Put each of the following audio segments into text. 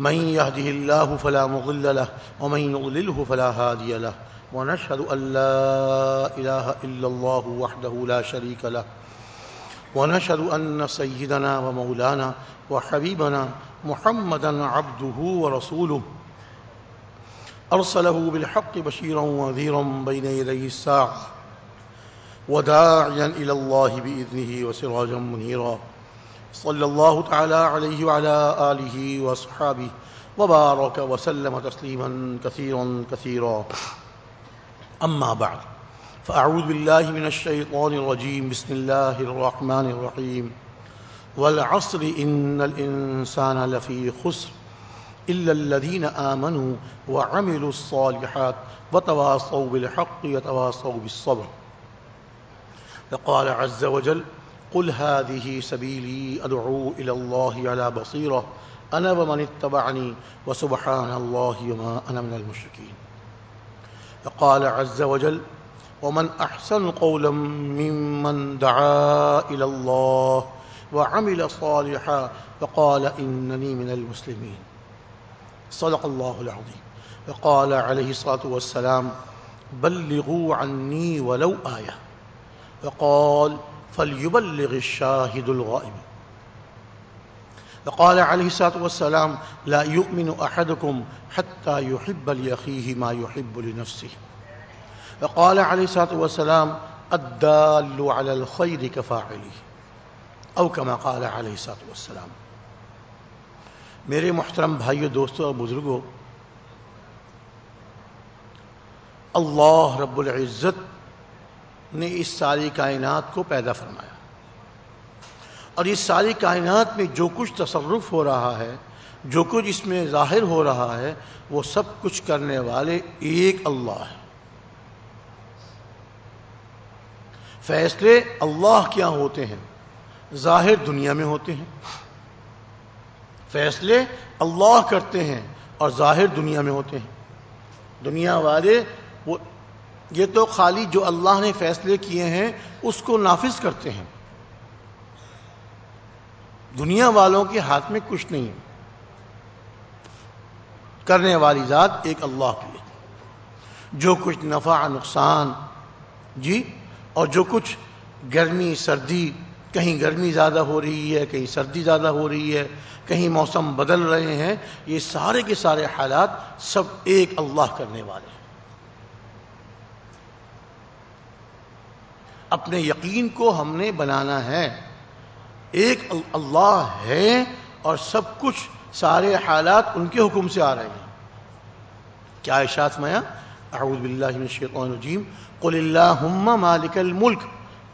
من يهده الله فلا مضل له ومن يضلله فلا هادي له ونشهد أن لا إله إلا الله وحده لا شريك له ونشهد أن سيدنا ومولانا وحبيبنا محمدا عبده ورسوله. أرسله بالحق بشيرا ونذيرا بين يدي الساعة وداعيا إلى الله بإذنه وسراجا منيرا. صلى الله تعالى عليه وعلى آله وأصحابه وبارك وسلم تسليما كثيرا كثيرا. أما بعد فأعوذ بالله من الشيطان الرجيم. بسم الله الرحمن الرحيم. والعصر إن الإنسان لفي خسر إلا الذين آمنوا وعملوا الصالحات وتواصوا بالحق وتواصوا بالصبر. فقال عز وجل قل هذه سبيلي أدعو إلى الله على بصيرة. أنا ومن اتبعني وسبحان الله وما أنا من المشركين. فقال عز وجل ومن أحسن قولا ممن دعا إلى الله وعمل صالحا فقال إنني من المسلمين. صدق الله العظيم. فقال عليه الصلاة والسلام بلغوا عني ولو آية. فقال فليبلغ الشاهد الغائب فقال عليه الصلاة والسلام، لا يؤمن أحدكم حتى يحب لأخيه ما يحب لنفسه. فقال عليه الصلاة والسلام، الدال على الخير كفاعله. او كما قال علیہ الصلوۃ والسلام، میرے محترم بھائیو، دوستو اور بزرگوں اللہ رب العزت نے اس ساری کائنات کو پیدا فرمایا۔ اور اس ساری کائنات میں جو کچھ تصرف ہو رہا ہے، جو کچھ اس میں ظاہر ہو رہا ہے، وہ سب کچھ کرنے والے ایک اللہ ہے فیصلے اللہ کیا ہوتے ہیں، ظاہر دنیا میں ہوتے ہیں۔ فیصلے اللہ کرتے ہیں اور ظاہر دنیا میں ہوتے ہیں۔ دنیا والے وہ یہ تو خالی جو اللہ نے فیصلے کیے ہیں، اس کو نافذ کرتے ہیں۔ دنیا والوں کے ہاتھ میں کچھ نہیں کرنے والی ذات ایک اللہ کی جو کچھ نفع، نقصان جی اور جو کچھ گرمی، سردی، کہیں گرمی زیادہ ہو رہی ہے، کہیں سردی زیادہ ہو رہی ہے، کہیں موسم بدل رہے ہیں، یہ سارے کے سارے حالات سب ایک اللہ کرنے والے ہیں۔ اپنے یقین کو ہم نے بنانا ہے۔ ایک اللہ ہے اور سب کچھ سارے حالات ان کے حکم سے آ رہے ہیں۔ کیا اشاعت میا اعوذ باللہ من الشیطان الرجیم۔ قل اللہم مالک الملک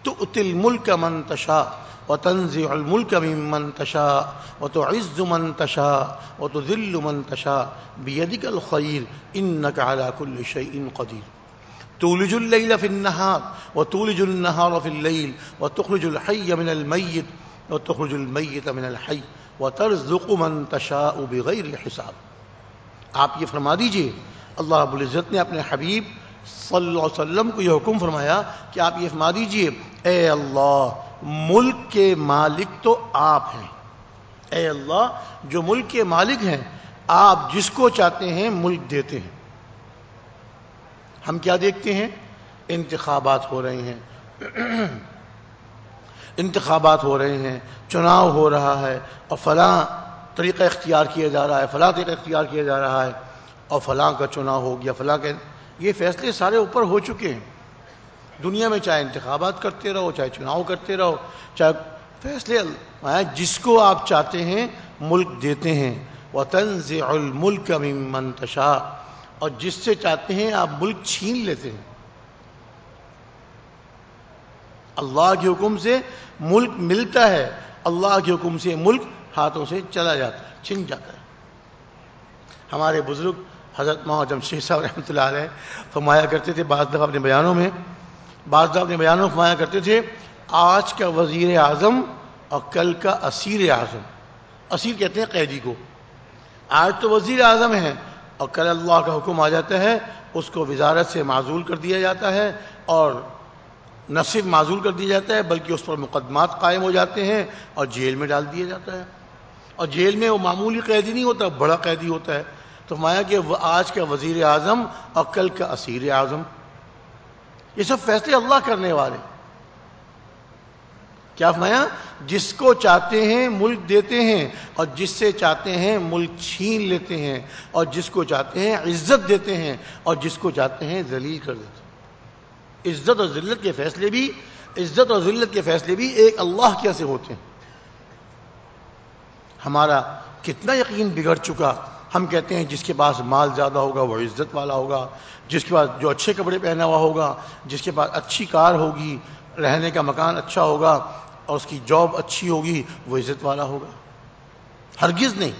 تؤتي الملك من تشاء وتنزع الملك ممن تشاء وتعز من تشاء وتذل من تشاء بيدك الخير إنك على كل شيء قدير۔ تولج الليل في النهار وتولج النهار في الليل وتخرج الحي من الميت وتخرج الميت من الحي وترزق من تشاء بغير حساب۔ آپ یہ فرما دیجیے، اللہ رب العزت نے اپنے حبیب صلی اللہ علیہ وسلم کو یہ حکم فرمایا کہ آپ یہ فرما دیجیے، اے اللہ، ملک کے مالک تو آپ ہیں۔ اے اللہ، جو ملک کے مالک ہیں، آپ جس کو چاہتے ہیں ملک دیتے ہیں۔ ہم کیا دیکھتے ہیں؟ انتخابات ہو رہے ہیں۔ انتخابات ہو رہے ہیں۔ چناؤ ہو رہا ہے۔ اور فلاں طریقہ اختیار کیا جا رہا ہے۔ فلاں طریقہ اختیار کیا جا رہا ہے۔ اور فلاں کا چناؤ ہو گیا۔ فلاں کے یہ فیصلے سارے اوپر ہو چکے ہیں۔ دنیا میں چاہے انتخابات کرتے رہو، چاہے چناؤ کرتے رہو، چاہے فیصلے جس کو آپ چاہتے ہیں، ملک دیتے ہیں۔ وہ تنز الملک منتشا اور جس سے چاہتے ہیں آپ ملک چھین لیتے ہیں۔ اللہ کے حکم سے ملک ملتا ہے، اللہ کے حکم سے ملک ہاتھوں سے چلا جاتا ہے، چھن جاتا ہے۔ ہمارے بزرگ حضرت ماں جمشید صاحب رحمۃ اللہ علیہ فرمایا کرتے تھے، بعض دفعہ اپنے بیانوں میں، بعض دفعہ اپنے بیانوں میں فرمایا کرتے تھے، آج کا وزیر اعظم اور کل کا اسیر اعظم۔ اسیر کہتے ہیں قیدی کو۔ آج تو وزیر اعظم ہے اور کل اللہ کا حکم آ جاتا ہے، اس کو وزارت سے معذول کر دیا جاتا ہے اور نہ صرف معذول کر دیا جاتا ہے، بلکہ اس پر مقدمات قائم ہو جاتے ہیں اور جیل میں ڈال دیا جاتا ہے۔ اور جیل میں وہ معمولی قیدی نہیں ہوتا، بڑا قیدی ہوتا ہے۔ تو مایا کہ آج کا وزیر اعظم اور کل کا اسیر اعظم۔ یہ سب فیصلے اللہ کرنے والے۔ کیا فرمایا؟ جس کو چاہتے ہیں ملک دیتے ہیں اور جس سے چاہتے ہیں ملک چھین لیتے ہیں اور جس کو چاہتے ہیں عزت دیتے ہیں اور جس کو چاہتے ہیں ذلیل کر دیتے ہیں۔ عزت اور ذلت کے فیصلے بھی، عزت اور ذلت کے فیصلے بھی ایک اللہ کیسے ہوتے ہیں۔ ہمارا کتنا یقین بگڑ چکا۔ ہم کہتے ہیں جس کے پاس مال زیادہ ہوگا وہ عزت والا ہوگا، جس کے پاس جو اچھے کپڑے پہنا ہوا ہوگا، جس کے پاس اچھی کار ہوگی رہنے کا مکان اچھا ہوگا اور اس کی جاب اچھی ہوگی، وہ عزت والا ہوگا۔ ہرگز نہیں۔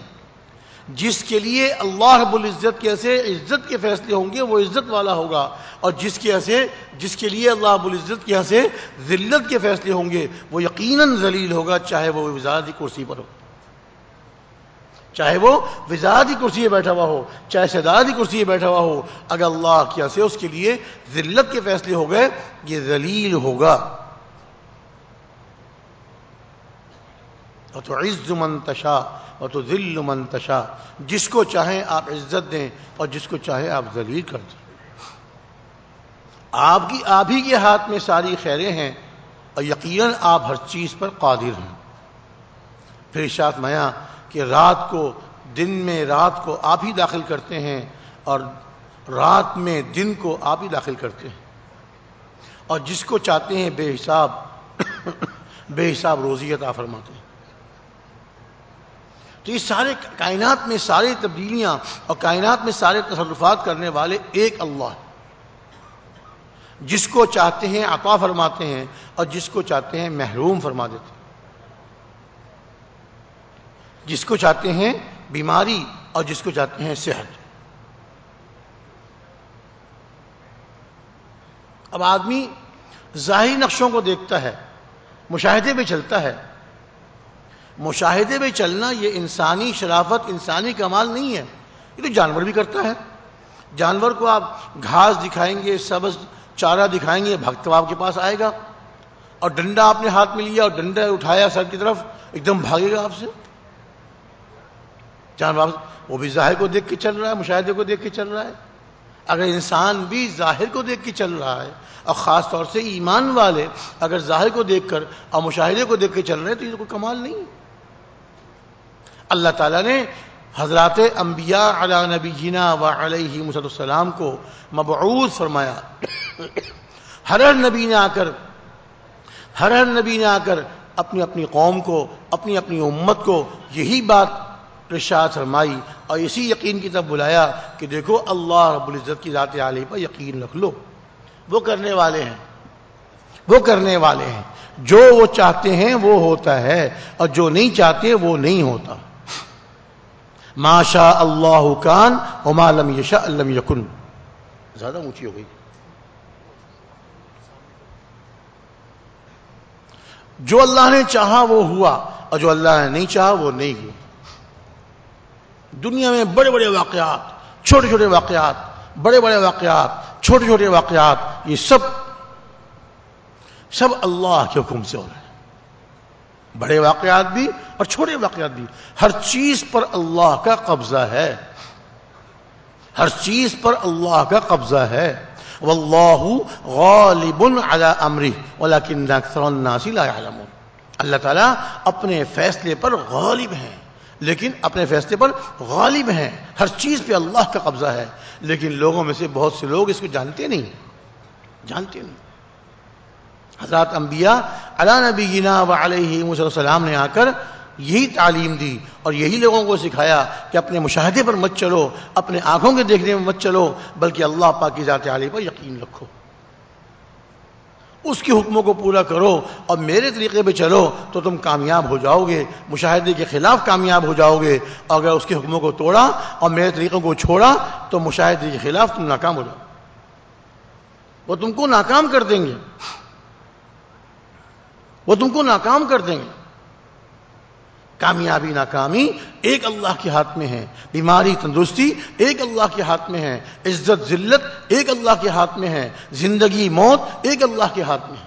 جس کے لیے اللہ رب العزت کے ایسے عزت کے فیصلے ہوں گے، وہ عزت والا ہوگا۔ اور جس کے ایسے، جس کے لیے اللہ رب العزت کے ایسے ذلت کے فیصلے ہوں گے، وہ یقیناً ذلیل ہوگا، چاہے وہ وزارتی کرسی پر ہو۔ چاہے وہ وزارتی کرسی بیٹھا ہوا ہو، چاہے سدارتی کرسی بیٹھا ہوا ہو، اگر اللہ کیا سے اس کے لیے ذلت کے فیصلے ہو گئے، یہ ذلیل ہوگا۔ اور تو عز منتشا اور تو ذل منتشا جس کو چاہیں آپ عزت دیں اور جس کو چاہیں آپ ذلیل کر دیں۔ آپ کی، آپ ہی کے ہاتھ میں ساری خیریں ہیں اور یقیناً آپ ہر چیز پر قادر ہیں۔ پھر شاط میاں کہ رات کو، دن میں رات کو آپ ہی داخل کرتے ہیں اور رات میں دن کو آپ ہی داخل کرتے ہیں۔ اور جس کو چاہتے ہیں بے حساب بے حساب روزی عطا فرماتے ہیں۔ تو یہ سارے کائنات میں ساری تبدیلیاں اور کائنات میں سارے تصرفات کرنے والے ایک اللہ جس کو چاہتے ہیں عطا فرماتے ہیں اور جس کو چاہتے ہیں محروم فرما دیتے ہیں۔ جس کو چاہتے ہیں بیماری اور جس کو چاہتے ہیں صحت۔ اب آدمی ظاہری نقشوں کو دیکھتا ہے، مشاہدے میں چلتا ہے۔ مشاہدے میں چلنا یہ انسانی شرافت، انسانی کمال نہیں ہے، یہ تو جانور بھی کرتا ہے۔ جانور کو آپ گھاس دکھائیں گے، سبز چارہ دکھائیں گے بھگت آپ کے پاس آئے گا۔ اور ڈنڈا آپ نے ہاتھ میں لیا اور ڈنڈا اٹھایا سر کی طرف، ایک دم بھاگے گا آپ سے۔ جانور وہ بھی ظاہر کو دیکھ کے چل رہا ہے، مشاہدے کو دیکھ کے چل رہا ہے۔ اگر انسان بھی ظاہر کو دیکھ کے چل رہا ہے اور خاص طور سے ایمان والے اگر ظاہر کو دیکھ کر اور مشاہدے کو دیکھ کے چل رہے ہیں تو یہ کوئی کمال نہیں۔ اللہ تعالیٰ نے حضرات انبیاء علی نبی جینا و علیہ مسد السلام کو مبعوث فرمایا۔ ہر ہر نبی نے آ کر، ہر ہر نبی نے آ کر اپنی اپنی قوم کو، اپنی اپنی امت کو یہی بات رشاد فرمائی اور اسی یقین کی طرف بلایا کہ دیکھو اللہ رب العزت کی ذات عالی پر یقین رکھ لو۔ وہ کرنے والے ہیں۔ وہ کرنے والے ہیں۔ جو وہ چاہتے ہیں وہ ہوتا ہے اور جو نہیں چاہتے وہ نہیں ہوتا۔ ماشا اللہ کان لم یشا اللہ یقن زیادہ اونچی ہو گئی۔ جو اللہ نے چاہا وہ ہوا اور جو اللہ نے نہیں چاہا وہ نہیں ہوا۔ دنیا میں بڑے بڑے واقعات، چھوٹے چھوٹے واقعات، بڑے بڑے واقعات، چھوٹے چھوٹے واقعات، یہ سب سب اللہ کے حکم سے ہو رہے ہیں۔ بڑے واقعات بھی اور چھوٹے واقعات بھی۔ ہر چیز پر اللہ کا قبضہ ہے۔ ہر چیز پر اللہ کا قبضہ ہے۔ واللہ غالب على امری ولكن اکثر الناس لا يعلمون اللہ تعالیٰ اپنے فیصلے پر غالب ہیں۔ لیکن اپنے فیصلے پر غالب ہیں۔ ہر چیز پہ اللہ کا قبضہ ہے۔ لیکن لوگوں میں سے بہت سے لوگ اس کو جانتے نہیں جانتے نہیں حضرات انبیاء علا نبی و علیہ السلام نے آ کر یہی تعلیم دی اور یہی لوگوں کو سکھایا کہ اپنے مشاہدے پر مت چلو، اپنے آنکھوں کے دیکھنے میں مت چلو، بلکہ اللہ پاک کی ذات عالی پر یقین رکھو۔ اس کے حکموں کو پورا کرو اور میرے طریقے پہ چلو تو تم کامیاب ہو جاؤ گے، مشاہدے کے خلاف کامیاب ہو جاؤ گے۔ اور اگر اس کے حکموں کو توڑا اور میرے طریقوں کو چھوڑا تو مشاہدے کے خلاف تم ناکام ہو جاؤ۔ وہ تم کو ناکام کر دیں گے۔ وہ تم کو ناکام کر دیں گے۔ کامیابی، ناکامی ایک اللہ کے ہاتھ میں ہے، بیماری، تندرستی ایک اللہ کے ہاتھ میں ہے، عزت، ذلت ایک اللہ کے ہاتھ میں ہے، زندگی، موت ایک اللہ کے ہاتھ میں ہے۔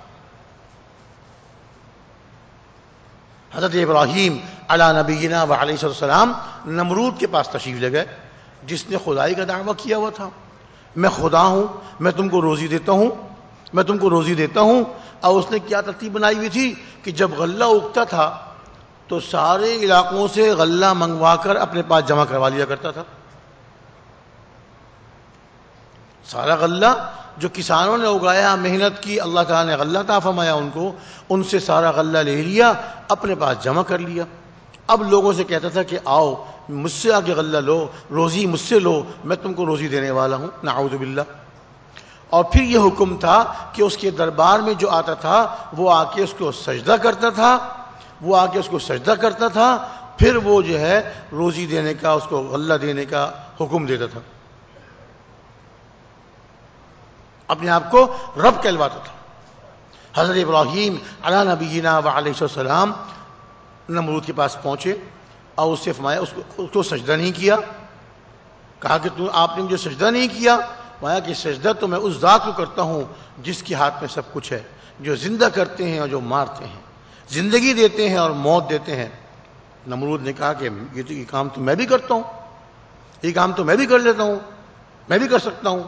حضرت ابراہیم علا نبینا و علیہ السلام نمرود کے پاس تشریف لے گئے، جس نے خدائی کا دعویٰ کیا ہوا تھا۔ میں خدا ہوں، میں تم کو روزی دیتا ہوں، میں تم کو روزی دیتا ہوں۔ اور اس نے کیا ترتیب بنائی ہوئی تھی کہ جب غلہ اگتا تھا تو سارے علاقوں سے غلہ منگوا کر اپنے پاس جمع کروا لیا کرتا تھا۔ سارا غلہ جو کسانوں نے اگایا، محنت کی، اللہ تعالیٰ نے غلہ تا فرمایا ان کو، ان سے سارا غلہ لے لیا، اپنے پاس جمع کر لیا۔ اب لوگوں سے کہتا تھا کہ آؤ، مجھ سے آگے غلہ لو، روزی مجھ سے لو، میں تم کو روزی دینے والا ہوں۔ نعوذ باللہ۔ اور پھر یہ حکم تھا کہ اس کے دربار میں جو آتا تھا، وہ آ کے اس کو سجدہ کرتا تھا۔ وہ آ کے اس کو سجدہ کرتا تھا، پھر وہ جو ہے روزی دینے کا، اس کو غلہ دینے کا حکم دیتا تھا۔ اپنے آپ کو رب کہلواتا تھا۔ حضرت ابراہیم علا نبینا و علیہ السلام نمرود کے پاس پہنچے اور اس سے فرمایا، اس کو اس کو سجدہ نہیں کیا۔ کہا کہ تم آپ نے مجھے سجدہ نہیں کیا۔ مایا کہ سجدہ تو میں اس ذات کو کرتا ہوں جس کے ہاتھ میں سب کچھ ہے، جو زندہ کرتے ہیں اور جو مارتے ہیں۔ زندگی دیتے ہیں اور موت دیتے ہیں۔ نمرود نے کہا کہ یہ تو یہ کام تو میں بھی کرتا ہوں۔ یہ کام تو میں بھی کر لیتا ہوں۔ میں بھی کر سکتا ہوں۔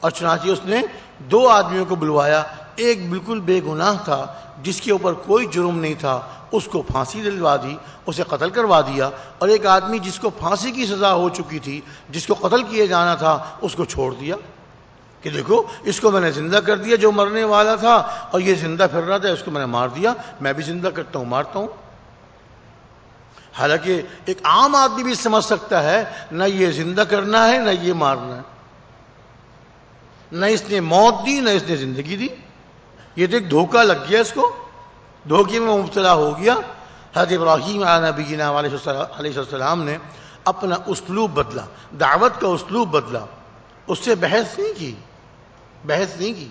اور چنانچہ اس نے دو آدمیوں کو بلوایا۔ ایک بالکل بے گناہ تھا، جس کے اوپر کوئی جرم نہیں تھا۔ اس کو پھانسی دلوا دی، اسے قتل کروا دیا۔ اور ایک آدمی جس کو پھانسی کی سزا ہو چکی تھی، جس کو قتل کیے جانا تھا، اس کو چھوڑ دیا۔ کہ دیکھو، اس کو میں نے زندہ کر دیا جو مرنے والا تھا، اور یہ زندہ پھر رہا تھا، اس کو میں نے مار دیا۔ میں بھی زندہ کرتا ہوں، مارتا ہوں۔ حالانکہ ایک عام آدمی بھی سمجھ سکتا ہے، نہ یہ زندہ کرنا ہے، نہ یہ مارنا ہے۔ نہ اس نے موت دی، نہ اس نے زندگی دی۔ یہ تو ایک دھوکہ لگ گیا اس کو۔ دھوکے میں مبتلا ہو گیا۔ حضرت ابراہیم علیہ السلام نے اپنا اسلوب بدلا، دعوت کا اسلوب بدلا۔ اس سے بحث نہیں کی۔ بحث نہیں کی۔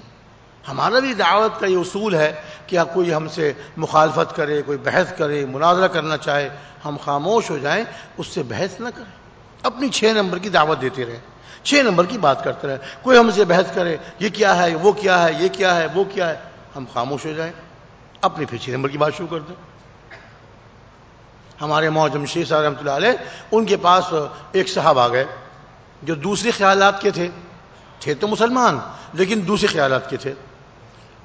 ہمارا بھی دعوت کا یہ اصول ہے کہ کوئی ہم سے مخالفت کرے، کوئی بحث کرے، مناظرہ کرنا چاہے، ہم خاموش ہو جائیں، اس سے بحث نہ کریں۔ اپنی چھ نمبر کی دعوت دیتے رہے چھ نمبر کی بات کرتے رہے کوئی ہم سے بحث کرے، یہ کیا ہے، وہ کیا ہے، یہ کیا ہے، وہ کیا ہے، ہم خاموش ہو جائیں۔ اپنی پھر چھ نمبر کی بات شروع کر دیں۔ ہمارے موجم شیخ صاحب رحمۃ اللہ علیہ، ان کے پاس ایک صاحب آ گئے جو دوسرے خیالات کے تھے۔ تھے تو مسلمان، لیکن دوسرے خیالات کے تھے۔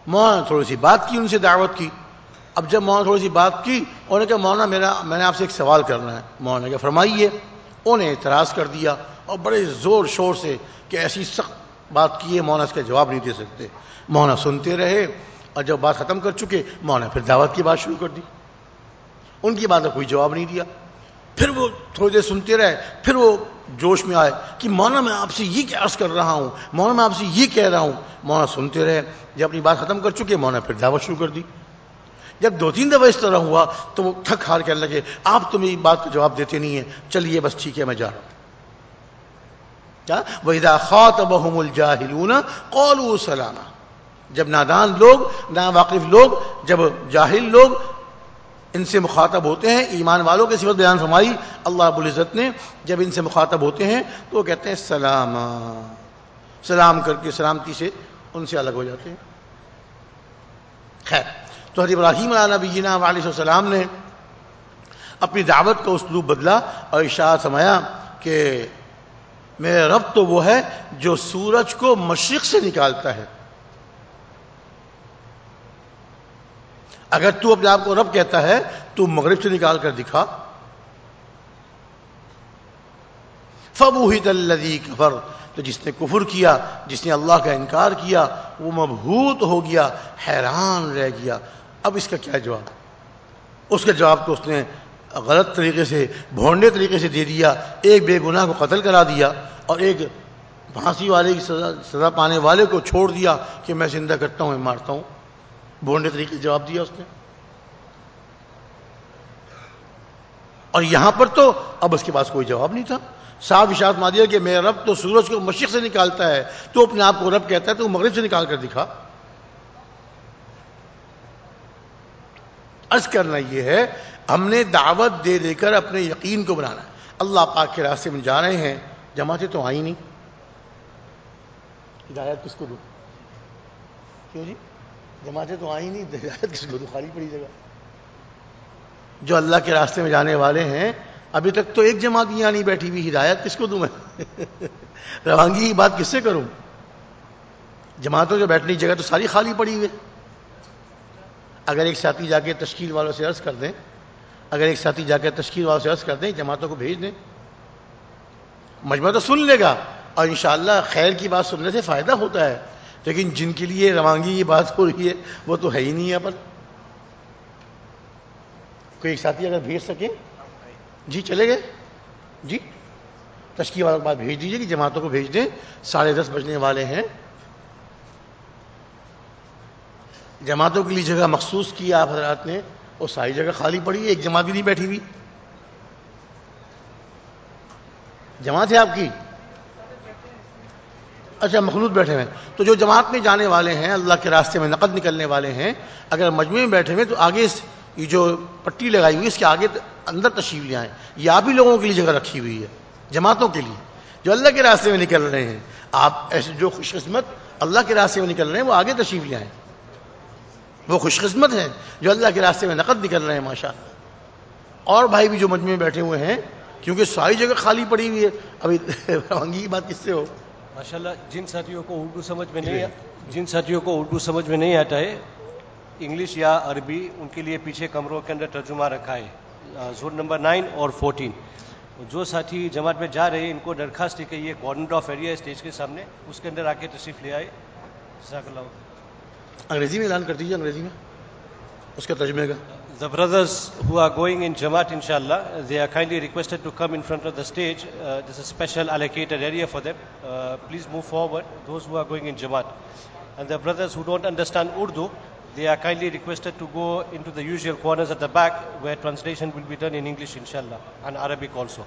مولانا تھوڑی سی بات کی، ان سے دعوت کی۔ اب جب مولانا تھوڑی سی بات کی، انہوں نے کہا، مولانا، میرا، میں نے آپ سے ایک سوال کرنا ہے۔ مولانا نے کہا، فرمائیے۔ انہوں نے اعتراض کر دیا اور بڑے زور شور سے کہ ایسی سخت بات کی ہے، مولانا اس کا جواب نہیں دے سکتے۔ مولانا سنتے رہے اور جب بات ختم کر چکے، مولانا پھر دعوت کی بات شروع کر دی۔ ان کی بات کا کوئی جواب نہیں دیا۔ پھر وہ تھوڑی دیر سنتے رہے، پھر وہ جوش میں آئے کہ مولانا میں آپ سے یہ کیا عرض کر رہا ہوں، مولانا میں آپ سے یہ کہہ رہا ہوں۔ مولانا سنتے رہے، جب اپنی بات ختم کر چکے، مولانا پھر دعوت شروع کر دی۔ جب دو تین دفعہ اس طرح ہوا تو وہ تھک ہار کہنے لگے، آپ تو میری بات کا جواب دیتے نہیں ہیں۔ چلیے بس ٹھیک ہے، میں جا رہا ہوں۔ کیا؟ وَإِذَا خَاطَبَهُمُ الْجَاهِلُونَ قَالُوا سَلَامًا۔ جب نادان لوگ نا واقف لوگ، جب جاہل لوگ ان سے مخاطب ہوتے ہیں۔ ایمان والوں کے صفت بیان فرمائی۔ اللہ رب العزت نے جب ان سے مخاطب ہوتے ہیں تو وہ کہتے ہیں سلام۔ سلام کر کے سلامتی سے ان سے الگ ہو جاتے ہیں۔ خیر، تو حضرت ابراہیم علیہ نبینا علیہ السلام نے اپنی دعوت کا اسلوب بدلا اور اشاعت سمایا کہ میرا رب تو وہ ہے جو سورج کو مشرق سے نکالتا ہے۔ اگر تو اپنے آپ کو رب کہتا ہے، تو مغرب سے نکال کر دکھا۔ فبوہت الذی کفر تو جس نے کفر کیا، جس نے اللہ کا انکار کیا، وہ مبہوت ہو گیا، حیران رہ گیا۔ اب اس کا کیا جواب؟ اس کے جواب تو اس نے غلط طریقے سے، بھونڈے طریقے سے دے دیا، ایک بے گناہ کو قتل کرا دیا اور ایک پھانسی والے کی سزا سزا پانے والے کو چھوڑ دیا کہ میں زندہ کرتا ہوں، میں مارتا ہوں۔ بولنے طریقے جواب دیا اس نے۔ اور یہاں پر تو اب اس کے پاس کوئی جواب نہیں تھا۔ صاف اشاعت مار دیا کہ میرا رب تو سورج کو مشرق سے نکالتا ہے، تو اپنے آپ کو رب کہتا ہے، تو مغرب سے نکال کر دکھا۔ عرض کرنا یہ ہے، ہم نے دعوت دے دے کر اپنے یقین کو بنانا ہے۔ اللہ پاک کے راستے میں جا رہے ہیں، جماعتیں تو آئی نہیں۔ ہدایت کس کو دوں؟ کیوں جی؟ جماعتیں تو آئی نہیں ہدایت کس کو دوں خالی پڑی جگہ۔ جو اللہ کے راستے میں جانے والے ہیں، ابھی تک تو ایک جماعت یہاں نہیں بیٹھی ہوئی، ہدایت کس کو دوں میں؟ روانگی کی بات کس سے کروں؟ جماعتوں جو بیٹھنے کی جگہ تو ساری خالی پڑی ہوئی۔ اگر ایک ساتھی جا کے تشکیل والوں سے عرض کر دیں، اگر ایک ساتھی جا کے تشکیل والوں سے عرض کر دیں، جماعتوں کو بھیج دیں۔ مجموعہ تو سن لے گا اور انشاءاللہ خیر کی بات سننے سے فائدہ ہوتا ہے۔ لیکن جن کے لیے روانگی کی بات ہو رہی ہے، وہ تو ہے ہی نہیں یہاں پر۔ کوئی ایک ساتھی اگر بھیج سکے؟ جی چلے گئے۔ جی تشکیل والوں کے بعد بھیج دیجیے کہ جماعتوں کو بھیج دیں۔ ساڑھے دس بجنے والے ہیں۔ جماعتوں کے لیے جگہ مخصوص کی آپ حضرات نے، وہ ساری جگہ خالی پڑی ہے، ایک جماعت بھی نہیں بیٹھی ہوئی۔ جماعت ہے آپ کی؟ اچھا مخلوط بیٹھے ہوئے تو جو جماعت میں جانے والے ہیں، اللہ کے راستے میں نقد نکلنے والے ہیں، اگر مجموعے میں بیٹھے ہوئے تو آگے یہ جو پٹی لگائی ہوئی اس کے آگے اندر تشریف لے آئیں۔ یہ آپ ہی لوگوں کے لیے جگہ رکھی ہوئی ہے، جماعتوں کے لیے۔ جو اللہ کے راستے میں نکل رہے ہیں، آپ ایسے جو خوش قسمت اللہ کے راستے میں نکل رہے ہیں، وہ آگے تشریف لے آئیں۔ وہ خوش قسمت ہیں، جو اللہ کے راستے میں نقد نکل رہے ہیں ماشاء اللہ اور بھائی بھی جو مجموعے میں بیٹھے ہوئے ہیں، کیونکہ ساری جگہ خالی پڑی ہوئی ہے۔ ابھی روانگی کی بات کس سے ہو؟ ماشاء اللہ جن ساتھیوں کو اردو سمجھ میں نہیں جن ساتھیوں کو اردو سمجھ میں نہیں آتا ہے انگلش یا عربی ان کے لیے پیچھے کمروں کے اندر ترجمہ رکھا ہے۔ زون نمبر نائن اور فورٹین جو ساتھی جماعت میں جا رہے ہیں ان کو درخواست ہے کہ یہ کارنر آف ایریا اسٹیج کے سامنے اس کے اندر آ کے تشریف لے آئے۔ جزاک اللہ۔ انگریزی میں اعلان کر دیجیے انگریزی میں۔ the brothers who are going in jamaat inshallah they are kindly requested to come in front of the stage. Uh, this is a special allocated area for them. Uh, please move forward those who are going in jamaat. And the brothers who don't understand urdu they are kindly requested to go into the usual corners at the back where translation will be done in English inshallah and Arabic also.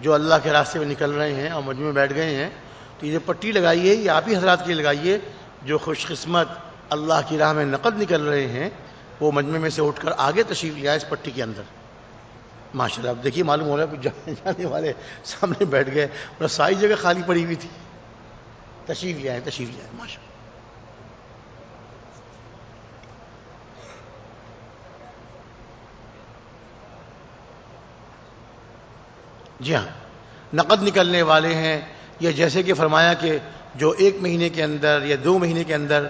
جو اللہ کے راستے میں نکل رہے ہیں اور مجمع میں بیٹھ گئے ہیں، تو یہ جو پٹی لگائیے، یہ آپ ہی حضرات کے لیے لگائیے، جو خوش قسمت اللہ کی راہ میں نقد نکل رہے ہیں، وہ مجمع میں سے اٹھ کر آگے تشریف لیا اس پٹی کے اندر۔ ماشاء اللہ اب دیکھیے، معلوم ہو رہا ہے کچھ جانے جانے والے سامنے بیٹھ گئے اور ساری جگہ خالی پڑی ہوئی تھی۔ تشریف لیا ہے تشریف لیا ہے ماشاء جی ہاں نقد نکلنے والے ہیں، یا جیسے کہ فرمایا کہ جو ایک مہینے کے اندر یا دو مہینے کے اندر،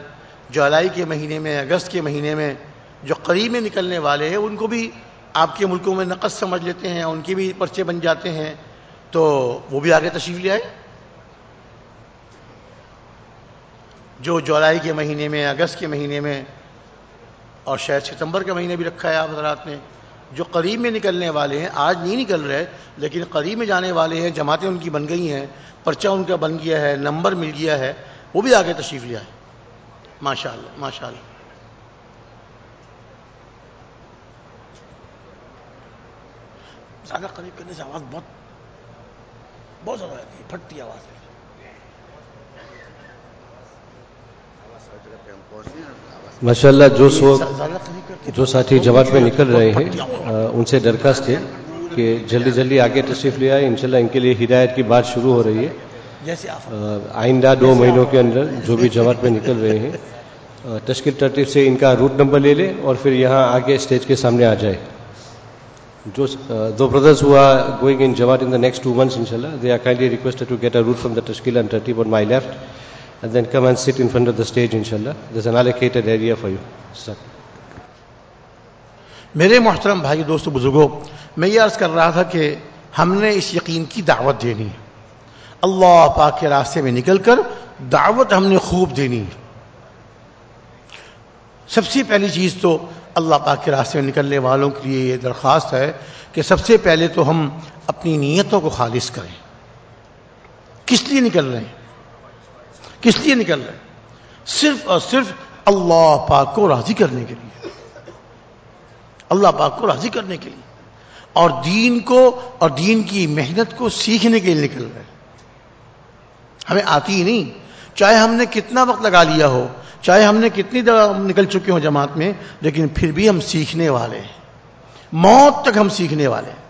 جو الائی کے مہینے میں، اگست کے مہینے میں جو قریب میں نکلنے والے ہیں، ان کو بھی آپ کے ملکوں میں نقد سمجھ لیتے ہیں، ان کے بھی پرچے بن جاتے ہیں، تو وہ بھی آگے تشریف لے آئے۔ جو جولائی کے مہینے میں، اگست کے مہینے میں، اور شاید ستمبر کا مہینے بھی رکھا ہے آپ حضرات نے جو قریب میں نکلنے والے ہیں، آج نہیں نکل رہے، لیکن قریب میں جانے والے ہیں، جماعتیں ان کی بن گئی ہیں، پرچہ ان کا بن گیا ہے، نمبر مل گیا ہے، وہ بھی آگے تشریف لیا ہے ماشاء اللہ ماشاء اللہ زیادہ قریب کرنے سے آواز بہت بہت زیادہ آتی ہے، پھٹتی آواز ہے۔ ماشاء اللہ جو سو جو ساتھی جماعت میں نکل رہے ہیں ان سے درخواست ہے کہ جلدی جلدی آگے تشریف لے آئے انشاءاللہ ان کے لیے ہدایت کی بات شروع ہو رہی ہے۔ آئندہ دو مہینوں کے اندر جو بھی جماعت میں نکل رہے ہیں تشکیل ترتیب سے ان کا روٹ نمبر لے لے اور پھر یہاں آگے اسٹیج کے سامنے آ جائے جو دو بردرز ہوا گوئنگ ان جماعت in the next two months انشاءاللہ they are kindly requested to get a route from the تشکیل اینڈ ترتیب on my left and then come and sit in front of the stage انشاءاللہ this an allocated area for you sir میرے محترم بھائی دوست بزرگوں، میں یہ عرض کر رہا تھا کہ ہم نے اس یقین کی دعوت دینی ہے۔ اللہ پاک کے راستے میں نکل کر دعوت ہم نے خوب دینی ہے۔ سب سے پہلی چیز تو اللہ پاک کے راستے میں نکلنے والوں کے لیے یہ درخواست ہے کہ سب سے پہلے تو ہم اپنی نیتوں کو خالص کریں۔ کس لیے نکل رہے ہیں؟ کس لیے نکل رہے ہیں؟ صرف اور صرف اللہ پاک کو راضی کرنے کے لیے۔ اللہ پاک کو راضی کرنے کے لیے۔ اور دین کو اور دین کی محنت کو سیکھنے کے لیے نکل رہے ہیں۔ ہمیں آتی ہی نہیں۔ چاہے ہم نے کتنا وقت لگا لیا ہو، چاہے ہم نے کتنی دفعہ نکل چکے ہوں جماعت میں، لیکن پھر بھی ہم سیکھنے والے ہیں۔ موت تک ہم سیکھنے والے ہیں۔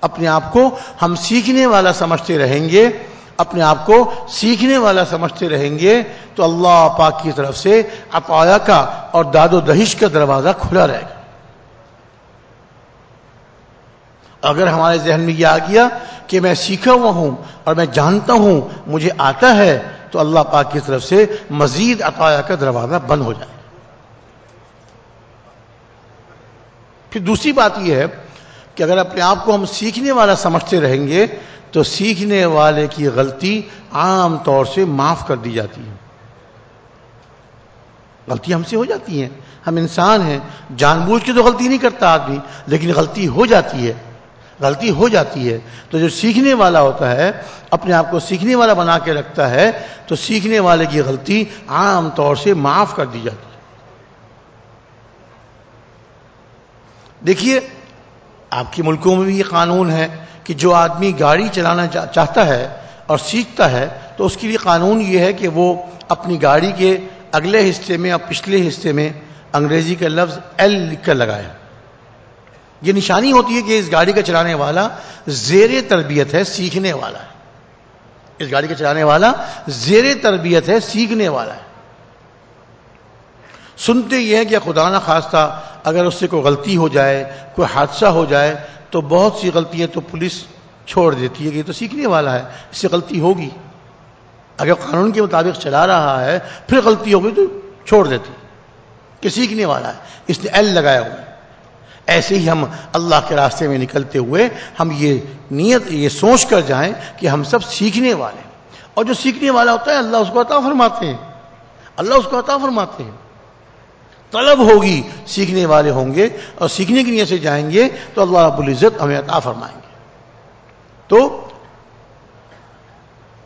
اپنے آپ کو ہم سیکھنے والا سمجھتے رہیں گے۔ اپنے آپ کو سیکھنے والا سمجھتے رہیں گے، تو اللہ پاک کی طرف سے اپایا کا اور داد و دہش کا دروازہ کھلا رہے گا۔ اگر ہمارے ذہن میں یہ آ گیا کہ میں سیکھا ہوا ہوں اور میں جانتا ہوں، مجھے آتا ہے، تو اللہ پاک کی طرف سے مزید عطایا کا دروازہ بند ہو جائے۔ پھر دوسری بات یہ ہے کہ اگر اپنے آپ کو ہم سیکھنے والا سمجھتے رہیں گے تو سیکھنے والے کی غلطی عام طور سے معاف کر دی جاتی ہے۔ غلطی ہم سے ہو جاتی ہیں ہم انسان ہیں، جان بوجھ کے تو غلطی نہیں کرتا آدمی، لیکن غلطی ہو جاتی ہے۔ غلطی ہو جاتی ہے۔ تو جو سیکھنے والا ہوتا ہے، اپنے آپ کو سیکھنے والا بنا کے رکھتا ہے، تو سیکھنے والے کی غلطی عام طور سے معاف کر دی جاتی ہے۔ دیکھیے آپ کے ملکوں میں بھی یہ قانون ہے کہ جو آدمی گاڑی چلانا چاہتا ہے اور سیکھتا ہے، تو اس کے لیے قانون یہ ہے کہ وہ اپنی گاڑی کے اگلے حصے میں اور پچھلے حصے میں انگریزی کا لفظ ایل لکھ کر لگائے۔ یہ نشانی ہوتی ہے کہ اس گاڑی کا چلانے والا زیر تربیت ہے، سیکھنے والا ہے۔ اس گاڑی کا چلانے والا زیر تربیت ہے، سیکھنے والا ہے۔ سنتے یہ ہے کہ خدا نہ خواستہ اگر اس سے کوئی غلطی ہو جائے، کوئی حادثہ ہو جائے، تو بہت سی غلطیاں تو پولیس چھوڑ دیتی ہے کہ یہ تو سیکھنے والا ہے، اس سے غلطی ہوگی۔ اگر قانون کے مطابق چلا رہا ہے، پھر غلطی ہوگی تو چھوڑ دیتی کہ سیکھنے والا ہے۔ اس نے ایل لگایا ہوا ایسے ہی ہم اللہ کے راستے میں نکلتے ہوئے ہم یہ نیت، یہ سوچ کر جائیں کہ ہم سب سیکھنے والے ہیں۔ اور جو سیکھنے والا ہوتا ہے، اللہ اس کو عطا فرماتے ہیں۔ اللہ اس کو عطا فرماتے ہیں۔ طلب ہوگی، سیکھنے والے ہوں گے اور سیکھنے کی نیت سے جائیں گے تو اللہ رب العزت ہمیں عطا فرمائیں گے۔ تو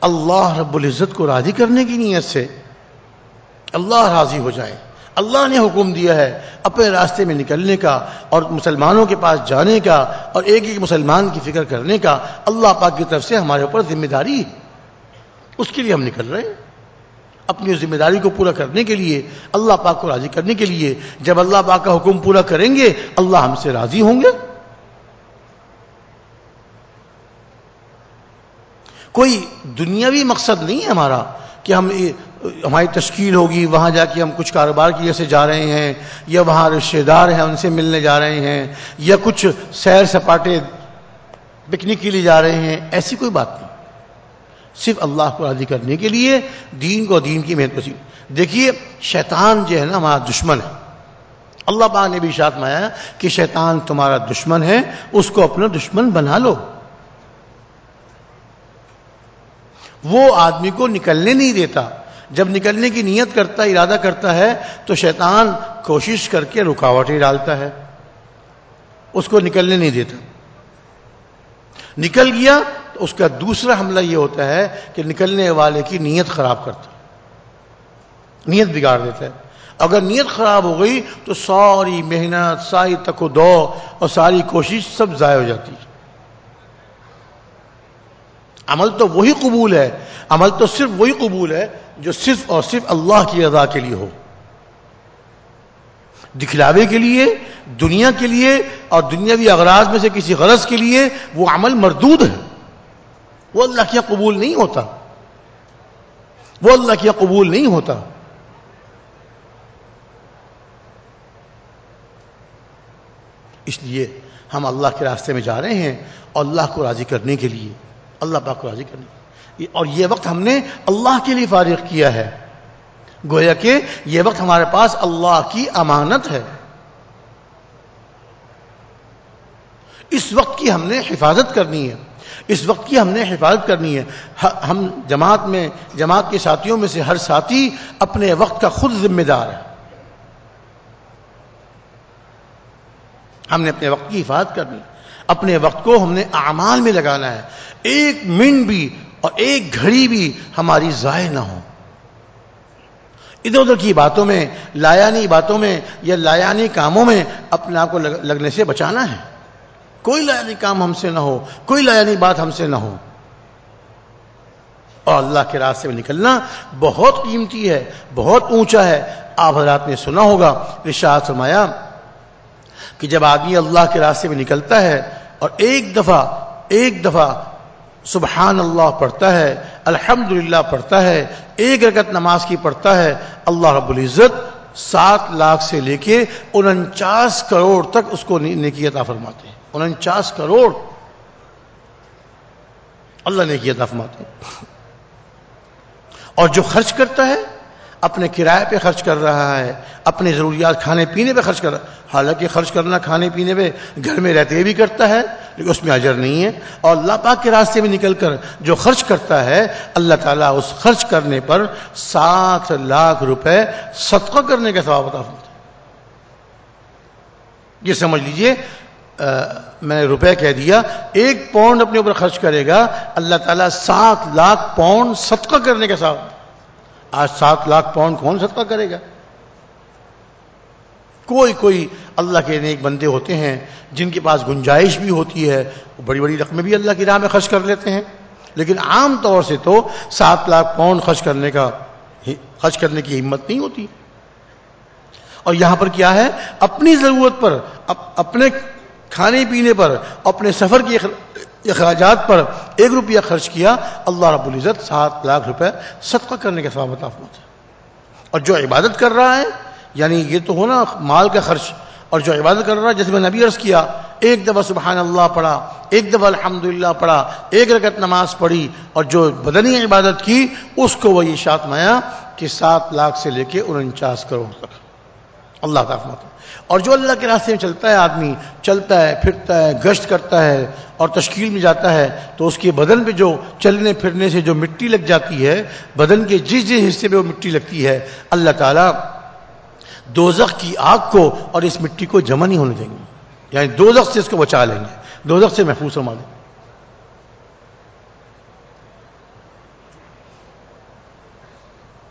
اللہ رب العزت کو راضی کرنے کی نیت سے اللہ راضی ہو جائے اللہ نے حکم دیا ہے اپنے راستے میں نکلنے کا اور مسلمانوں کے پاس جانے کا اور ایک ایک مسلمان کی فکر کرنے کا اللہ پاک کی طرف سے ہمارے اوپر ذمہ داری۔ ہے اس کے لیے ہم نکل رہے ہیں۔ اپنی ذمہ داری کو پورا کرنے کے لیے، اللہ پاک کو راضی کرنے کے لیے، جب اللہ پاک کا حکم پورا کریں گے، اللہ ہم سے راضی ہوں گے۔ کوئی دنیاوی مقصد نہیں ہے ہمارا کہ ہم ہماری تشکیل ہوگی، وہاں جا کے ہم کچھ کاروبار کی جیسے جا رہے ہیں، یا وہاں رشتے دار ہیں، ان سے ملنے جا رہے ہیں، یا کچھ سیر سپاٹے پکنک کے لیے جا رہے ہیں، ایسی کوئی بات نہیں۔ صرف اللہ کو راضی کرنے کے لیے دین کو دین کی محنت وسیع دیکھیے، شیطان جو ہے نا ہمارا دشمن ہے۔ اللہ پاک نے بھی شاط مایا کہ شیطان تمہارا دشمن ہے، اس کو اپنا دشمن بنا لو۔ وہ آدمی کو نکلنے نہیں دیتا۔ جب نکلنے کی نیت کرتا، ارادہ کرتا ہے، تو شیطان کوشش کر کے رکاوٹیں ڈالتا ہے۔ اس کو نکلنے نہیں دیتا۔ نکل گیا تو اس کا دوسرا حملہ یہ ہوتا ہے کہ نکلنے والے کی نیت خراب کرتا نیت بگاڑ دیتا ہے۔ اگر نیت خراب ہو گئی تو ساری محنت، ساری تک و دو اور ساری کوشش سب ضائع ہو جاتی۔ ہے عمل تو وہی قبول ہے۔ عمل تو صرف وہی قبول ہے جو صرف اور صرف اللہ کی رضا کے لیے ہو۔ دکھلاوے کے لیے، دنیا کے لیے اور دنیاوی اغراض میں سے کسی غرض کے لیے وہ عمل مردود ہے۔ وہ اللہ کیا قبول نہیں ہوتا وہ اللہ کیا قبول نہیں ہوتا اس لیے ہم اللہ کے راستے میں جا رہے ہیں اور اللہ کو راضی کرنے کے لیے اللہ پاک کو راضی کرنے اور یہ وقت ہم نے اللہ کے لیے فارغ کیا ہے۔ گویا کہ یہ وقت ہمارے پاس اللہ کی امانت ہے۔ اس وقت کی ہم نے حفاظت کرنی ہے۔ اس وقت کی ہم نے حفاظت کرنی ہے۔ ہم جماعت میں جماعت کے ساتھیوں میں سے ہر ساتھی اپنے وقت کا خود ذمہ دار ہے۔ ہم نے اپنے وقت کی حفاظت کرنی۔ اپنے وقت کو ہم نے اعمال میں لگانا ہے۔ ایک منٹ بھی اور ایک گھڑی بھی ہماری ضائع نہ ہو ادھر ادھر کی باتوں میں، لایانی باتوں میں یا لایانی کاموں میں اپنے آپ کو لگنے سے بچانا ہے۔ کوئی لایانی کام ہم سے نہ ہو، کوئی لایانی بات ہم سے نہ ہو۔ اور اللہ کے راستے میں نکلنا بہت قیمتی ہے، بہت اونچا ہے۔ آپ حضرات نے سنا ہوگا رشاہ فرمایا کہ جب آدمی اللہ کے راستے میں نکلتا ہے اور ایک دفعہ ایک دفعہ سبحان اللہ پڑھتا ہے الحمد پڑھتا ہے، ایک رکت نماز کی پڑھتا ہے، اللہ رب العزت سات لاکھ سے لے کے انچاس کروڑ تک اس کو نیکی عطا فرماتے ہیں۔ انچاس کروڑ۔ اللہ نیکی عطا فرماتے ہیں اور جو خرچ کرتا ہے، اپنے کرائے پہ خرچ کر رہا ہے، اپنے ضروریات کھانے پینے پہ خرچ کر رہا ہے۔ حالانکہ خرچ کرنا کھانے پینے پہ گھر میں رہتے بھی کرتا ہے، لیکن اس میں اجر نہیں ہے۔ اور اللہ پاک کے راستے میں نکل کر جو خرچ کرتا ہے، اللہ تعالیٰ اس خرچ کرنے پر سات لاکھ روپے صدقہ کرنے کا سواب بتا یہ سمجھ لیجیے میں نے روپے کہہ دیا، ایک پاؤنڈ اپنے اوپر خرچ کرے گا، اللہ تعالیٰ سات لاکھ پاؤنڈ صدقہ کرنے کا سواب آج سات لاکھ پاؤنڈ کون صدقہ کرے گا؟ کوئی کوئی اللہ کے نیک بندے ہوتے ہیں، جن کے پاس گنجائش بھی ہوتی ہے بڑی بڑی رقمیں بھی اللہ کی راہ میں خرچ کر لیتے ہیں۔ لیکن عام طور سے تو سات لاکھ پاؤنڈ خرچ کرنے کا خرچ کرنے کی ہمت نہیں ہوتی۔ اور یہاں پر کیا ہے؟ اپنی ضرورت پر اپنے کھانے پینے پر، اپنے سفر کی اخراجات پر ایک روپیہ خرچ کیا، اللہ رب العزت سات لاکھ روپے صدقہ کرنے کے سواب عطا فرماتا ہے۔ اور جو عبادت کر رہا ہے یعنی یہ تو ہونا مال کا خرچ، اور جو عبادت کر رہا ہے جیسے میں نبی عرض کیا، ایک دفعہ سبحان اللہ پڑھا، ایک دفعہ الحمدللہ پڑھا، ایک رکعت نماز پڑھی، اور جو بدنی عبادت کی، اس کو وہ یہ شاط مایا کہ سات لاکھ سے لے کے انچاس کروڑ تک۔ اللہ تعالیٰ اور جو اللہ کے راستے میں چلتا ہے آدمی، چلتا ہے، پھرتا ہے، گشت کرتا ہے اور تشکیل میں جاتا ہے، تو اس کے بدن پہ جو چلنے پھرنے سے جو مٹی لگ جاتی ہے، بدن کے جس جس حصے پہ وہ مٹی لگتی ہے، اللہ تعالیٰ دوزخ کی آگ کو اور اس مٹی کو جمع نہیں ہونے دیں گے۔ یعنی دوزخ سے اس کو بچا لیں گے۔ دوزخ سے محفوظ فرما دیں۔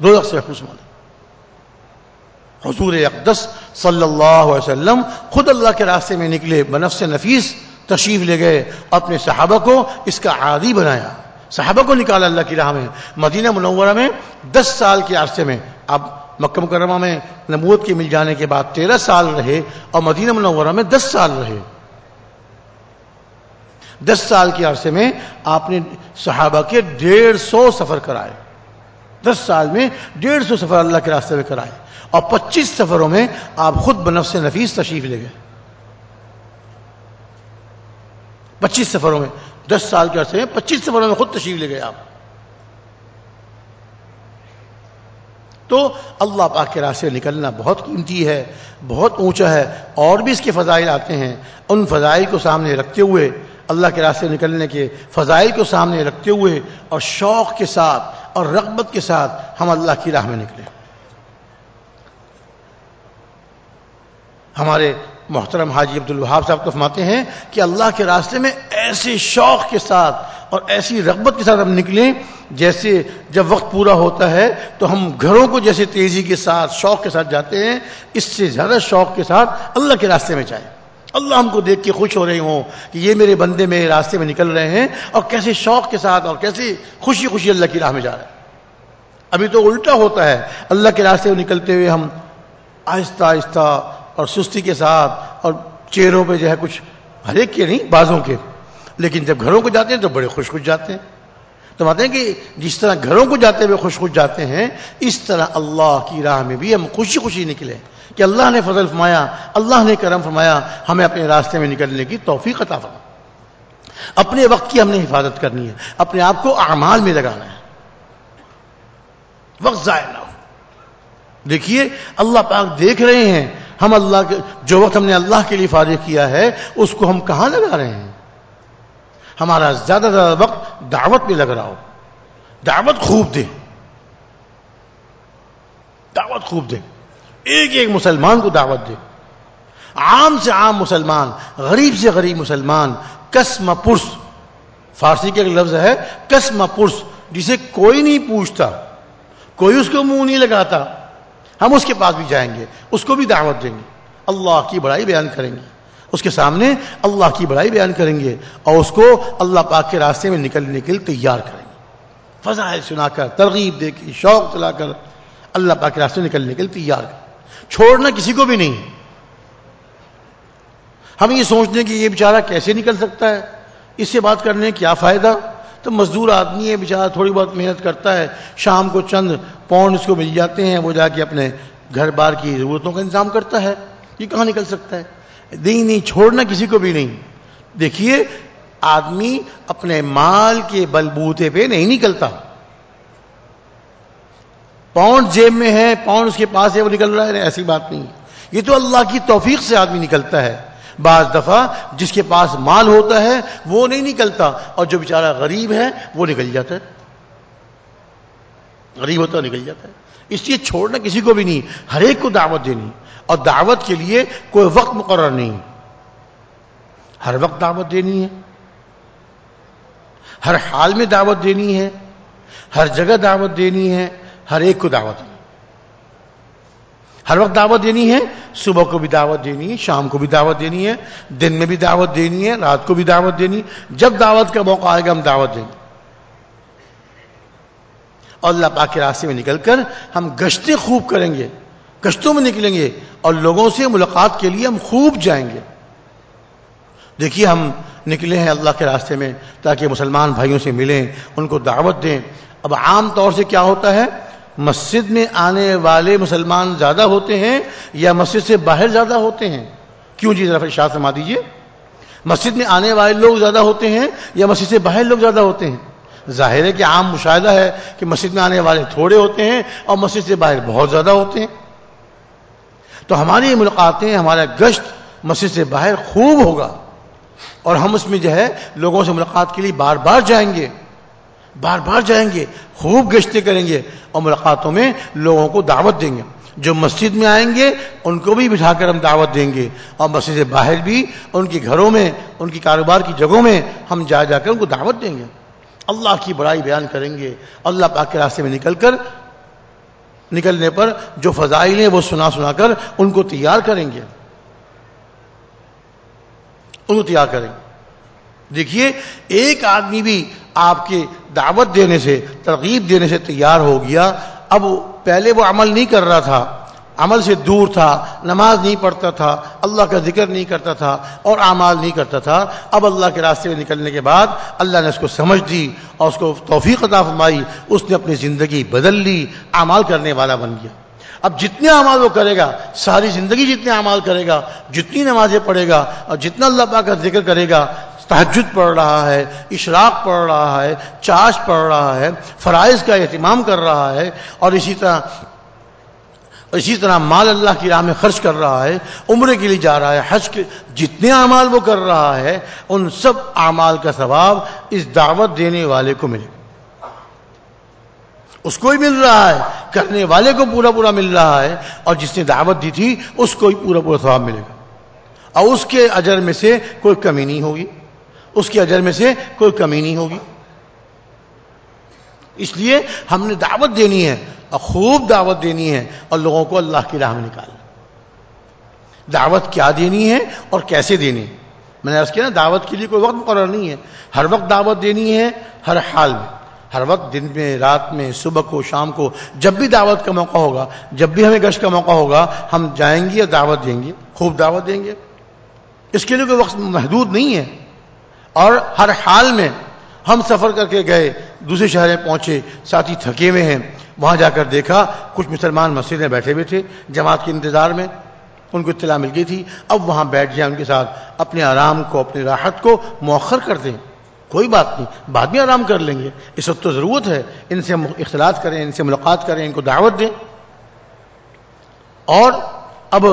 دوزخ سے محفوظ فرما دیں۔ حضور اقدس صلی اللہ علیہ وسلم خود اللہ کے راستے میں نکلے، بنفس نفیس تشریف لے گئے، اپنے صحابہ کو اس کا عادی بنایا۔ صحابہ کو نکالا اللہ کی راہ میں۔ مدینہ منورہ میں دس سال کے عرصے میں، اب مکہ مکرمہ میں نبوت کے مل جانے کے بعد تیرہ سال رہے اور مدینہ منورہ میں دس سال رہے۔ دس سال کے عرصے میں آپ نے صحابہ کے ڈیڑھ سو سفر کرائے۔ دس سال میں ڈیڑھ سو سفر اللہ کے راستے میں کرائے۔ اور پچیس سفروں میں آپ خود بنفس نفیس تشریف لے گئے۔ پچیس سفروں میں، دس سال کے عرصے میں پچیس سفروں میں خود تشریف لے گئے آپ۔ تو اللہ پاک کے راستے نکلنا بہت قیمتی ہے، بہت اونچا ہے، اور بھی اس کے فضائل آتے ہیں۔ ان فضائل کو سامنے رکھتے ہوئے، اللہ کے راستے نکلنے کے فضائل کو سامنے رکھتے ہوئے اور شوق کے ساتھ اور رغبت کے ساتھ ہم اللہ کی راہ میں نکلیں۔ ہمارے محترم حاجی عبد الوہاب صاحب تو فرماتے ہیں کہ اللہ کے راستے میں ایسے شوق کے ساتھ اور ایسی رغبت کے ساتھ ہم نکلیں جیسے جب وقت پورا ہوتا ہے تو ہم گھروں کو جیسے تیزی کے ساتھ، شوق کے ساتھ جاتے ہیں، اس سے زیادہ شوق کے ساتھ اللہ کے راستے میں جائیں۔ اللہ ہم کو دیکھ کے خوش ہو رہے ہوں کہ یہ میرے بندے میرے راستے میں نکل رہے ہیں اور کیسے شوق کے ساتھ اور کیسے خوشی خوشی اللہ کی راہ میں جا رہے ہیں۔ ابھی تو الٹا ہوتا ہے، اللہ کے راستے میں نکلتے ہوئے ہم آہستہ آہستہ اور سستی کے ساتھ اور چہروں پہ جو ہے کچھ ہر ایک کے نہیں، بازوں کے۔ لیکن جب گھروں کو جاتے ہیں تو بڑے خوش خوش جاتے ہیں۔ تو ہیں کہ جس طرح گھروں کو جاتے ہوئے خوش خوش جاتے ہیں، اس طرح اللہ کی راہ میں بھی ہم خوشی خوشی نکلے کہ اللہ نے فضل فرمایا، اللہ نے کرم فرمایا، ہمیں اپنے راستے میں نکلنے کی توفیق عطا فرما۔ اپنے وقت کی ہم نے حفاظت کرنی ہے، اپنے آپ کو اعمال میں لگانا ہے۔ وقت ضائع نہ ہو۔ دیکھیے، اللہ پاک دیکھ رہے ہیں، ہم اللہ کے جو وقت ہم نے اللہ کے لیے فارغ کیا ہے، اس کو ہم کہاں لگا رہے ہیں؟ ہمارا زیادہ زیادہ وقت دعوت میں لگ رہا ہو۔ دعوت خوب دے۔ دعوت خوب دے۔ ایک ایک مسلمان کو دعوت دے۔ عام سے عام مسلمان، غریب سے غریب مسلمان کسم پرس۔ فارسی کے ایک لفظ ہے کسم پرس، جسے کوئی نہیں پوچھتا، کوئی اس کو منہ نہیں لگاتا۔ ہم اس کے پاس بھی جائیں گے، اس کو بھی دعوت دیں گے۔ اللہ کی بڑائی بیان کریں گے۔ اس کے سامنے اللہ کی بڑائی بیان کریں گے اور اس کو اللہ پاک کے راستے میں نکلنے کے لیے تیار کریں گے۔ فضائل سنا کر، ترغیب دے کے، شوق چلا کر اللہ پاک کے راستے میں نکلنے کے لیے تیار کریں۔ چھوڑنا کسی کو بھی نہیں۔ ہم یہ سوچتے ہیں کہ یہ بیچارہ کیسے نکل سکتا ہے؟ اس سے بات کرنے کیا فائدہ؟ تو مزدور آدمی ہے، بیچارہ تھوڑی بہت محنت کرتا ہے، شام کو چند پاؤنڈ اس کو مل جاتے ہیں، وہ جا کے اپنے گھر بار کی ضرورتوں کا انتظام کرتا ہے۔ یہ کہاں نکل سکتا ہے؟ نہیں نہیں، چھوڑنا کسی کو بھی نہیں۔ دیکھیے، آدمی اپنے مال کے بلبوتے پہ نہیں نکلتا۔ پاؤنڈ جیب میں ہے، پاؤنڈ اس کے پاس ہے، وہ نکل رہا ہے۔ ایسی بات نہیں۔ یہ تو اللہ کی توفیق سے آدمی نکلتا ہے۔ بعض دفعہ جس کے پاس مال ہوتا ہے، وہ نہیں نکلتا۔ اور جو بیچارہ غریب ہے، وہ نکل جاتا ہے۔ غریب ہوتا نکل جاتا ہے۔ اس لیے چھوڑنا کسی کو بھی نہیں۔ ہر ایک کو دعوت دینی۔ اور دعوت کے لیے کوئی وقت مقرر نہیں۔ ہر وقت دعوت دینی ہے۔ ہر حال میں دعوت دینی ہے۔ ہر جگہ دعوت دینی ہے۔ ہر ایک کو دعوت۔ دینی ہر وقت دعوت دینی ہے۔ صبح کو بھی دعوت دینی ہے۔ شام کو بھی دعوت دینی ہے۔ دن میں بھی دعوت دینی ہے۔ رات کو بھی دعوت دینی۔ جب دعوت کا موقع آئے گا، ہم دعوت دیں گے۔ اور اللہ پاک کے راستے میں نکل کر ہم گشتیں خوب کریں گے۔ گشتوں میں نکلیں گے اور لوگوں سے ملاقات کے لیے ہم خوب جائیں گے۔ دیکھیے ہم نکلے ہیں اللہ کے راستے میں تاکہ مسلمان بھائیوں سے ملیں، ان کو دعوت دیں۔ اب عام طور سے کیا ہوتا ہے؟ مسجد میں آنے والے مسلمان زیادہ ہوتے ہیں یا مسجد سے باہر زیادہ ہوتے ہیں؟ کیوں جی ذرا شاہ سما دیجیے مسجد میں آنے والے لوگ زیادہ ہوتے ہیں یا مسجد سے باہر لوگ زیادہ ہوتے ہیں؟ ظاہر ہے کہ عام مشاہدہ ہے کہ مسجد میں آنے والے تھوڑے ہوتے ہیں اور مسجد سے باہر بہت زیادہ ہوتے ہیں۔ تو ہماری ملاقاتیں، ہمارا گشت مسجد سے باہر خوب ہوگا۔ اور ہم اس میں جو ہے لوگوں سے ملاقات کے لیے بار بار جائیں گے۔ بار بار جائیں گے، خوب گشتے کریں گے اور ملاقاتوں میں لوگوں کو دعوت دیں گے۔ جو مسجد میں آئیں گے، ان کو بھی بٹھا کر ہم دعوت دیں گے۔ اور مسجد سے باہر بھی، ان کے گھروں میں، ان کی کاروبار کی جگہوں میں ہم جا جا کر ان کو دعوت دیں گے۔ اللہ کی بڑائی بیان کریں گے۔ اللہ پاک کے راستے میں نکل کر نکلنے پر جو فضائل ہیں وہ سنا سنا کر ان کو تیار کریں گے۔ ان کو تیار کریں گے۔ دیکھیے، ایک آدمی بھی آپ کے دعوت دینے سے، ترغیب دینے سے تیار ہو گیا۔ اب پہلے وہ عمل نہیں کر رہا تھا۔ عمل سے دور تھا، نماز نہیں پڑھتا تھا، اللہ کا ذکر نہیں کرتا تھا اور اعمال نہیں کرتا تھا۔ اب اللہ کے راستے میں نکلنے کے بعد اللہ نے اس کو سمجھ دی اور اس کو توفیق عطا فرمائی، اس نے اپنی زندگی بدل لی، اعمال کرنے والا بن گیا۔ اب جتنے اعمال وہ کرے گا، ساری زندگی جتنے اعمال کرے گا، جتنی نمازیں پڑھے گا اور جتنا اللہ پاک کا ذکر کرے گا تحجد پڑھ رہا ہے، اشراق پڑھ رہا ہے، چاش پڑھ رہا ہے، فرائض کا اہتمام کر رہا ہے اور اسی طرح اسی طرح مال اللہ کی راہ میں خرچ کر رہا ہے، عمرے کے لیے جا رہا ہے، حج کے جتنے اعمال وہ کر رہا ہے، ان سب اعمال کا ثواب اس دعوت دینے والے کو ملے۔ اس کو ہی مل رہا ہے، کرنے والے کو پورا پورا مل رہا ہے، اور جس نے دعوت دی تھی، اس کو ہی پورا پورا ثواب ملے گا۔ اور اس کے اجر میں سے کوئی کمی نہیں ہوگی۔ اس کے اجر میں سے کوئی کمی نہیں ہوگی۔ اس لیے ہم نے دعوت دینی ہے اور خوب دعوت دینی ہے اور لوگوں کو اللہ کی راہ میں نکالنا دعوت کیا دینی ہے اور کیسے دینی ہے؟ میں نے کیا نا، دعوت کے لیے کوئی وقت مقرر نہیں ہے۔ ہر وقت دعوت دینی ہے، ہر حال میں۔ ہر وقت دن میں، رات میں، صبح کو، شام کو، جب بھی دعوت کا موقع ہوگا، جب بھی ہمیں گشت کا موقع ہوگا، ہم جائیں گے اور دعوت دیں گے۔ خوب دعوت دیں گے۔ اس کے لیے کوئی وقت محدود نہیں ہے۔ اور ہر حال میں ہم سفر کر کے گئے دوسرے شہر میں پہنچے ساتھی تھکے ہوئے ہیں۔ وہاں جا کر دیکھا، کچھ مسلمان مسجد میں بیٹھے ہوئے تھے۔ جماعت کے انتظار میں ان کو اطلاع مل گئی تھی۔ اب وہاں بیٹھ جائیں ان کے ساتھ، اپنے آرام کو، اپنی راحت کو مؤخر کر دیں۔ کوئی بات نہیں، بعد میں آرام کر لیں گے۔ اس وقت تو ضرورت ہے۔ ان سے اختلاط کریں، ان سے ملاقات کریں، ان کو دعوت دیں۔ اور اب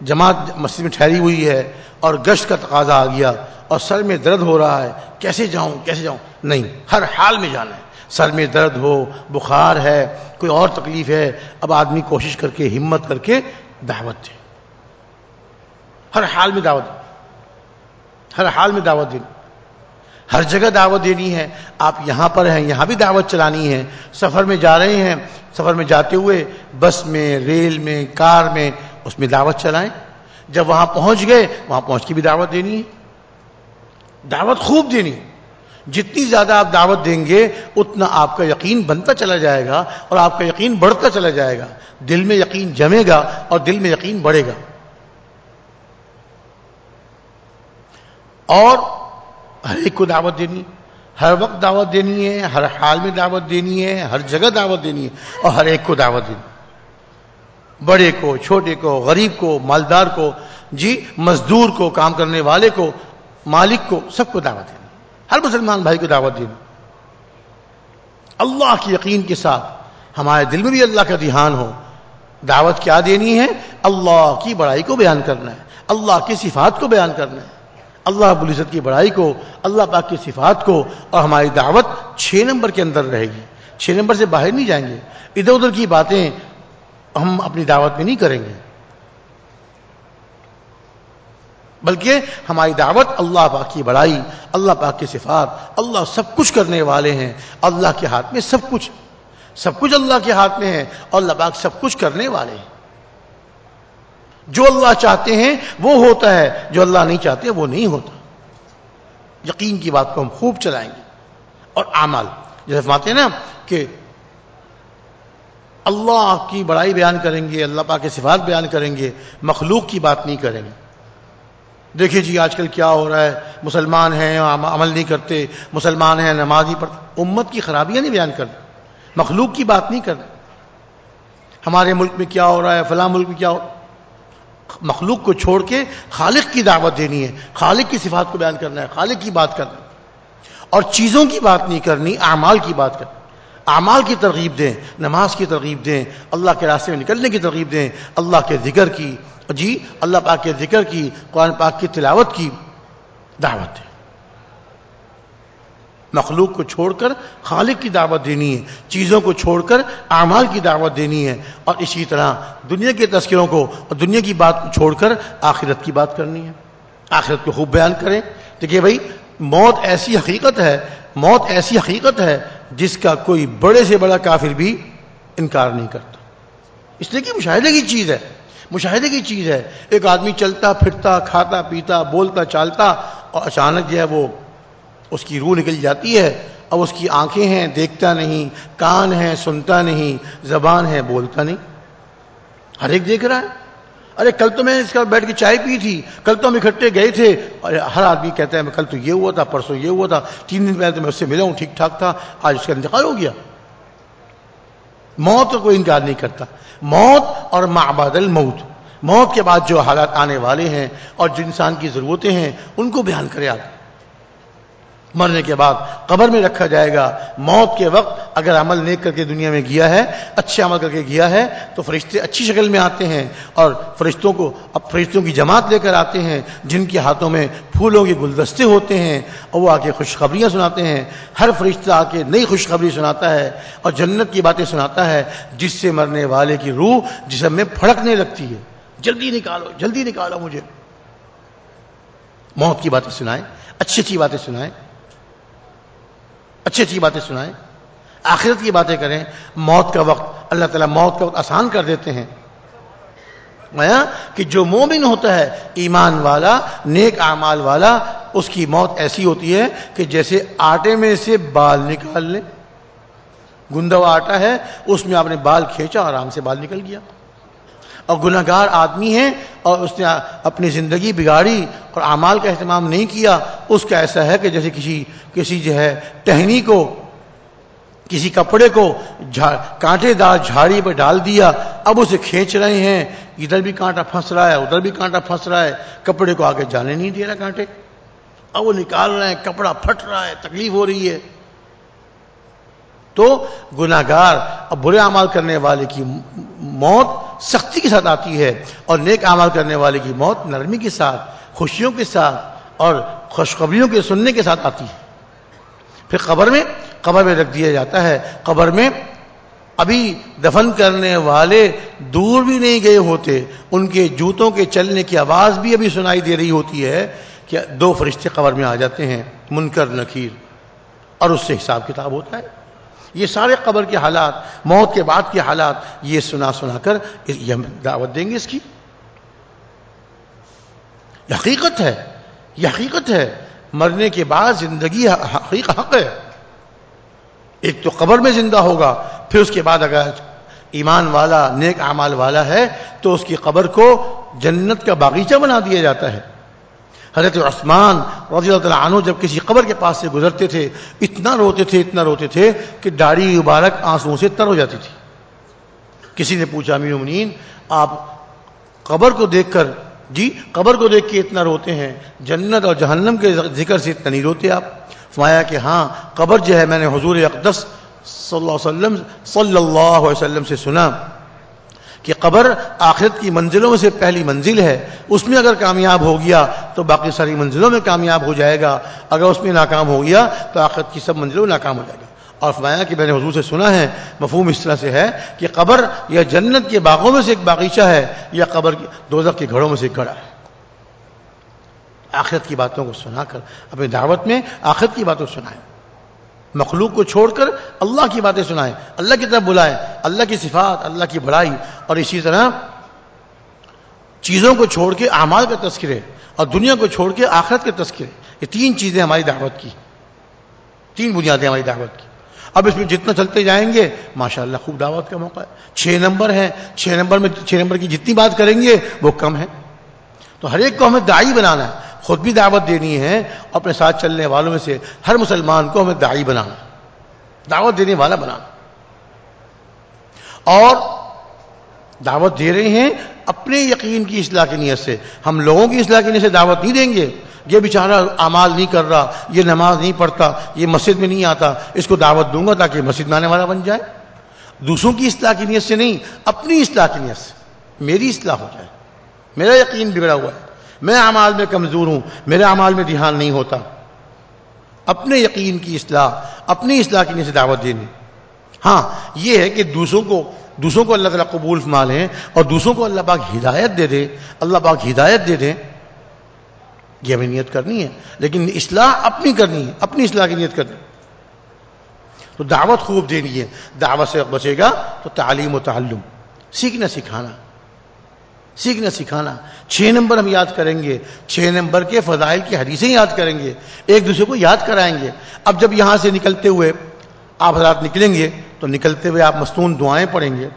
جماعت مسجد میں ٹھہری ہوئی ہے اور گشت کا تقاضا آ گیا اور سر میں درد ہو رہا ہے، کیسے جاؤں کیسے جاؤں؟ نہیں، ہر حال میں جانا ہے۔ سر میں درد ہو، بخار ہے، کوئی اور تکلیف ہے، اب آدمی کوشش کر کے، ہمت کر کے دعوت دے۔ ہر حال میں دعوت ہر حال میں دعوت دیں ہر جگہ دعوت دینی ہے۔ آپ یہاں پر ہیں، یہاں بھی دعوت چلانی ہے۔ سفر میں جا رہے ہیں، سفر میں جاتے ہوئے بس میں، ریل میں، کار میں اس میں دعوت چلائیں۔ جب وہاں پہنچ گئے، وہاں پہنچ کے بھی دعوت دینی ہے۔ دعوت خوب دینی جتنی زیادہ آپ دعوت دیں گے، اتنا آپ کا یقین بنتا چلا جائے گا اور آپ کا یقین بڑھتا چلا جائے گا۔ دل میں یقین جمے گا اور دل میں یقین بڑھے گا۔ اور ہر ایک کو دعوت دینی ہر وقت دعوت دینی ہے، ہر حال میں دعوت دینی ہے، ہر جگہ دعوت دینی ہے اور ہر ایک کو دعوت دینی بڑے کو، چھوٹے کو، غریب کو، مالدار کو جی مزدور کو، کام کرنے والے کو، مالک کو، سب کو دعوت دینی۔ ہر مسلمان بھائی کو دعوت دینی۔ اللہ کی یقین کے ساتھ ہمارے دل میں بھی اللہ کا دھیان ہو۔ دعوت کیا دینی ہے؟ اللہ کی بڑائی کو بیان کرنا ہے۔ اللہ کی صفات کو بیان کرنا ہے۔ اللہ رب العزت کی بڑائی کو، اللہ پاک کی صفات کو اور ہماری دعوت چھ نمبر کے اندر رہے گی۔ چھ نمبر سے باہر نہیں جائیں گے۔ ادھر ادھر کی باتیں ہم اپنی دعوت میں نہیں کریں گے۔ بلکہ ہماری دعوت اللہ پاک کی بڑائی، اللہ پاک کی صفات، اللہ سب کچھ کرنے والے ہیں۔ اللہ کے ہاتھ میں سب کچھ سب کچھ اللہ کے ہاتھ میں ہے اور اللہ پاک سب کچھ کرنے والے ہیں۔ جو اللہ چاہتے ہیں وہ ہوتا ہے، جو اللہ نہیں چاہتے وہ نہیں ہوتا۔ یقین کی بات کو ہم خوب چلائیں گے۔ اور اعمال، جیسے فرماتے ہیں نا کہ اللہ کی بڑائی بیان کریں گے، اللہ پاک کے صفات بیان کریں گے، مخلوق کی بات نہیں کریں گے۔ دیکھیے جی آج کل کیا ہو رہا ہے، مسلمان ہیں عمل نہیں کرتے، مسلمان ہیں، نماز نہیں پڑھتے۔ امت کی خرابیاں نہیں بیان کرتے مخلوق کی بات نہیں کرتے ہمارے ملک میں کیا ہو رہا ہے، فلاں ملک میں کیا ہو مخلوق کو چھوڑ کے خالق کی دعوت دینی ہے، خالق کی صفات کو بیان کرنا ہے، خالق کی بات کرنا اور چیزوں کی بات نہیں کرنی، اعمال کی بات کرنا اعمال کی ترغیب دیں، نماز کی ترغیب دیں، اللہ کے راستے میں نکلنے کی ترغیب دیں، اللہ کے ذکر کی۔ جی اللہ پاک کے ذکر کی، قرآن پاک کی تلاوت کی دعوت دیں۔ مخلوق کو چھوڑ کر خالق کی دعوت دینی ہے، چیزوں کو چھوڑ کر اعمال کی دعوت دینی ہے۔ اور اسی طرح دنیا کے تذکروں کو اور دنیا کی بات کو چھوڑ کر آخرت کی بات کرنی ہے۔ آخرت کو خوب بیان کریں۔ دیکھیے بھائی، موت ایسی حقیقت ہے، موت ایسی حقیقت ہے جس کا کوئی بڑے سے بڑا کافر بھی انکار نہیں کرتا۔ اس لیے کہ مشاہدے کی چیز ہے۔ مشاہدے کی چیز ہے۔ ایک آدمی چلتا، پھرتا، کھاتا، پیتا، بولتا، چالتا اور اچانک جو ہے وہ اس کی روح نکل جاتی ہے۔ اب اس کی آنکھیں ہیں، دیکھتا نہیں، کان ہے، سنتا نہیں، زبان ہے، بولتا نہیں۔ ہر ایک دیکھ رہا ہے۔ ارے کل تو میں اس کا بیٹھ کے چائے پی تھی، کل تو ہم اکٹھے گئے تھے۔ اور ہر آدمی کہتا ہے کل تو یہ ہوا تھا، پرسوں یہ ہوا تھا، تین دن پہلے تو میں اس سے ملا ہوں، ٹھیک ٹھاک تھا، آج اس کا انتقال ہو گیا۔ موت کا کوئی انکار نہیں کرتا۔ موت اور معبد الموت۔ موت کے بعد جو حالات آنے والے ہیں اور جو انسان کی ضرورتیں ہیں، ان کو بیان کرے آپ۔ مرنے کے بعد قبر میں رکھا جائے گا۔ موت کے وقت اگر عمل نیک کر کے دنیا میں گیا ہے، اچھے عمل کر کے گیا ہے، تو فرشتے اچھی شکل میں آتے ہیں اور فرشتوں کو اب فرشتوں کی جماعت لے کر آتے ہیں، جن کے ہاتھوں میں پھولوں کے گلدستے ہوتے ہیں اور وہ آ کے خوشخبریاں سناتے ہیں۔ ہر فرشتہ آ کے نئی خوشخبری سناتا ہے اور جنت کی باتیں سناتا ہے، جس سے مرنے والے کی روح جسم میں پھڑکنے لگتی ہے۔ جلدی نکالو جلدی نکالو مجھے۔ موت کی باتیں سنائیں اچھی اچھی باتیں سنائیں۔ اچھی اچھی باتیں سنائیں، آخرت کی باتیں کریں، موت کا وقت، اللہ تعالیٰ موت کا وقت آسان کر دیتے ہیں۔ کہ جو مومن ہوتا ہے، ایمان والا، نیک اعمال والا، اس کی موت ایسی ہوتی ہے کہ جیسے آٹے میں سے بال نکال لیں گندا آٹا ہے، اس میں آپ نے بال کھینچا، آرام سے بال نکل گیا۔ اور گناہ گار آدمی ہے اور اس نے اپنی زندگی بگاڑی اور اعمال کا اہتمام نہیں کیا، اس کا ایسا ہے کہ جیسے کسی کسی جو ہے ٹہنی کو، کسی کپڑے کو کانٹے دار جھاڑی پہ ڈال دیا، اب اسے کھینچ رہے ہیں، ادھر بھی کانٹا پھنس رہا ہے، ادھر بھی کانٹا پھنس رہا ہے، کپڑے کو آگے جانے نہیں دے رہا کانٹے۔ اب وہ نکال رہے ہیں، کپڑا پھٹ رہا ہے، تکلیف ہو رہی ہے۔ تو گناگار اور برے اعمال کرنے والے کی موت سختی کے ساتھ آتی ہے اور نیک اعمال کرنے والے کی موت نرمی کے ساتھ، خوشیوں کے ساتھ اور خوشخبریوں کے سننے کے ساتھ آتی ہے۔ پھر قبر میں قبر میں رکھ دیا جاتا ہے۔ قبر میں ابھی دفن کرنے والے دور بھی نہیں گئے ہوتے۔ ان کے جوتوں کے چلنے کی آواز بھی ابھی سنائی دے رہی ہوتی ہے کہ دو فرشتے قبر میں آ جاتے ہیں، منکر نکیر اور اس سے حساب کتاب ہوتا ہے۔ یہ سارے قبر کے حالات، موت کے بعد کے حالات، یہ سنا سنا کر یہ دعوت دیں گے اس کی۔ یہ حقیقت ہے، یہ حقیقت ہے۔ مرنے کے بعد زندگی حقیق حق ہے۔ ایک تو قبر میں زندہ ہوگا، پھر اس کے بعد اگر ایمان والا، نیک اعمال والا ہے، تو اس کی قبر کو جنت کا باغیچہ بنا دیا جاتا ہے۔ حضرت عثمان رضی اللہ عنہ جب کسی قبر کے پاس سے گزرتے تھے، اتنا روتے تھے، اتنا روتے تھے کہ داڑھی مبارک آنسو سے تر ہو جاتی تھی۔ کسی نے پوچھا، امیر امین آپ قبر کو دیکھ کر جی قبر کو دیکھ کے اتنا روتے ہیں، جنت اور جہنم کے ذکر سے اتنا نہیں روتے آپ؟ فرمایا کہ ہاں قبر جو ہے، میں نے حضور اقدس صلی اللہ علیہ وسلم، صلی اللہ علیہ وسلم سے سنا۔ کہ قبر آخرت کی منزلوں میں سے پہلی منزل ہے، اس میں اگر کامیاب ہو گیا تو باقی ساری منزلوں میں کامیاب ہو جائے گا، اگر اس میں ناکام ہو گیا تو آخرت کی سب منزلوں میں ناکام ہو جائے گا۔ اور فرمایا کہ میں نے حضور سے سنا ہے، مفہوم اس طرح سے ہے کہ قبر یا جنت کے باغوں میں سے ایک باغیچہ ہے یا قبر دوزخ کے گھڑوں میں سے ایک گھڑا ہے۔ آخرت کی باتوں کو سنا کر، اپنی دعوت میں آخرت کی باتوں سنائیں۔ مخلوق کو چھوڑ کر اللہ کی باتیں سنائیں، اللہ کی طرف بلائیں، اللہ کی صفات، اللہ کی بڑائی اور اسی طرح چیزوں کو چھوڑ کے اعمال کا تذکرے اور دنیا کو چھوڑ کے آخرت کے تذکرے، یہ تین چیزیں ہماری دعوت کی، تین بنیادیں ہماری دعوت کی۔ اب اس میں جتنا چلتے جائیں گے ماشاء اللہ خوب دعوت کا موقع ہے۔ چھ نمبر ہے چھ نمبر میں، چھ نمبر کی جتنی بات کریں گے، وہ کم ہے تو ہر ایک کو ہمیں دائی بنانا ہے۔ خود بھی دعوت دینی ہے اپنے ساتھ چلنے والوں میں سے ہر مسلمان کو ہمیں دائی بنانا دعوت دینے والا بنانا اور دعوت دے رہے ہیں اپنے یقین کی اصلاح کی نیت سے۔ ہم لوگوں کی اصلاح کی نیت سے دعوت نہیں دیں گے۔ یہ بیچارہ اعمال نہیں کر رہا، یہ نماز نہیں پڑھتا، یہ مسجد میں نہیں آتا، اس کو دعوت دوں گا تاکہ مسجد میں آنے والا بن جائے۔ دوسروں کی اصلاح کی نیت سے نہیں، اپنی اصلاح کی نیت سے۔ میری اصلاح ہو جائے۔ میرا یقین بگڑا ہوا ہے۔ میں اعمال میں کمزور ہوں، میرے اعمال میں دھیان نہیں ہوتا۔ اپنے یقین کی اصلاح، اپنی اصلاح کی سے دعوت دینی۔ ہاں یہ ہے کہ دوسروں کو دوسروں کو اللہ تعالیٰ قبول لیں اور دوسروں کو اللہ پاک ہدایت دے دے، اللہ پاک ہدایت دے دے یہ ہمیں نیت کرنی ہے، لیکن اصلاح اپنی کرنی ہے، اپنی اصلاح کی نیت کرنی۔ تو دعوت خوب دینی ہے۔ دعوت سے بچے گا تو تعلیم و تعلم، سیکھنا سکھانا۔ سیکھنا سکھانا۔ چھ نمبر ہم یاد کریں گے۔ چھ نمبر کے فضائل کی حدیثیں یاد کریں گے۔ ایک دوسرے کو یاد کرائیں گے۔ اب جب یہاں سے نکلتے ہوئے آپ حضرات نکلیں گے، تو نکلتے ہوئے آپ مستون دعائیں پڑھیں گے۔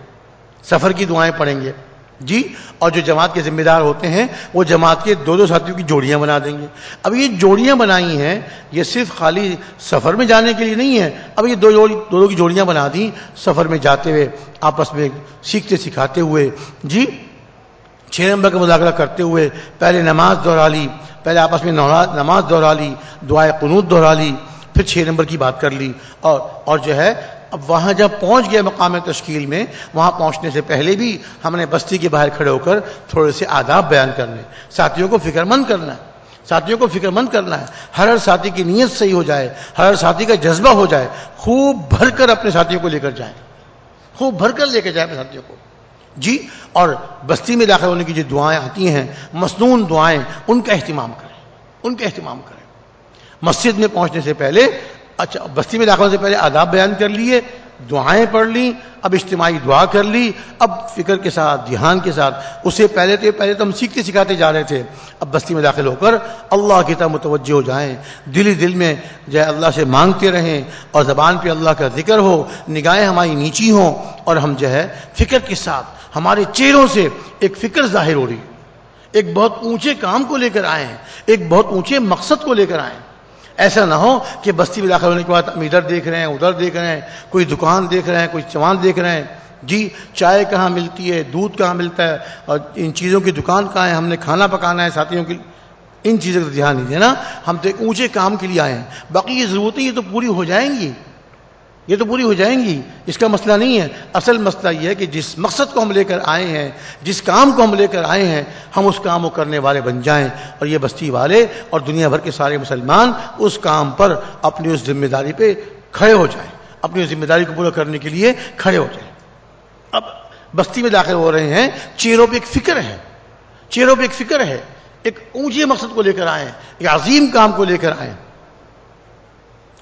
سفر کی دعائیں پڑھیں گے۔ جی اور جو جماعت کے ذمہ دار ہوتے ہیں، وہ جماعت کے دو دو ساتھیوں کی جوڑیاں بنا دیں گے۔ اب یہ جوڑیاں بنائی ہیں، یہ صرف خالی سفر میں جانے کے لیے نہیں ہے اب یہ دو دو دو کی جوڑیاں بنا دیں سفر میں جاتے ہوئے، آپس میں سیکھتے سکھاتے ہوئے۔ جی چھ نمبر کا مذاکرہ کرتے ہوئے پہلے نماز دہرا لی، پہلے آپس میں نماز دہرا لی، دعائے قنوت دہرا لی، پھر چھ نمبر کی بات کر لی اور اور جو ہے، اب وہاں جب پہنچ گئے مقام تشکیل میں، وہاں پہنچنے سے پہلے بھی ہم نے بستی کے باہر کھڑے ہو کر تھوڑے سے آداب بیان کرنے، ساتھیوں کو فکر مند کرنا ہے ساتھیوں کو فکر مند کرنا ہے۔ ہر ہر ساتھی کی نیت صحیح ہو جائے، ہر ہر ساتھی کا جذبہ ہو جائے، خوب بھر کر اپنے ساتھیوں کو لے کر جائیں۔ خوب بھر کر لے کے جائیں اپنے ساتھیوں کو۔ جی اور بستی میں داخل ہونے کی جو دعائیں آتی ہیں، مصنون دعائیں، ان کا اہتمام کریں، ان کا اہتمام کریں۔ مسجد میں پہنچنے سے پہلے اچھا بستی میں داخل ہونے سے پہلے آداب بیان کر لیے دعائیں پڑھ لی اب اجتماعی دعا کر لی، اب فکر کے ساتھ، دھیان کے ساتھ اس سے پہلے تو پہلے تو ہم سیکھتے سکھاتے جا رہے تھے، اب بستی میں داخل ہو کر اللہ کی طرح متوجہ ہو جائیں، دل دل میں جو اللہ سے مانگتے رہیں اور زبان پہ اللہ کا ذکر ہو، نگاہیں ہماری نیچی ہوں اور ہم جو ہے فکر کے ساتھ ہمارے چہروں سے ایک فکر ظاہر ہو رہی، ایک بہت اونچے کام کو لے کر آئے ہیں ایک بہت اونچے مقصد کو لے کر آئے۔ ہیں ایسا نہ ہو کہ بستی میں داخل ہونے کے بعد ہم ادھر دیکھ رہے ہیں، ادھر دیکھ رہے ہیں، کوئی دکان دیکھ رہے ہیں، کوئی چوان دیکھ رہے ہیں۔ جی چائے کہاں ملتی ہے؟ دودھ کہاں ملتا ہے؟ اور ان چیزوں کی دکان کہاں ہے؟ ہم نے کھانا پکانا ہے ساتھیوں کی ان چیزوں کا دھیان نہیں دینا۔ ہم تو ایک اونچے کام کے لیے آئے ہیں۔ باقی یہ ضرورتیں یہ تو پوری ہو جائیں گی۔ یہ تو پوری ہو جائیں گی، اس کا مسئلہ نہیں ہے۔ اصل مسئلہ یہ ہے کہ جس مقصد کو ہم لے کر آئے ہیں، جس کام کو ہم لے کر آئے ہیں، ہم اس کام کو کرنے والے بن جائیں۔ اور یہ بستی والے اور دنیا بھر کے سارے مسلمان اس کام پر اپنی اس ذمہ داری پہ کھڑے ہو جائیں۔ اپنی اس ذمہ داری کو پورا کرنے کے لیے کھڑے ہو جائیں۔ اب بستی میں داخل ہو رہے ہیں چہروں پہ ایک فکر ہے۔ چہروں پہ ایک فکر ہے۔ ایک اونچے مقصد کو لے کر آئے ایک عظیم کام کو لے کر آئے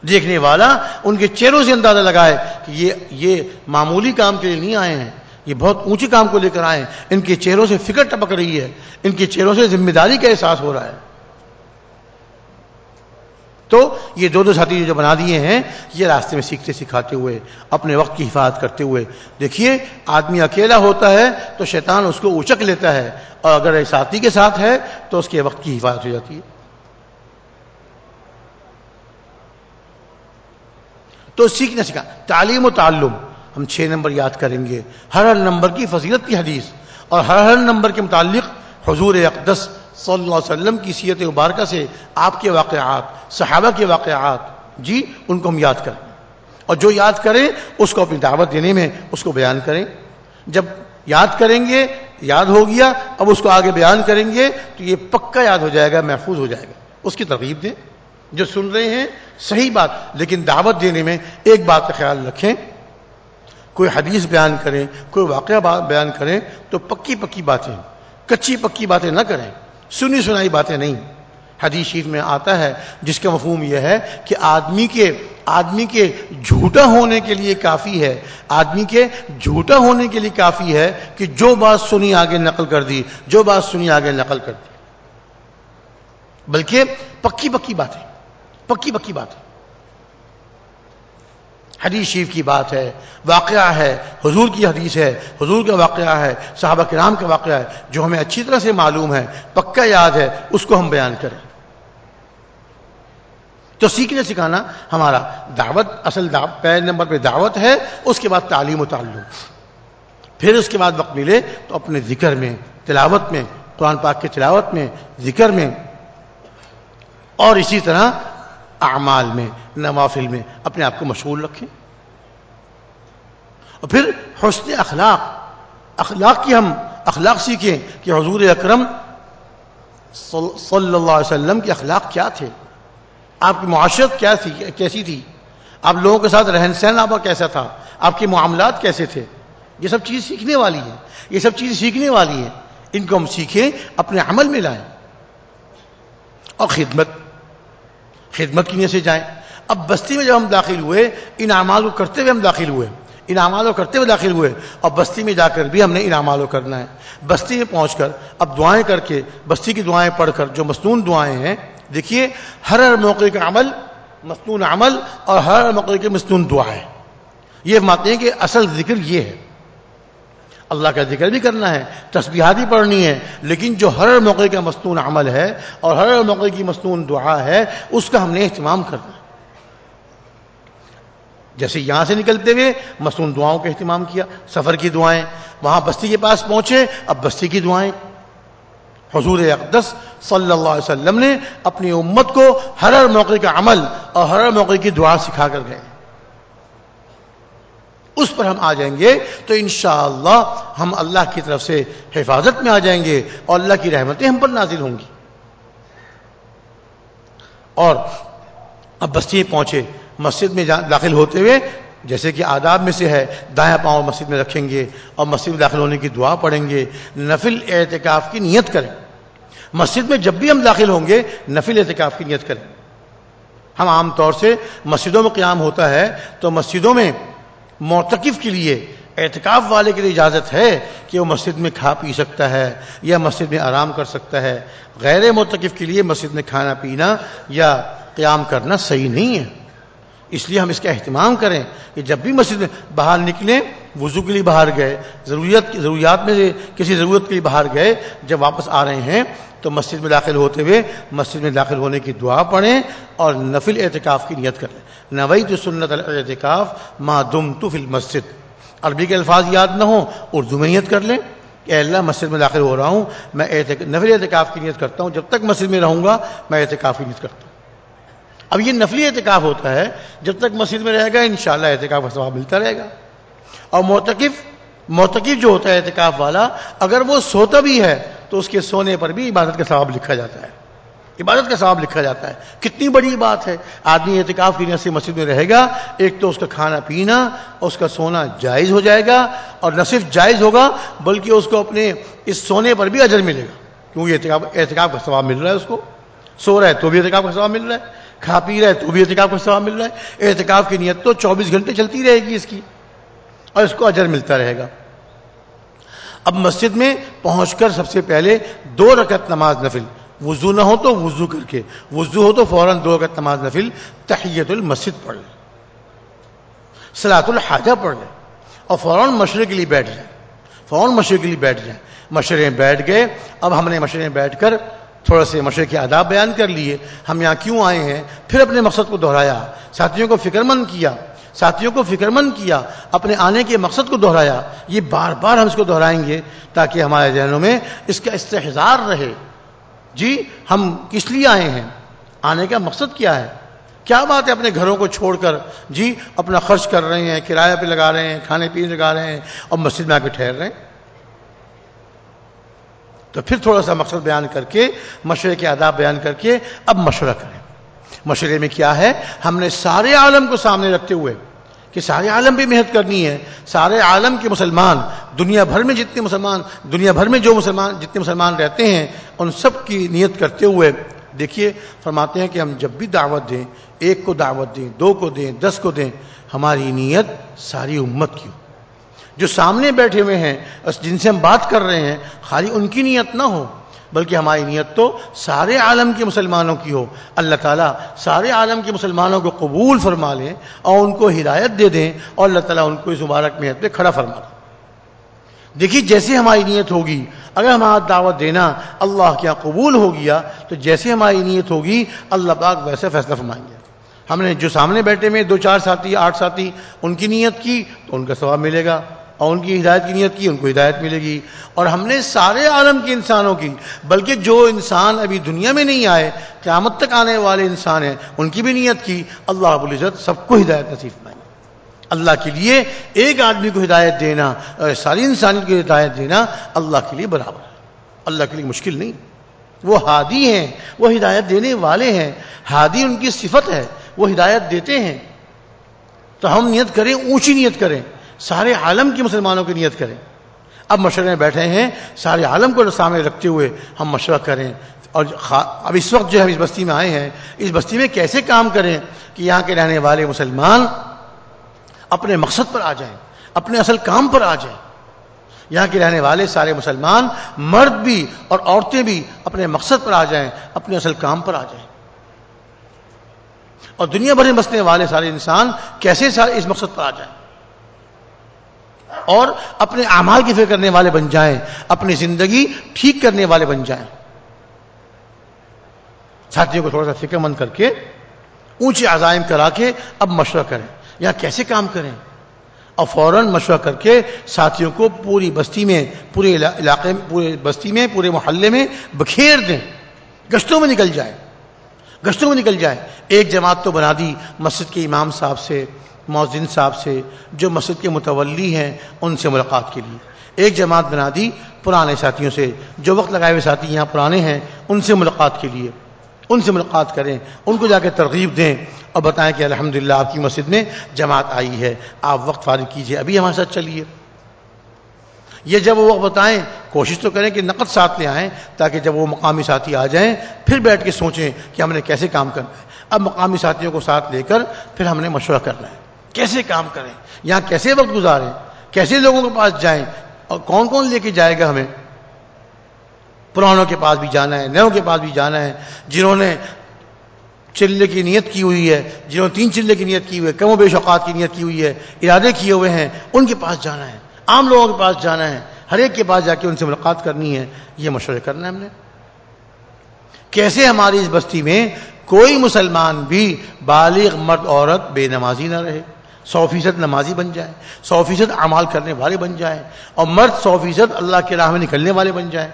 دیکھنے والا ان کے چہروں سے اندازہ لگائے کہ یہ یہ معمولی کام کے لیے نہیں آئے ہیں، یہ بہت اونچے کام کو لے کر آئے ان کے چہروں سے فکر ٹپک رہی ہے، ان کے چہروں سے ذمہ داری کا احساس ہو رہا ہے۔ تو یہ دو دو ساتھی جو بنا دیے ہیں، یہ راستے میں سیکھتے سکھاتے ہوئے، اپنے وقت کی حفاظت کرتے ہوئے۔ دیکھیے، آدمی اکیلا ہوتا ہے تو شیطان اس کو اچک لیتا ہے اور اگر ساتھی کے ساتھ ہے تو اس کے وقت کی حفاظت ہو جاتی ہے۔ تو سیکھنا سیکھا۔ تعلیم و تعلم، ہم چھ نمبر یاد کریں گے۔ ہر ہر نمبر کی فضیلت کی حدیث اور ہر ہر نمبر کے متعلق حضور اقدس صلی اللہ علیہ وسلم کی سیت مبارکہ سے آپ کے واقعات، صحابہ کے واقعات جی ان کو ہم یاد کریں۔ اور جو یاد کریں، اس کو اپنی دعوت دینے میں اس کو بیان کریں۔ جب یاد کریں گے، یاد ہو گیا، اب اس کو آگے بیان کریں گے، تو یہ پکا یاد ہو جائے گا، محفوظ ہو جائے گا۔ اس کی ترغیب دیں۔ جو سن رہے ہیں، صحیح بات، لیکن دعوت دینے میں ایک بات کا خیال رکھیں، کوئی حدیث بیان کریں، کوئی واقعہ بیان کریں، تو پکی پکی باتیں، کچی پکی باتیں نہ کریں، سنی سنائی باتیں نہیں۔ حدیث شیف میں آتا ہے، جس کا مفہوم یہ ہے کہ آدمی کے آدمی کے جھوٹا ہونے کے لیے کافی ہے، آدمی کے جھوٹا ہونے کے لیے کافی ہے کہ جو بات سنی آگے نقل کر دی، جو بات سنی آگے نقل کر دی۔ بلکہ پکی پکی باتیں۔ پکی پکی بات ہے۔ حدیث شیف کی بات ہے، واقعہ ہے، حضور کی حدیث ہے، حضور کا واقعہ ہے، صحابہ کرام کا واقعہ ہے، جو ہمیں اچھی طرح سے معلوم ہے، پکا یاد ہے، اس کو ہم بیان کریں۔ تو سیکھنے سکھانا ہمارا دعوت، اصل پہلے نمبر پہ دعوت ہے، اس کے بعد تعلیم و تعلق پھر اس کے بعد وقت ملے تو اپنے ذکر میں، تلاوت میں، قرآن پاک کے تلاوت میں، ذکر میں۔ اور اسی طرح اعمال میں، نوافل میں اپنے آپ کو مشغول رکھیں۔ اور پھر حسن اخلاق اخلاق کی ہم اخلاق سیکھیں کہ حضور اکرم صلی اللہ علیہ وسلم کے اخلاق کیا تھے؟ آپ کی معاشرت کیا تھی، کیسی تھی؟ آپ لوگوں کے ساتھ رہن سہن آپ کیسا تھا؟ آپ کے معاملات کیسے تھے؟ یہ سب چیز سیکھنے والی ہے یہ سب چیزیں سیکھنے والی ہیں۔ ان کو ہم سیکھیں، اپنے عمل میں لائیں۔ اور خدمت خدمت کی نیت سے جائیں؟ اب بستی میں جب ہم داخل ہوئے، ان اعمال کو کرتے ہوئے ہم داخل ہوئے۔ ان اعمال کو کرتے ہوئے داخل ہوئے۔ اور بستی میں جا کر بھی ہم نے ان اعمال کو کرنا ہے۔ بستی میں پہنچ کر، اب دعائیں کر کے، بستی کی دعائیں پڑھ کر، جو مصنون دعائیں ہیں، دیکھیے، ہر ہر موقع کا عمل مصنون عمل اور ہر موقع کے مصنون دعائیں یہ مانتے ہیں کہ اصل ذکر یہ ہے۔ اللہ کا ذکر بھی کرنا ہے، تسبیحات بھی پڑھنی ہے، لیکن جو ہر موقع کا مستون عمل ہے اور ہر موقع کی مستون دعا ہے، اس کا ہم نے اہتمام کرنا ہے۔ جیسے یہاں سے نکلتے ہوئے مصنون دعاؤں کا اہتمام کیا، سفر کی دعائیں، وہاں بستی کے پاس پہنچے، اب بستی کی دعائیں۔ حضور اقدس صلی اللہ علیہ وسلم نے اپنی امت کو ہر ہر موقع کا عمل اور ہر ہر موقع کی دعا سکھا کر گئے۔ اس پر ہم آ جائیں گے تو انشاءاللہ ہم اللہ کی طرف سے حفاظت میں آ جائیں گے اور اللہ کی رحمتیں ہم پر نازل ہوں گی۔ اور اب بستی پہنچے مسجد میں داخل ہوتے ہوئے، جیسے کہ آداب میں سے ہے، دائیں پاؤں مسجد میں رکھیں گے اور مسجد میں داخل ہونے کی دعا پڑھیں گے، نفل اعتکاف کی نیت کریں۔ مسجد میں جب بھی ہم داخل ہوں گے، نفل اعتکاف کی نیت کریں۔ ہم عام طور سے مسجدوں میں قیام ہوتا ہے تو مسجدوں میں موتقف کے لیے اعتکاف والے کے لیے اجازت ہے کہ وہ مسجد میں کھا پی سکتا ہے یا مسجد میں آرام کر سکتا ہے۔ غیر موتقف کے لیے مسجد میں کھانا پینا یا قیام کرنا صحیح نہیں ہے۔ اس لیے ہم اس کا اہتمام کریں کہ جب بھی مسجد میں باہر نکلیں وضو کے لیے باہر گئے، ضروریت ضروریات میں سے کسی ضرورت کے لیے باہر گئے، جب واپس آ رہے ہیں تو مسجد میں داخل ہوتے ہوئے مسجد میں داخل ہونے کی دعا پڑھیں اور نفل اعتکاف کی نیت کریں۔ نوئی تو سنت الاعتکاف ما دم تو فل مسجد عربی کے الفاظ یاد نہ ہوں، اردو میں نیت کر لیں۔ کہ اللہ، مسجد میں داخل ہو رہا ہوں، میں نفل اعتکاف کی نیت کرتا ہوں، جب تک مسجد میں رہوں گا، میں اعتکاف کی نیت کرتا ہوں۔ اب یہ نفلی اعتکاف ہوتا ہے، جب تک مسجد میں رہے گا، انشاءاللہ اعتکاف کا ثواب ملتا رہے گا۔ اور موتقف موتقف جو ہوتا ہے اعتکاف والا، اگر وہ سوتا بھی ہے، تو اس کے سونے پر بھی عبادت کا ثواب لکھا جاتا ہے۔ عبادت کا ثواب لکھا جاتا ہے۔ کتنی بڑی بات ہے۔ آدمی اعتکاف کی سے مسجد میں رہے گا، ایک تو اس کا کھانا پینا، اس کا سونا جائز ہو جائے گا، اور نہ صرف جائز ہوگا، بلکہ اس کو اپنے اس سونے پر بھی اجر ملے گا۔ کیونکہ احتکاب احتکاب کا ثواب مل رہا ہے اس کو؟ سو رہا ہے تو بھی احتکاب کا ثواب مل رہا ہے۔ کھا پی رہا ہے تو بھی احتکاب کا ثواب مل رہا ہے۔ احتکاب کی نیت تو چوبیس گھنٹے چلتی رہے گی اس کی۔ اور اس کو اجر ملتا رہے گا۔ اب مسجد میں پہنچ کر سب سے پہلے دو رکعت نماز نفل، وضو نہ ہو تو وضو کر کے، وضو ہو تو فوراً دو رکعت نماز نفل، تحیت المسجد پڑھ لے سلاۃ الحاجہ پڑھ لے اور فوراً مشورے کے لیے بیٹھ جائے فوراً مشورے کے لیے بیٹھ جائیں۔ مشورے میں بیٹھ گئے، اب ہم نے مشورے میں بیٹھ کر تھوڑا سے مشورے کے آداب بیان کر لیے۔ ہم یہاں کیوں آئے ہیں؟ پھر اپنے مقصد کو دہرایا۔ ساتھیوں کو فکر مند کیا۔ ساتھیوں کو فکر مند کیا۔ اپنے آنے کے مقصد کو دہرایا۔ یہ بار بار ہم اس کو دہرائیں گے تاکہ ہمارے ذہنوں میں اس کا استحظار رہے۔ جی ہم کس لیے آئے ہیں؟ آنے کا مقصد کیا ہے؟ کیا بات ہے اپنے گھروں کو چھوڑ کر؟ جی اپنا خرچ کر رہے ہیں، کرایہ پہ لگا رہے ہیں، کھانے پینے لگا رہے ہیں اور مسجد میں آ کے ٹھہر رہے ہیں۔ تو پھر تھوڑا سا مقصد بیان کر کے، مشورے کے آداب بیان کر کے اب مشورہ کریں۔ مشورے میں کیا ہے؟ ہم نے سارے عالم کو سامنے رکھتے ہوئے کہ سارے عالم بھی محنت کرنی ہے۔ سارے عالم کے مسلمان، دنیا بھر میں جتنے مسلمان، دنیا بھر میں جو مسلمان، جتنے مسلمان رہتے ہیں، ان سب کی نیت کرتے ہوئے دیکھیے، فرماتے ہیں کہ ہم جب بھی دعوت دیں، ایک کو دعوت دیں، دو کو دیں، دس کو دیں، ہماری نیت ساری امت کی ہو۔ جو سامنے بیٹھے ہوئے ہیں جن سے ہم بات کر رہے ہیں، خالی ان کی نیت نہ ہو، بلکہ ہماری نیت تو سارے عالم کے مسلمانوں کی ہو۔ اللہ تعالیٰ سارے عالم کے مسلمانوں کو قبول فرما لیں اور ان کو ہدایت دے دیں اور اللہ تعالیٰ ان کو اس مبارک محنت پہ کھڑا فرما دیں دیکھیے، جیسے ہماری نیت ہوگی، اگر ہمارا دعوت دینا اللہ کیا قبول ہو گیا، تو جیسے ہماری نیت ہوگی، اللہ پاک ویسے فیصلہ فرمائیں گے۔ ہم نے جو سامنے بیٹھے میں دو چار ساتھی، آٹھ ساتھی، ان کی نیت کی تو ان کا ثواب ملے گا۔ اور ان کی ہدایت کی نیت کی، ان کو ہدایت ملے گی۔ اور ہم نے سارے عالم کے انسانوں کی، بلکہ جو انسان ابھی دنیا میں نہیں آئے، قیامت تک آنے والے انسان ہیں، ان کی بھی نیت کی۔ اللہ رب العزت سب کو ہدایت نصیب پائیں اللہ کے لیے ایک آدمی کو ہدایت دینا ساری انسانیت کو ہدایت دینا اللہ کے لیے برابر ہے۔ اللہ کے لیے مشکل نہیں۔ وہ ہادی ہیں، وہ ہدایت دینے والے ہیں۔ ہادی ان کی صفت ہے، وہ ہدایت دیتے ہیں۔ تو ہم نیت کریں، اونچی نیت کریں۔ سارے عالم کی مسلمانوں کی نیت کریں۔ اب مشورے میں بیٹھے ہیں، سارے عالم کو سامنے رکھتے ہوئے ہم مشورہ کریں۔ اور اب اس وقت جو ہم اس بستی میں آئے ہیں، اس بستی میں کیسے کام کریں کہ یہاں کے رہنے والے مسلمان اپنے مقصد پر آ جائیں، اپنے اصل کام پر آ جائیں۔ یہاں کے رہنے والے سارے مسلمان مرد بھی اور عورتیں بھی اپنے مقصد پر آ جائیں، اپنے اصل کام پر آ جائیں۔ اور دنیا بھر میں بسنے والے سارے انسان کیسے سارے اس مقصد پر آ جائیں؟ اور اپنے اعمال کی فکر کرنے والے بن جائیں، اپنی زندگی ٹھیک کرنے والے بن جائیں۔ ساتھیوں کو تھوڑا سا فکر مند کر کے اونچے عزائم کرا کے اب مشورہ کریں۔ یا کیسے کام کریں؟ اور فوراً مشورہ کر کے ساتھیوں کو پوری بستی میں، پورے علاقے میں، پورے بستی میں، پورے محلے میں بکھیر دیں۔ گشتوں میں نکل جائے گشتوں میں نکل جائے ایک جماعت تو بنا دی مسجد کے امام صاحب سے۔ مؤذن صاحب سے جو مسجد کے متولی ہیں، ان سے ملاقات کے لیے۔ ایک جماعت بنا دی پرانے ساتھیوں سے، جو وقت لگائے ہوئے ساتھی یہاں پرانے ہیں، ان سے ملاقات کے لیے۔ ان سے ملاقات کریں، ان کو جا کے ترغیب دیں اور بتائیں کہ الحمدللہ آپ کی مسجد میں جماعت آئی ہے۔ آپ وقت فارغ کیجیے، ابھی ہمارے ساتھ چلیے۔ یہ جب وہ وقت بتائیں، کوشش تو کریں کہ نقد ساتھ لے آئیں تاکہ جب وہ مقامی ساتھی آ جائیں، پھر بیٹھ کے سوچیں کہ ہم نے کیسے کام کرنا ہے۔ اب مقامی ساتھیوں کو ساتھ لے کر پھر ہم نے مشورہ کرنا ہے۔ کیسے کام کریں؟ یہاں کیسے وقت گزاریں؟ کیسے لوگوں کے پاس جائیں؟ اور کون کون لے کے جائے گا ہمیں؟ پرانوں کے پاس بھی جانا ہے، نئوں کے پاس بھی جانا ہے، جنہوں نے چلے کی نیت کی ہوئی ہے، جنہوں نے تین چلے کی نیت کی ہوئی ہے، کم و بیش اوقات کی نیت کی ہوئی ہے، ارادے کیے ہوئے ہیں، ان کے پاس جانا ہے، عام لوگوں کے پاس جانا ہے، ہر ایک کے پاس جا کے ان سے ملاقات کرنی ہے، یہ مشورے کرنا ہے ہم نے۔ کیسے ہماری اس بستی میں کوئی مسلمان بھی بالغ مرد عورت بے نمازی نہ رہے؟ سو فیصد نمازی بن جائیں سو فیصد اعمال کرنے والے بن جائیں اور مرد سو فیصد اللہ کی راہ میں نکلنے والے بن جائیں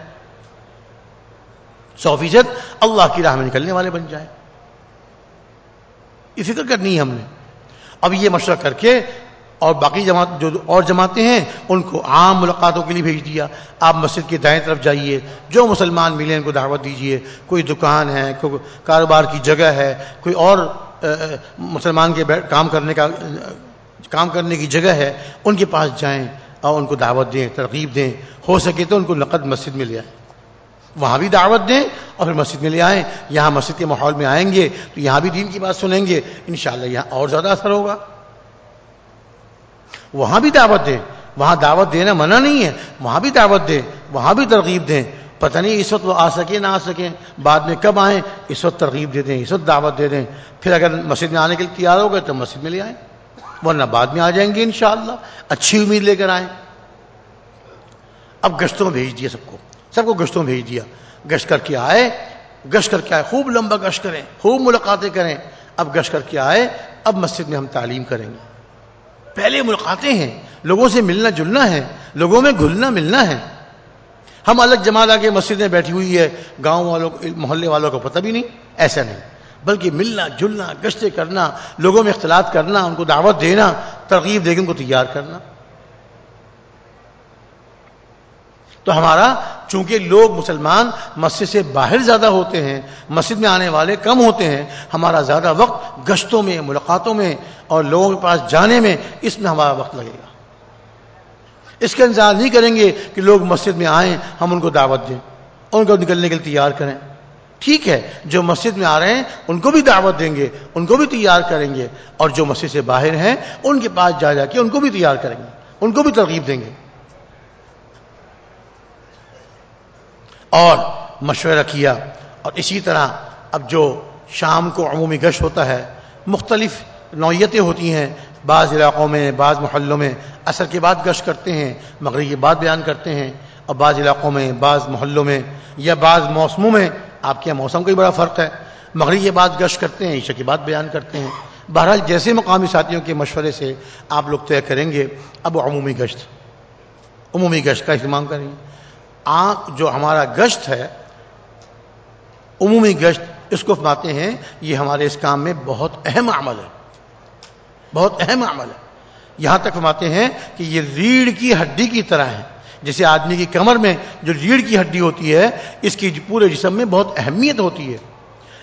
سو فیصد اللہ کی راہ میں نکلنے والے بن جائیں یہ فکر کرنی ہے ہم نے۔ اب یہ مشورہ کر کے اور باقی جماعت جو اور جماعتیں ہیں، ان کو عام ملاقاتوں کے لیے بھیج دیا۔ آپ مسجد کے دائیں طرف جائیے، جو مسلمان ملے ان کو دعوت دیجیے۔ کوئی دکان ہے، کوئی کاروبار کی جگہ ہے، کوئی اور مسلمان کے کام کرنے کا، کام کرنے کی جگہ ہے، ان کے پاس جائیں اور ان کو دعوت دیں، ترغیب دیں۔ ہو سکے تو ان کو نقد مسجد میں لے آئیں۔ وہاں بھی دعوت دیں اور پھر مسجد میں لے آئیں۔ یہاں مسجد کے ماحول میں آئیں گے تو یہاں بھی دین کی بات سنیں گے۔ انشاءاللہ یہاں اور زیادہ اثر ہوگا۔ وہاں بھی دعوت دیں۔ وہاں دعوت دینا منع نہیں ہے۔ وہاں بھی دعوت دیں۔ وہاں بھی ترغیب دیں۔ پتہ نہیں اس وقت وہ آ سکے نہ آ سکیں، بعد میں کب آئیں؟ اس وقت ترغیب دے دیں، اس وقت دعوت دے دیں۔ پھر اگر مسجد میں آنے کے لیے تیار ہو گئے تو مسجد میں لے آئیں، ورنہ بعد میں آ جائیں گے انشاءاللہ۔ اچھی امید لے کر آئیں۔ اب گشتوں بھیج دیا سب کو سب کو گشتوں بھیج دیا۔ گشت کر کے آئے، گشت کر کے آئے، خوب لمبا گشت کریں، خوب ملاقاتیں کریں۔ اب گشت کر کے آئے، اب مسجد میں ہم تعلیم کریں گے۔ پہلے ملاقاتیں ہیں، لوگوں سے ملنا جلنا ہے، لوگوں میں گھلنا ملنا ہے۔ ہم الگ جماعت آ کے مسجد میں بیٹھی ہوئی ہے، گاؤں والوں کو، محلے والوں کو پتہ بھی نہیں، ایسا نہیں۔ بلکہ ملنا، جلنا گشتیں کرنا، لوگوں میں اختلاط کرنا، ان کو دعوت دینا، ترغیب دے کے ان کو تیار کرنا۔ تو ہمارا، چونکہ لوگ مسلمان مسجد سے باہر زیادہ ہوتے ہیں، مسجد میں آنے والے کم ہوتے ہیں، ہمارا زیادہ وقت گشتوں میں، ملاقاتوں میں اور لوگوں کے پاس جانے میں اس میں ہمارا وقت لگے گا۔ اس کا انتظار نہیں کریں گے کہ لوگ مسجد میں آئیں، ہم ان کو دعوت دیں، ان کو نکلنے کے لیے تیار کریں۔ ٹھیک ہے، جو مسجد میں آ رہے ہیں، ان کو بھی دعوت دیں گے، ان کو بھی تیار کریں گے۔ اور جو مسجد سے باہر ہیں، ان کے پاس جا جا کے ان کو بھی تیار کریں گے، ان کو بھی ترغیب دیں گے۔ اور مشورہ کیا، اور اسی طرح اب جو شام کو عمومی گشت ہوتا ہے، مختلف نوعیتیں ہوتی ہیں۔ بعض علاقوں میں، بعض محلوں میں اثر کے بعد گشت کرتے ہیں، مغرب کے بعد بیان کرتے ہیں اور بعض علاقوں میں، بعض محلوں میں یا بعض موسموں میں آپ کے یہاں موسم کا ہی بڑا فرق ہے۔ مغرب کے بعد گشت کرتے ہیں، عشاء کے بعد بیان کرتے ہیں۔ بہرحال جیسے مقامی ساتھیوں کے مشورے سے آپ لوگ طے کریں گے، اب عمومی گشت عمومی گشت کا اہتمام کریں گے۔ آنکھ جو ہمارا گشت ہے، عمومی گشت اس کو فرماتے ہیں، یہ ہمارے اس کام میں بہت اہم عمل ہے۔ بہت اہم عمل ہے۔ یہاں تک فرماتے ہیں کہ یہ ریڑھ کی ہڈی کی طرح ہے۔ جیسے آدمی کی کمر میں جو ریڑھ کی ہڈی ہوتی ہے، اس کی پورے جسم میں بہت اہمیت ہوتی ہے۔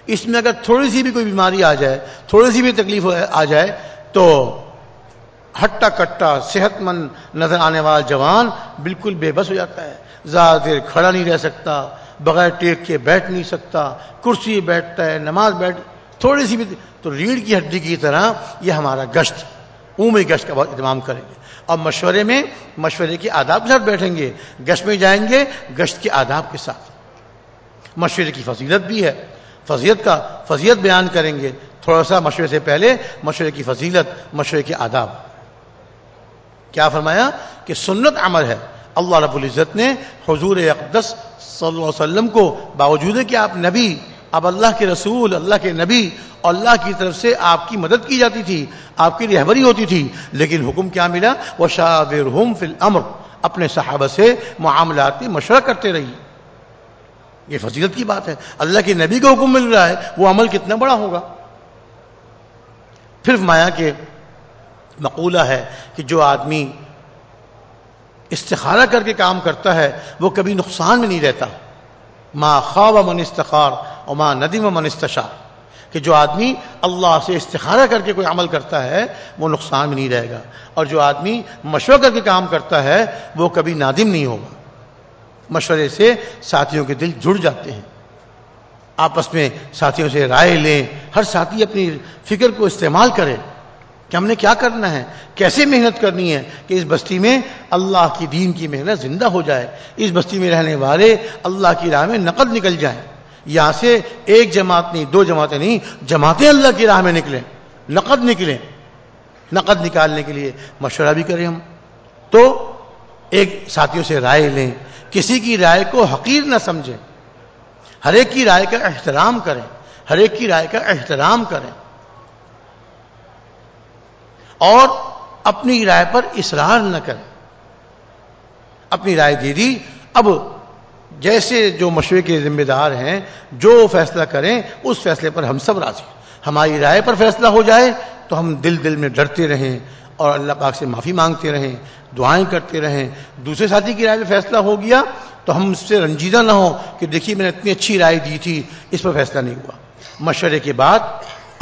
اس میں اگر تھوڑی سی بھی کوئی بیماری آ جائے، تھوڑی سی بھی تکلیف آ جائے، تو ہٹا کٹا صحت مند نظر آنے والا جوان بالکل بے بس ہو جاتا ہے۔ زیادہ دیر کھڑا نہیں رہ سکتا، بغیر ٹیک کے بیٹھ نہیں سکتا، کرسی بیٹھتا ہے، نماز بیٹھ تھوڑی سی بھی تو ریڑھ کی ہڈی کی طرح یہ ہمارا گشت عمومی گشت کا بہت اہتمام کریں گے۔ اور مشورے میں مشورے کے آداب کے ساتھ بیٹھیں گے، گشت میں جائیں گے، گشت کے آداب کے ساتھ۔ مشورے کی فضیلت بھی ہے۔ فضیلت کا فضیلت بیان کریں گے۔ تھوڑا سا مشورے سے پہلے مشورے کی فضیلت، مشورے کے آداب۔ کیا فرمایا؟ کہ سنت عمل ہے۔ اللہ رب العزت نے حضور اقدس صلی اللہ علیہ وسلم کو باوجود کہ آپ نبی اب اللہ کے رسول، اللہ کے نبی اور اللہ کی طرف سے آپ کی مدد کی جاتی تھی، آپ کی رہبری ہوتی تھی، لیکن حکم کیا ملا؟ وہ شاور فی الامر اپنے صحابہ سے معاملات میں مشورہ کرتے رہی۔ یہ فضیلت کی بات ہے۔ اللہ کے نبی کا حکم مل رہا ہے، وہ عمل کتنا بڑا ہوگا۔ پھر مایا کہ مقولہ ہے کہ جو آدمی استخارہ کر کے کام کرتا ہے، وہ کبھی نقصان میں نہیں رہتا۔ ماں خواب من استخار اور ماں ندیم من استشار کہ جو آدمی اللہ سے استخارہ کر کے کوئی عمل کرتا ہے، وہ نقصان میں نہیں رہے گا۔ اور جو آدمی مشورہ کر کے کام کرتا ہے، وہ کبھی نادم نہیں ہوگا۔ مشورے سے ساتھیوں کے دل جڑ جاتے ہیں۔ آپس میں ساتھیوں سے رائے لیں، ہر ساتھی اپنی فکر کو استعمال کرے۔ کہ ہم نے کیا کرنا ہے؟ کیسے محنت کرنی ہے؟ کہ اس بستی میں اللہ کی دین کی محنت زندہ ہو جائے۔ اس بستی میں رہنے والے اللہ کی راہ میں نقد نکل جائیں۔ یہاں سے ایک جماعت نہیں، دو جماعتیں نہیں، جماعتیں اللہ کی راہ میں نکلیں نقد نکلیں نقد نکالنے کے لیے مشورہ بھی کریں ہم۔ تو ایک ساتھیوں سے رائے لیں، کسی کی رائے کو حقیر نہ سمجھیں، ہر ایک کی رائے کا احترام کریں، ہر ایک کی رائے کا احترام کریں۔ اور اپنی رائے پر اصرار نہ کریں۔ اپنی رائے دے دی، اب جیسے جو مشورے کے ذمہ دار ہیں، جو فیصلہ کریں، اس فیصلے پر ہم سب راضی ہماری رائے پر فیصلہ ہو جائے تو ہم دل دل میں ڈرتے رہیں اور اللہ پاک سے معافی مانگتے رہیں، دعائیں کرتے رہیں۔ دوسرے ساتھی کی رائے پہ فیصلہ ہو گیا تو ہم اس سے رنجیدہ نہ ہو کہ دیکھیے میں نے اتنی اچھی رائے دی تھی، اس پر فیصلہ نہیں ہوا۔ مشورے کے بعد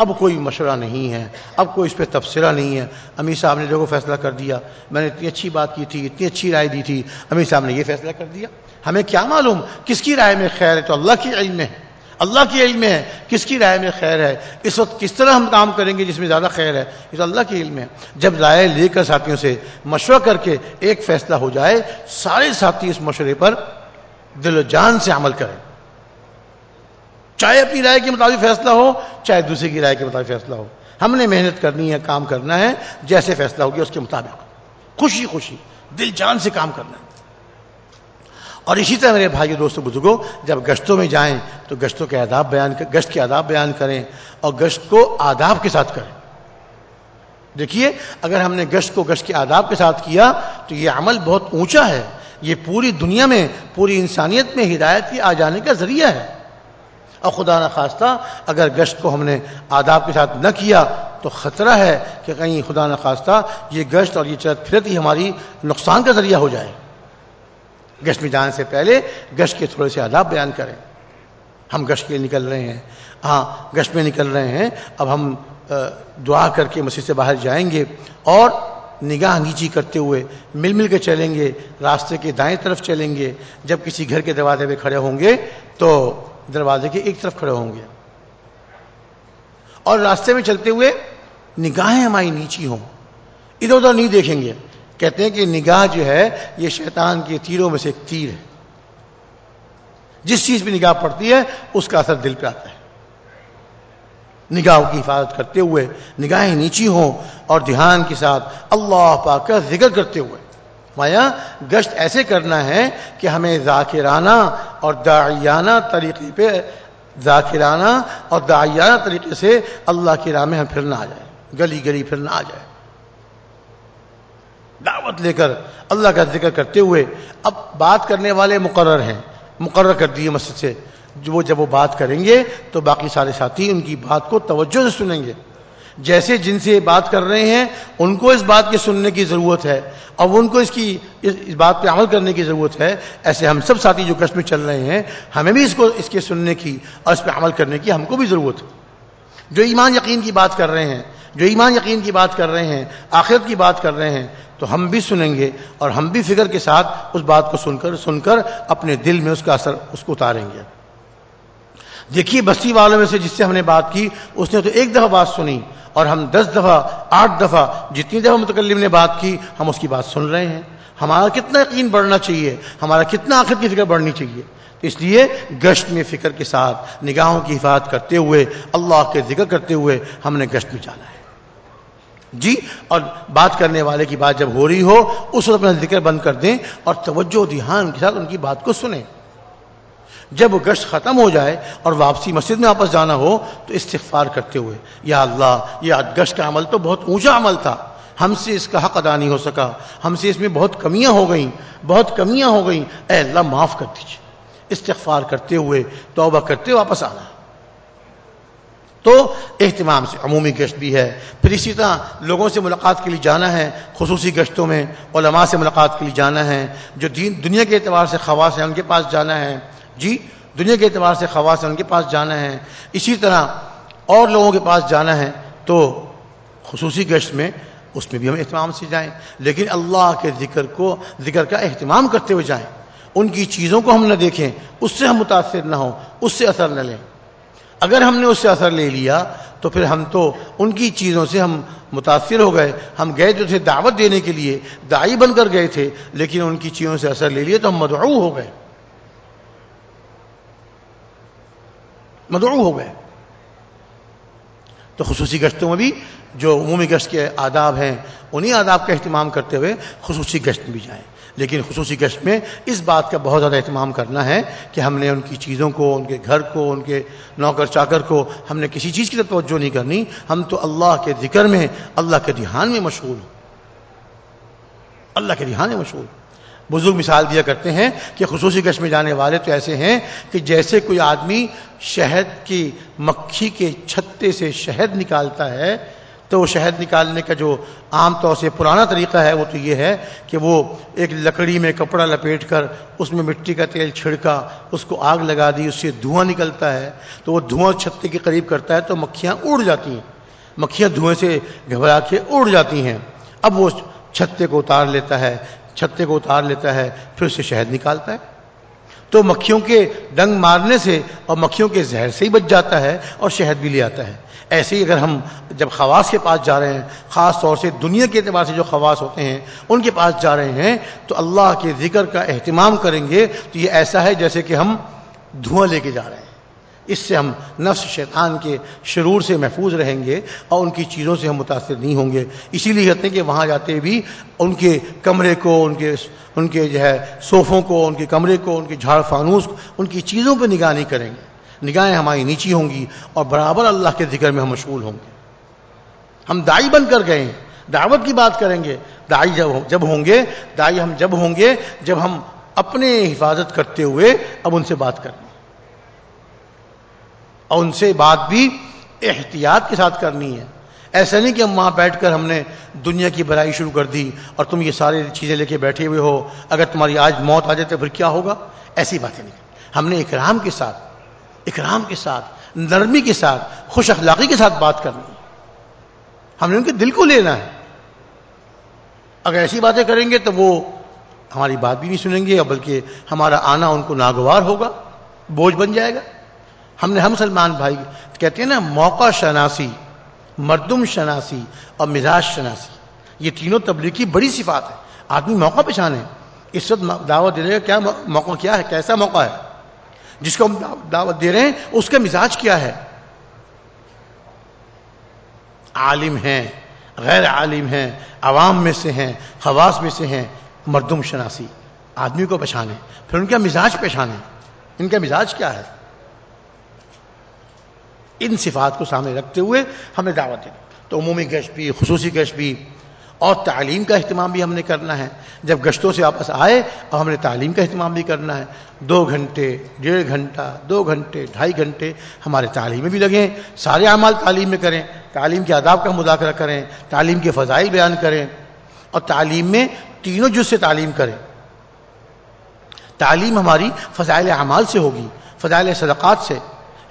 اب کوئی مشورہ نہیں ہے، اب کوئی اس پہ تبصرہ نہیں ہے۔ امیر صاحب نے جو فیصلہ کر دیا۔ میں نے اتنی اچھی بات کی تھی، اتنی اچھی رائے دی تھی۔ امیر صاحب نے یہ فیصلہ کر دیا۔ ہمیں کیا معلوم کس کی رائے میں خیر ہے؟ تو اللہ کی علم ہے اللہ کی علم ہے کس کی رائے میں خیر ہے؟ اس وقت کس طرح ہم کام کریں گے جس میں زیادہ خیر ہے؟ یہ تو اللہ کی علم ہے۔ جب رائے لے کر ساتھیوں سے مشورہ کر کے ایک فیصلہ ہو جائے، سارے ساتھی اس مشورے پر دل و جان سے عمل کریں۔ چاہے اپنی رائے کے مطابق فیصلہ ہو، چاہے دوسرے کی رائے کے مطابق فیصلہ ہو۔ ہم نے محنت کرنی ہے، کام کرنا ہے، جیسے فیصلہ ہوگی اس کے مطابق۔ خوشی خوشی، دل جان سے کام کرنا ہے۔ اور اسی طرح میرے بھائی دوستوں بزرگوں جب گشتوں میں جائیں تو گشتوں کے آداب بیان گشت کے آداب بیان کریں اور گشت کو آداب کے ساتھ کریں۔ دیکھیے، اگر ہم نے گشت کو گشت کے آداب کے ساتھ کیا تو یہ عمل بہت اونچا ہے۔ یہ پوری دنیا میں، پوری انسانیت میں ہدایت کی آ جانے کا ذریعہ ہے۔ اور خدا نخواستہ اگر گشت کو ہم نے آداب کے ساتھ نہ کیا تو خطرہ ہے کہ کہیں خدا نخواستہ یہ گشت اور یہ چرت پھرت ہی ہماری نقصان کا ذریعہ ہو جائے۔ گشت میں جانے سے پہلے گشت کے تھوڑے سے آداب بیان کریں۔ ہم گشت کے نکل رہے ہیں۔ ہاں گشت میں نکل رہے ہیں۔ اب ہم دعا کر کے مسجد سے باہر جائیں گے اور نگاہ نیچی کرتے ہوئے مل مل کے چلیں گے۔ راستے کے دائیں طرف چلیں گے۔ جب کسی گھر کے دروازے پہ کھڑے ہوں گے تو دروازے کے ایک طرف کھڑے ہوں گے۔ اور راستے میں چلتے ہوئے نگاہیں ہماری نیچی ہوں۔ ادھر ادھر نہیں دیکھیں گے۔ کہتے ہیں کہ نگاہ جو ہے، یہ شیطان کے تیروں میں سے ایک تیر ہے۔ جس چیز پہ نگاہ پڑتی ہے، اس کا اثر دل پہ آتا ہے۔ نگاہ کی حفاظت کرتے ہوئے نگاہیں نیچی ہوں اور دھیان کے ساتھ اللہ پاک کا ذکر کرتے ہوئے۔ مایا، گشت ایسے کرنا ہے کہ ہمیں ذاکرانہ اور داعیانہ طریقے پہ، ذاکرانہ اور داعیانہ طریقے سے اللہ کی راہ میں ہم پھرنا آ جائے گلی گلی پھرنا آ جائے دعوت لے کر اللہ کا ذکر کرتے ہوئے اب بات کرنے والے مقرر ہیں۔ مقرر کر دیے مسجد سے۔ جو وہ جب وہ بات کریں گے تو باقی سارے ساتھی ان کی بات کو توجہ سے سنیں گے۔ جیسے جن سے بات کر رہے ہیں، ان کو اس بات کے سننے کی ضرورت ہے، اور ان کو اس کی، اس بات پہ عمل کرنے کی ضرورت ہے۔ ایسے ہم سب ساتھی جو کشمیر چل رہے ہیں، ہمیں بھی اس کو، اس کے سننے کی اور اس پہ عمل کرنے کی ہم کو بھی ضرورت ہے۔ جو ایمان یقین کی بات کر رہے ہیں، جو ایمان یقین کی بات کر رہے ہیں، آخرت کی بات کر رہے ہیں، تو ہم بھی سنیں گے اور ہم بھی فکر کے ساتھ اس بات کو سن کر سن کر اپنے دل میں اس کا اثر، اس کو اتاریں گے۔ دیکھیے، بستی والوں میں سے جس سے ہم نے بات کی، اس نے تو ایک دفعہ بات سنی اور ہم دس دفعہ، آٹھ دفعہ، جتنی دفعہ متکلم نے بات کی، ہم اس کی بات سن رہے ہیں۔ ہمارا کتنا یقین بڑھنا چاہیے، ہمارا کتنا آخر کی فکر بڑھنی چاہیے۔ اس لیے گشت میں فکر کے ساتھ، نگاہوں کی حفاظت کرتے ہوئے، اللہ کے ذکر کرتے ہوئے ہم نے گشت میں جانا ہے۔ جی اور بات کرنے والے کی بات جب ہو رہی ہو، اس وقت اپنا ذکر بند کر دیں اور توجہ، دھیان کے ساتھ ان کی بات کو سنیں۔ جب گشت ختم ہو جائے اور واپسی مسجد میں واپس جانا ہو تو استغفار کرتے ہوئے، یا اللہ، یہ گشت کا عمل تو بہت اونچا عمل تھا، ہم سے اس کا حق ادا نہیں ہو سکا، ہم سے اس میں بہت کمیاں ہو گئیں، بہت کمیاں ہو گئیں۔ اے اللہ، معاف کر دیجیے استغفار کرتے ہوئے، توبہ کرتے واپس آنا۔ تو اہتمام سے عمومی گشت بھی ہے۔ پھر اسی طرح لوگوں سے ملاقات کے لیے جانا ہے، خصوصی گشتوں میں علماء سے ملاقات کے لیے جانا ہے، جو دین، دنیا کے اعتبار سے خواص ہیں، ان کے پاس جانا ہے۔ جی دنیا کے اعتبار سے خواص ہیں، ان کے پاس جانا ہے۔ اسی طرح اور لوگوں کے پاس جانا ہے تو خصوصی گشت میں اس میں بھی ہم اہتمام سے جائیں۔ لیکن اللہ کے ذکر کو، ذکر کا اہتمام کرتے ہوئے جائیں۔ ان کی چیزوں کو ہم نہ دیکھیں، اس سے ہم متاثر نہ ہوں، اس سے اثر نہ لیں۔ اگر ہم نے اس سے اثر لے لیا، تو پھر ہم تو ان کی چیزوں سے ہم متاثر ہو گئے۔ ہم گئے جو تھے دعوت دینے کے لیے دائی بن کر گئے تھے، لیکن ان کی چیزوں سے اثر لے لیے تو ہم مدعو ہو گئے۔ مدعو ہو گئے۔ تو خصوصی گشتوں میں بھی جو عمومی گشت کے آداب ہیں، انہی آداب کا اہتمام کرتے ہوئے خصوصی گشت میں بھی جائیں۔ لیکن خصوصی گشت میں اس بات کا بہت زیادہ اہتمام کرنا ہے کہ ہم نے ان کی چیزوں کو، ان کے گھر کو، ان کے نوکر چاکر کو ہم نے کسی چیز کی طرف توجہ نہیں کرنی۔ ہم تو اللہ کے ذکر میں، اللہ کے دھیان میں مشغول ہوں اللہ کے دھیان میں مشغول بزرگ مثال دیا کرتے ہیں کہ خصوصی گشت میں جانے والے تو ایسے ہیں کہ جیسے کوئی آدمی شہد کی مکھی کے چھتے سے شہد نکالتا ہے، تو وہ شہد نکالنے کا جو عام طور سے پرانا طریقہ ہے، وہ تو یہ ہے کہ وہ ایک لکڑی میں کپڑا لپیٹ کر اس میں مٹی کا تیل چھڑکا، اس کو آگ لگا دی، اس سے دھواں نکلتا ہے، تو وہ دھواں چھتے کے قریب کرتا ہے تو مکھیاں اڑ جاتی ہیں۔ مکھیاں دھوئیں سے گھبرا کے اڑ جاتی ہیں۔ اب وہ چھتے کو اتار لیتا ہے چھتے کو اتار لیتا ہے، پھر اسے شہد نکالتا ہے۔ تو مکھیوں کے ڈنگ مارنے سے اور مکھیوں کے زہر سے ہی بچ جاتا ہے اور شہد بھی لے آتا ہے۔ ایسے ہی اگر ہم جب خواص کے پاس جا رہے ہیں، خاص طور سے دنیا کے اعتبار سے جو خواص ہوتے ہیں، ان کے پاس جا رہے ہیں، تو اللہ کے ذکر کا اہتمام کریں گے۔ تو یہ ایسا ہے جیسے کہ ہم دھواں لے کے جا رہے ہیں۔ اس سے ہم نفس شیطان کے شرور سے محفوظ رہیں گے اور ان کی چیزوں سے ہم متاثر نہیں ہوں گے۔ اسی لیے کہتے ہیں کہ وہاں جاتے بھی ان کے کمرے کو، ان کے ان کے جو ہے صوفوں کو، ان کے کمرے کو، ان کے جھاڑ فانوس کو، ان کی چیزوں پہ نگاہ نہیں کریں گے۔ نگاہیں ہماری نیچی ہوں گی اور برابر اللہ کے ذکر میں ہم مشغول ہوں گے۔ ہم دائی بن کر گئے ہیں۔ دعوت کی بات کریں گے۔ دائی جب جب ہوں گے دائی ہم جب ہوں گے، جب ہم اپنے حفاظت کرتے ہوئے اب ان سے بات کریں۔ گے اور ان سے بات بھی احتیاط کے ساتھ کرنی ہے۔ ایسا نہیں کہ ہم وہاں بیٹھ کر ہم نے دنیا کی برائی شروع کر دی اور تم یہ ساری چیزیں لے کے بیٹھے ہوئے ہو۔ اگر تمہاری آج موت آ جائے تو پھر کیا ہوگا؟ ایسی باتیں نہیں۔ ہم نے اکرام کے ساتھ، اکرام کے ساتھ، نرمی کے ساتھ، خوش اخلاقی کے ساتھ بات کرنی۔ ہم نے ان کے دل کو لینا ہے۔ اگر ایسی باتیں کریں گے تو وہ ہماری بات بھی نہیں سنیں گے بلکہ ہمارا آنا ان کو ناگوار ہوگا، بوجھ بن جائے گا۔ ہم نے ہم سلمان بھائی کہتے ہیں نا، موقع شناسی، مردم شناسی اور مزاج شناسی۔ یہ تینوں تبلیغ کی بڑی صفات ہے آدمی موقع پہچانے۔ اس وقت دعوت دے رہے کیا موقع کیا ہے، کیسا موقع ہے؟ جس کو ہم دعوت دے رہے ہیں، اس کا مزاج کیا ہے؟ عالم ہیں، غیر عالم ہیں، عوام میں سے ہیں، خواص میں سے ہیں، مردم شناسی۔ آدمی کو پہچانے، پھر ان کا مزاج پہچانے۔ ان کا مزاج کیا ہے؟ ان صفات کو سامنے رکھتے ہوئے ہمیں دعوت دینی تو عمومی گشت بھی، خصوصی گشت بھی، اور تعلیم کا اہتمام بھی ہم نے کرنا ہے۔ جب گشتوں سے واپس آئے اور ہم نے تعلیم کا اہتمام بھی کرنا ہے۔ دو گھنٹے، ڈیڑھ گھنٹہ، دو گھنٹے، ڈھائی گھنٹے ہمارے تعلیم میں بھی لگیں۔ سارے اعمال تعلیم میں کریں، تعلیم کے آداب کا مذاکرہ کریں، تعلیم کے فضائل بیان کریں، اور تعلیم میں تینوں جز سے تعلیم کریں۔ تعلیم ہماری فضائل اعمال سے ہوگی، فضائل صدقات سے۔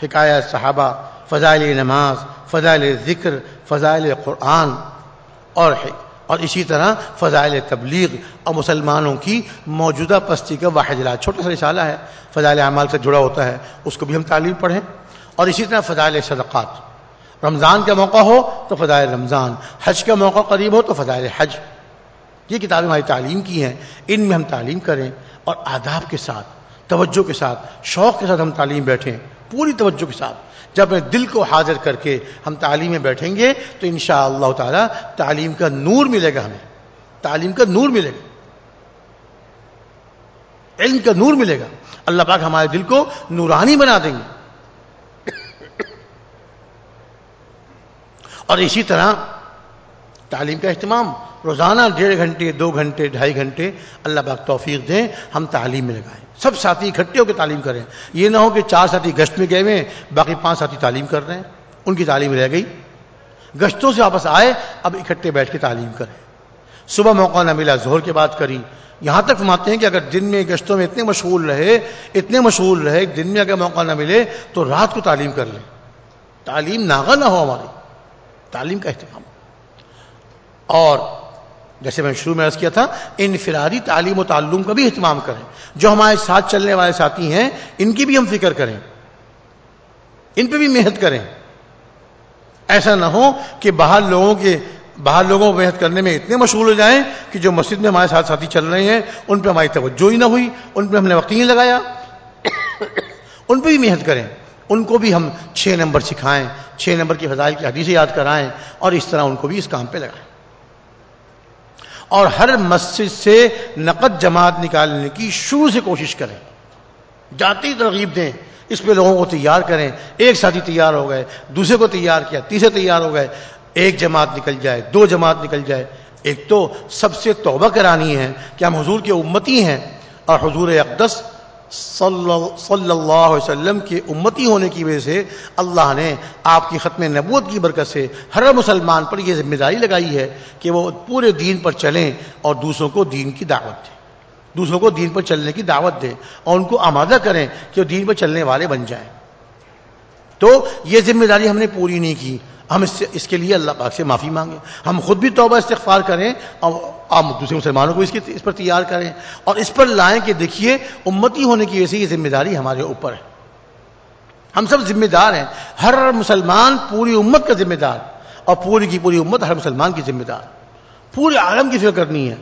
حکایت صحابہ فضائل نماز، فضائل ذکر، فضائل قرآن اور اور اسی طرح فضائل تبلیغ اور مسلمانوں کی موجودہ پستی کا واحد علاج۔ چھوٹا سا رسالہ ہے، فضائل اعمال سے جڑا ہوتا ہے، اس کو بھی ہم تعلیم پڑھیں۔ اور اسی طرح فضائل صدقات۔ رمضان کا موقع ہو تو فضائل رمضان، حج کا موقع قریب ہو تو فضائل حج۔ یہ کتابیں ہماری تعلیم کی ہیں، ان میں ہم تعلیم کریں۔ اور آداب کے ساتھ، توجہ کے ساتھ، شوق کے ساتھ ہم تعلیم بیٹھیں۔ پوری توجہ کے ساتھ جب دل کو حاضر کر کے ہم تعلیم میں بیٹھیں گے تو انشاءاللہ اللہ تعالی تعلیم کا نور ملے گا ہمیں۔ تعلیم کا نور ملے گا۔ علم کا نور ملے گا۔ اللہ پاک ہمارے دل کو نورانی بنا دیں گے۔ اور اسی طرح تعلیم کا اہتمام، روزانہ ڈیڑھ گھنٹے، دو گھنٹے، ڈھائی گھنٹے اللہ پاک توفیق دیں، ہم تعلیم میں لگائیں۔ سب ساتھی اکٹھے ہو کے تعلیم کریں یہ نہ ہو کہ چار ساتھی گشت میں گئے ہوئے باقی پانچ ساتھی تعلیم کر رہے ہیں۔ ان کی تعلیم رہ گئی۔ گشتوں سے واپس آئے، اب اکٹھے بیٹھ کے تعلیم کریں۔ صبح موقع نہ ملا زہر کے بات کری یہاں تک فرماتے ہیں کہ اگر دن میں گشتوں میں اتنے مشغول رہے، اتنے مشغول رہے دن میں اگر موقع نہ ملے، تو رات کو تعلیم کر لیں۔ تعلیم ناغا نہ ہو ہماری۔ تعلیم کا اہتمام۔ اور جیسے میں شروع میں عرض کیا تھا، انفرادی تعلیم و تعلم کا بھی اہتمام کریں۔ جو ہمارے ساتھ چلنے والے ساتھی ہیں، ان کی بھی ہم فکر کریں۔ ان پہ بھی محنت کریں۔ ایسا نہ ہو کہ باہر لوگوں کے، باہر لوگوں کو محنت کرنے میں اتنے مشغول ہو جائیں کہ جو مسجد میں ہمارے ساتھ ساتھی چل رہے ہیں، ان پہ ہماری توجہ ہی نہ ہوئی، ان پہ ہم نے وقت ہی لگایا۔ ان پہ بھی محنت کریں۔ ان کو بھی ہم چھ نمبر سکھائیں، چھ نمبر کی فضائل کی حدیثیں یاد کرائیں اور اس طرح ان کو بھی اس کام پہ لگائیں۔ اور ہر مسجد سے نقد جماعت نکالنے کی شروع سے کوشش کریں۔ جاتی ترغیب دیں، اس پہ لوگوں کو تیار کریں۔ ایک ساتھی تیار ہو گئے، دوسرے کو تیار کیا، تیسرے تیار ہو گئے۔ ایک جماعت نکل جائے، دو جماعت نکل جائے۔ ایک تو سب سے توبہ کرانی ہے کہ ہم حضور کے امتی ہیں اور حضور اقدس صلی اللہ علیہ وسلم کے امتی ہونے کی وجہ سے اللہ نے آپ کی ختم نبوت کی برکت سے ہر مسلمان پر یہ ذمہ داری لگائی ہے کہ وہ پورے دین پر چلیں اور دوسروں کو دین کی دعوت دیں۔ دوسروں کو دین پر چلنے کی دعوت دیں اور ان کو آمادہ کریں کہ وہ دین پر چلنے والے بن جائیں۔ تو یہ ذمہ داری ہم نے پوری نہیں کی۔ ہم اس سے اس کے لیے اللہ پاک سے معافی مانگیں۔ ہم خود بھی توبہ استغفار کریں اور آپ دوسرے مسلمانوں کو اس کی اس پر تیار کریں۔ اور اس پر لائیں کہ دیکھیے، امتی ہونے کی وجہ سے یہ ذمہ داری ہمارے اوپر ہے۔ ہم سب ذمہ دار ہیں۔ ہر مسلمان پوری امت کا ذمہ دار۔ اور پوری کی پوری امت ہر مسلمان کی ذمہ دار۔ پورے عالم کی فکر کرنی ہے۔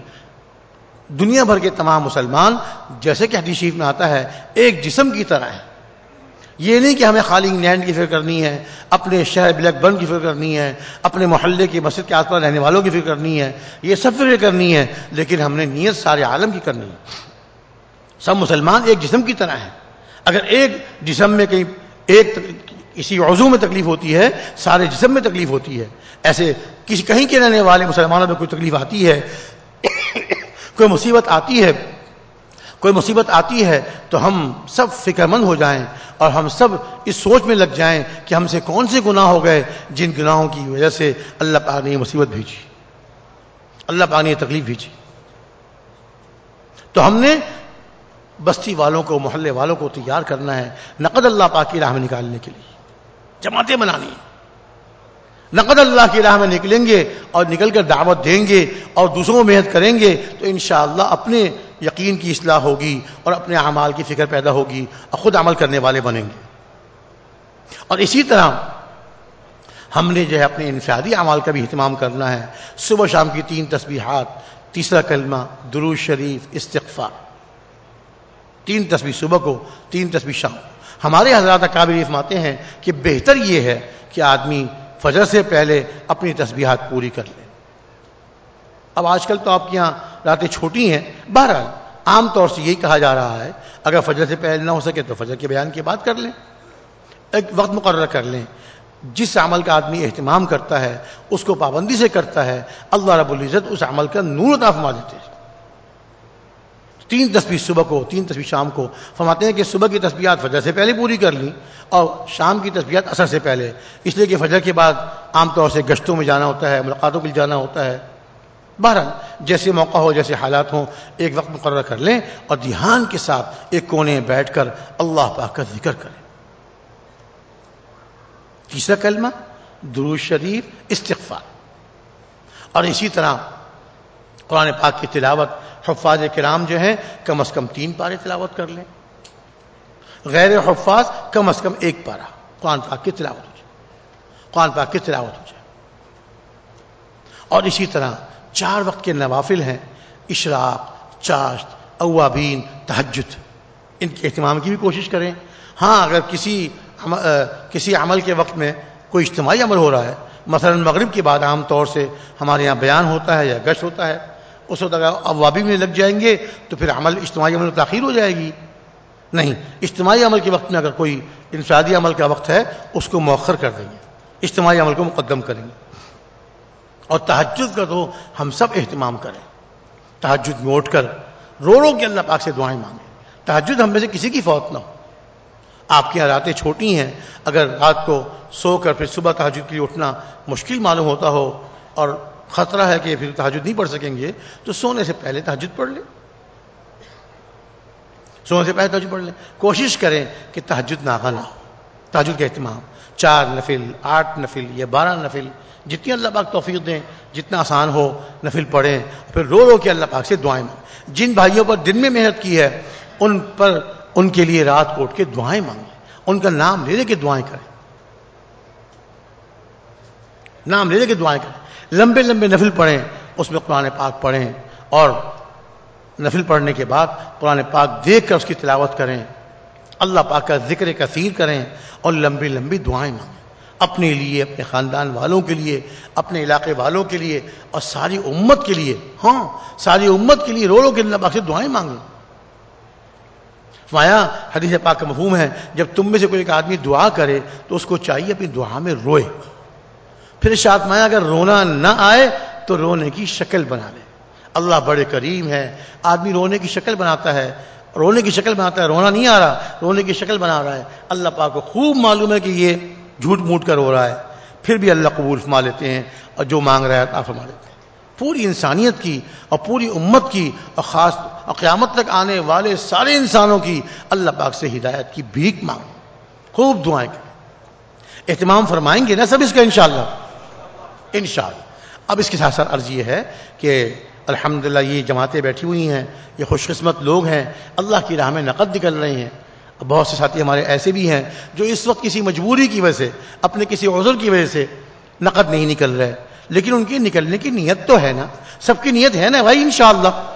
دنیا بھر کے تمام مسلمان جیسے کہ حدیث شریف میں آتا ہے، ایک جسم کی طرح ہے یہ نہیں کہ ہمیں خالی انگلینڈ کی فکر کرنی ہے، اپنے شہر بلیک برن کی فکر کرنی ہے، اپنے محلے کی مسجد کے آس پاس رہنے والوں کی فکر کرنی ہے، یہ سب فکر کرنی ہے، لیکن ہم نے نیت سارے عالم کی کرنی ہے۔ سب مسلمان ایک جسم کی طرح ہیں۔ اگر ایک جسم میں کہیں ایک کسی عضو میں تکلیف ہوتی ہے، سارے جسم میں تکلیف ہوتی ہے۔ ایسے کسی کہیں کے رہنے والے مسلمانوں میں کوئی تکلیف آتی ہے، کوئی مصیبت آتی ہے کوئی مصیبت آتی ہے تو ہم سب فکر مند ہو جائیں اور ہم سب اس سوچ میں لگ جائیں کہ ہم سے کون سے گناہ ہو گئے جن گناہوں کی وجہ سے اللہ پاک نے یہ مصیبت بھیجی۔ اللہ پاک نے یہ تکلیف بھیجی۔ تو ہم نے بستی والوں کو، محلے والوں کو تیار کرنا ہے نقد اللہ پاک کی راہ میں نکالنے کے لیے۔ جماعتیں بنانی نقد اللہ کی راہ میں نکلیں گے اور نکل کر دعوت دیں گے اور دوسروں کو محنت کریں گے تو انشاءاللہ اپنے یقین کی اصلاح ہوگی اور اپنے اعمال کی فکر پیدا ہوگی اور خود عمل کرنے والے بنیں گے۔ اور اسی طرح ہم نے جو ہے اپنے انفرادی اعمال کا بھی اہتمام کرنا ہے۔ صبح شام کی تین تسبیحات، تیسرا کلمہ درو شریف استقفا تین تصویر صبح کو، تین تصویر شام۔ ہمارے حضرات قابل فرماتے ہیں کہ بہتر یہ ہے کہ آدمی فجر سے پہلے اپنی تسبیحات پوری کر لے۔ اب آج کل تو آپ کے یہاں راتیں چھوٹی ہیں۔ بہرحال، عام طور سے یہی کہا جا رہا ہے، اگر فجر سے پہلے نہ ہو سکے تو فجر کے بیان کے بعد کر لیں۔ ایک وقت مقرر کر لیں۔ جس عمل کا آدمی اہتمام کرتا ہے، اس کو پابندی سے کرتا ہے، اللہ رب العزت اس عمل کا نور عطا فرما دیتے ہیں۔ تین تصویر صبح کو، تین تصویر شام کو۔ فرماتے ہیں کہ صبح کی تصویرات فجر سے پہلے پوری کر لیں اور شام کی تصویرات اثر سے پہلے۔ اس لیے کہ فجر کے بعد عام طور سے گشتوں میں جانا ہوتا ہے، ملاقاتوں کے لیے جانا ہوتا ہے۔ بہرحال جیسے موقع ہو، جیسے حالات ہوں، ایک وقت مقرر کر لیں اور دھیان کے ساتھ ایک کونے بیٹھ کر اللہ پاک کا ذکر کریں۔ تیسرا کلمہ درو شریف استغفار۔ اور اسی طرح قرآن پاک کی تلاوت حفاظ کرام جو ہیں، کم از کم تین پارے تلاوت کر لیں۔ غیر حفاظ، کم از کم ایک پارا قرآن پاک کی تلاوت ہو جائے۔ قرآن پاک کی تلاوت ہو جائے۔ اور اسی طرح چار وقت کے نوافل ہیں، اشراق، چاشت، اوابین تحجد ان کے اہتمام کی بھی کوشش کریں۔ ہاں اگر کسی کسی عمل کے وقت میں کوئی اجتماعی عمل ہو رہا ہے، مثلا مغرب کے بعد عام طور سے ہمارے یہاں بیان ہوتا ہے یا گشت ہوتا ہے، اس وقت اگر اوابی میں لگ جائیں گے تو پھر عمل، اجتماعی عمل میں تاخیر ہو جائے گی۔ نہیں، اجتماعی عمل کے وقت میں اگر کوئی انفرادی عمل کا وقت ہے، اس کو مؤخر کر دیں گے۔ اجتماعی عمل کو مقدم کریں گے۔ اور تحجد کا تو ہم سب اہتمام کریں۔ تحجد میں اٹھ کر رو رو کے اللہ پاک سے دعائیں مانگیں۔ تحجد ہم میں سے کسی کی فوت نہ ہو۔ آپ کی راتیں چھوٹی ہیں۔ اگر رات کو سو کر پھر صبح تحجد کے لیے اٹھنا مشکل معلوم ہوتا ہو اور خطرہ ہے کہ پھر تحجد نہیں پڑھ سکیں گے، تو سونے سے پہلے تحجد پڑھ لیں۔ سونے سے پہلے تحجد پڑھ لیں۔ کوشش کریں کہ تحجد ناغا نہ ہو۔ تحجد کا اہتمام۔ چار نفل، آٹھ نفل یا بارہ نفل، جتنی اللہ پاک توفیق دیں، جتنا آسان ہو نفل پڑھیں، پھر رو رو کے اللہ پاک سے دعائیں مانگیں۔ جن بھائیوں پر دن میں محنت کی ہے، ان پر ان کے لیے رات کو اٹھ کے دعائیں مانگیں۔ ان کا نام لے لے کے دعائیں کریں۔ نام لے لے کے دعائیں کریں۔ لمبے لمبے نفل پڑھیں، اس میں قرآن پاک پڑھیں اور نفل پڑھنے کے بعد قرآن پاک دیکھ کر اس کی تلاوت کریں۔ اللہ پاک کا ذکر کثیر کریں اور لمبی لمبی دعائیں مانگیں۔ اپنے لیے، اپنے خاندان والوں کے لیے، اپنے علاقے والوں کے لیے اور ساری امت کے لیے۔ ہاں ساری امت کے لیے رو رو کے اللہ پاک سے دعائیں مانگیں۔ مایا حدیث پاک کا مفہوم ہے، جب تم میں سے کوئی ایک آدمی دعا کرے تو اس کو چاہیے اپنی دعا میں روئے۔ پھر شاد مایا اگر رونا نہ آئے تو رونے کی شکل بنا لے۔ اللہ بڑے کریم ہے، آدمی رونے کی شکل بناتا ہے۔ رونے کی شکل بناتا ہے، رونا نہیں آ رہا، رونے کی شکل بنا رہا ہے۔ اللہ پاک کو خوب معلوم ہے کہ یہ جھوٹ موٹ کر رو رہا ہے۔ پھر بھی اللہ قبول فرما لیتے ہیں اور جو مانگ رہا ہے عطا فرما لیتے ہیں۔ پوری انسانیت کی اور پوری امت کی اور خاص اور قیامت تک آنے والے سارے انسانوں کی اللہ پاک سے ہدایت کی بھیک مانگ۔ خوب دعائیں۔ کریں اہتمام فرمائیں گے نا سب اس کا انشاءاللہ۔ انشاءاللہ۔ اب اس کے ساتھ ساتھ عرض یہ ہے کہ الحمد یہ جماعتیں بیٹھی ہوئی ہیں، یہ خوش قسمت لوگ ہیں، اللہ کی راہ میں نقد نکل رہے ہیں۔ بہت سے ساتھی ہمارے ایسے بھی ہیں جو اس وقت کسی مجبوری کی وجہ سے، اپنے کسی عذر کی وجہ سے نقد نہیں نکل رہے۔ لیکن ان کی نکلنے کی نیت تو ہے نا، سب کی نیت ہے نا بھائی، انشاءاللہ۔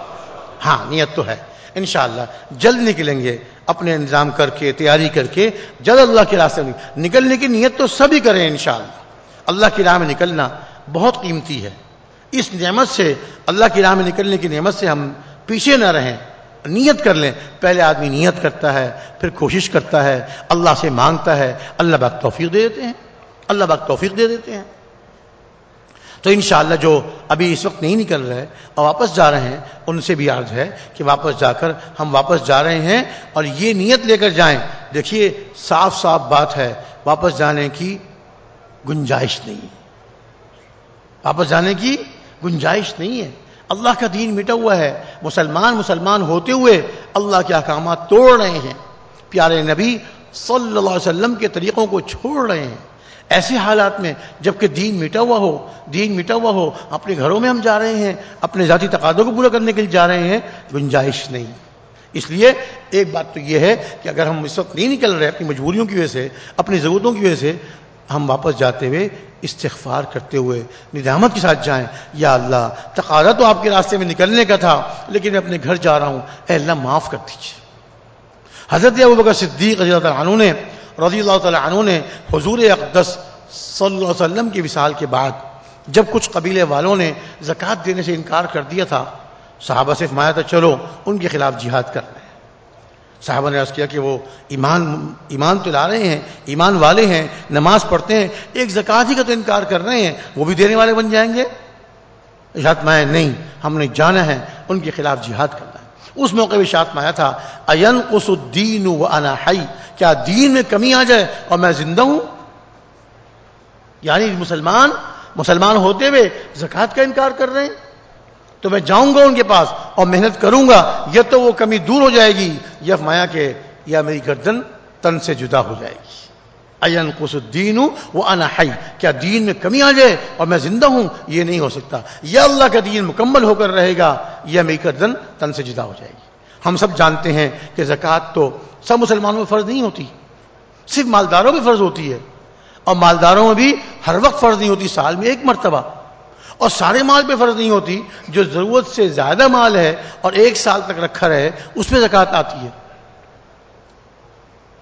ہاں نیت تو ہے، انشاءاللہ۔ جلد نکلیں گے، اپنے انتظام کر کے، تیاری کر کے، جلد اللہ کے راستے میں نکلنے کی نیت تو سبھی کریں انشاءاللہ۔ اللہ کی راہ میں نکلنا بہت قیمتی ہے۔ اس نعمت سے اللہ کی راہ میں نکلنے کی نعمت سے ہم پیچھے نہ رہیں، نیت کر لیں۔ پہلے آدمی نیت کرتا ہے، پھر کوشش کرتا ہے، اللہ سے مانگتا ہے، اللہ باق توفیق دے دیتے ہیں۔ اللہ باق توفیق دے دیتے ہیں۔ تو انشاءاللہ جو ابھی اس وقت نہیں نکل رہے اور واپس جا رہے ہیں، ان سے بھی عرض ہے کہ واپس جا کر ہم واپس جا رہے ہیں اور یہ نیت لے کر جائیں۔ دیکھیے، صاف صاف بات ہے، واپس جانے کی گنجائش نہیں۔ واپس جانے کی گنجائش نہیں ہے۔ اللہ کا دین مٹا ہوا ہے۔ مسلمان مسلمان ہوتے ہوئے اللہ کے احکامات توڑ رہے ہیں۔ پیارے نبی صلی اللہ علیہ وسلم کے طریقوں کو چھوڑ رہے ہیں۔ ایسے حالات میں جبکہ دین مٹا ہوا ہو، دین مٹا ہوا ہو، اپنے گھروں میں ہم جا رہے ہیں، اپنے ذاتی تقاضوں کو پورا کرنے کے لیے جا رہے ہیں، گنجائش نہیں۔ اس لیے ایک بات تو یہ ہے کہ اگر ہم اس وقت نہیں نکل رہے اپنی مجبوریوں کی وجہ سے، اپنی ضرورتوں کی وجہ سے ہم واپس جاتے ہوئے استغفار کرتے ہوئے ندامت کے ساتھ جائیں۔ یا اللہ، تقاضا تو آپ کے راستے میں نکلنے کا تھا، لیکن میں اپنے گھر جا رہا ہوں۔ اے اللہ، معاف کر دیجیے حضرت ابو بکر صدیق رضی اللہ تعالیٰ عنہ نے، رضی اللہ تعالیٰ عنہ نے حضور اقدس صلی اللہ علیہ وسلم کی وصال کے بعد جب کچھ قبیلے والوں نے زکوٰۃ دینے سے انکار کر دیا تھا، صحابہ سے فرمایا تھا، چلو ان کے خلاف جہاد کر رہے صاحبہ نے عرض کیا کہ وہ ایمان ایمان تو لا رہے ہیں، ایمان والے ہیں، نماز پڑھتے ہیں، ایک زکات ہی کا تو انکار کر رہے ہیں، وہ بھی دینے والے بن جائیں گے؟ اشاعت مایا نہیں، ہم نے جانا ہے، ان کے خلاف جہاد کرنا ہے۔ اس موقع بھی شاعت مایا تھا این قس الدین و انا حی کیا دین میں کمی آ جائے اور میں زندہ ہوں؟ یعنی مسلمان مسلمان ہوتے ہوئے زکات کا انکار کر رہے ہیں؟ تو میں جاؤں گا ان کے پاس اور محنت کروں گا، یا تو وہ کمی دور ہو جائے گی، یا مایا کہ یا میری گردن تن سے جدا ہو جائے گی۔ این قس الدین وہ انحائی کیا دین میں کمی آ جائے اور میں زندہ ہوں؟ یہ نہیں ہو سکتا۔ یا اللہ کا دین مکمل ہو کر رہے گا، یا میری گردن تن سے جدا ہو جائے گی۔ ہم سب جانتے ہیں کہ زکوٰۃ تو سب مسلمانوں میں فرض نہیں ہوتی، صرف مالداروں میں فرض ہوتی ہے۔ اور مالداروں میں بھی ہر وقت فرض نہیں ہوتی، سال میں ایک مرتبہ۔ اور سارے مال پہ فرض نہیں ہوتی، جو ضرورت سے زیادہ مال ہے اور ایک سال تک رکھا رہے، اس پہ زکات آتی ہے۔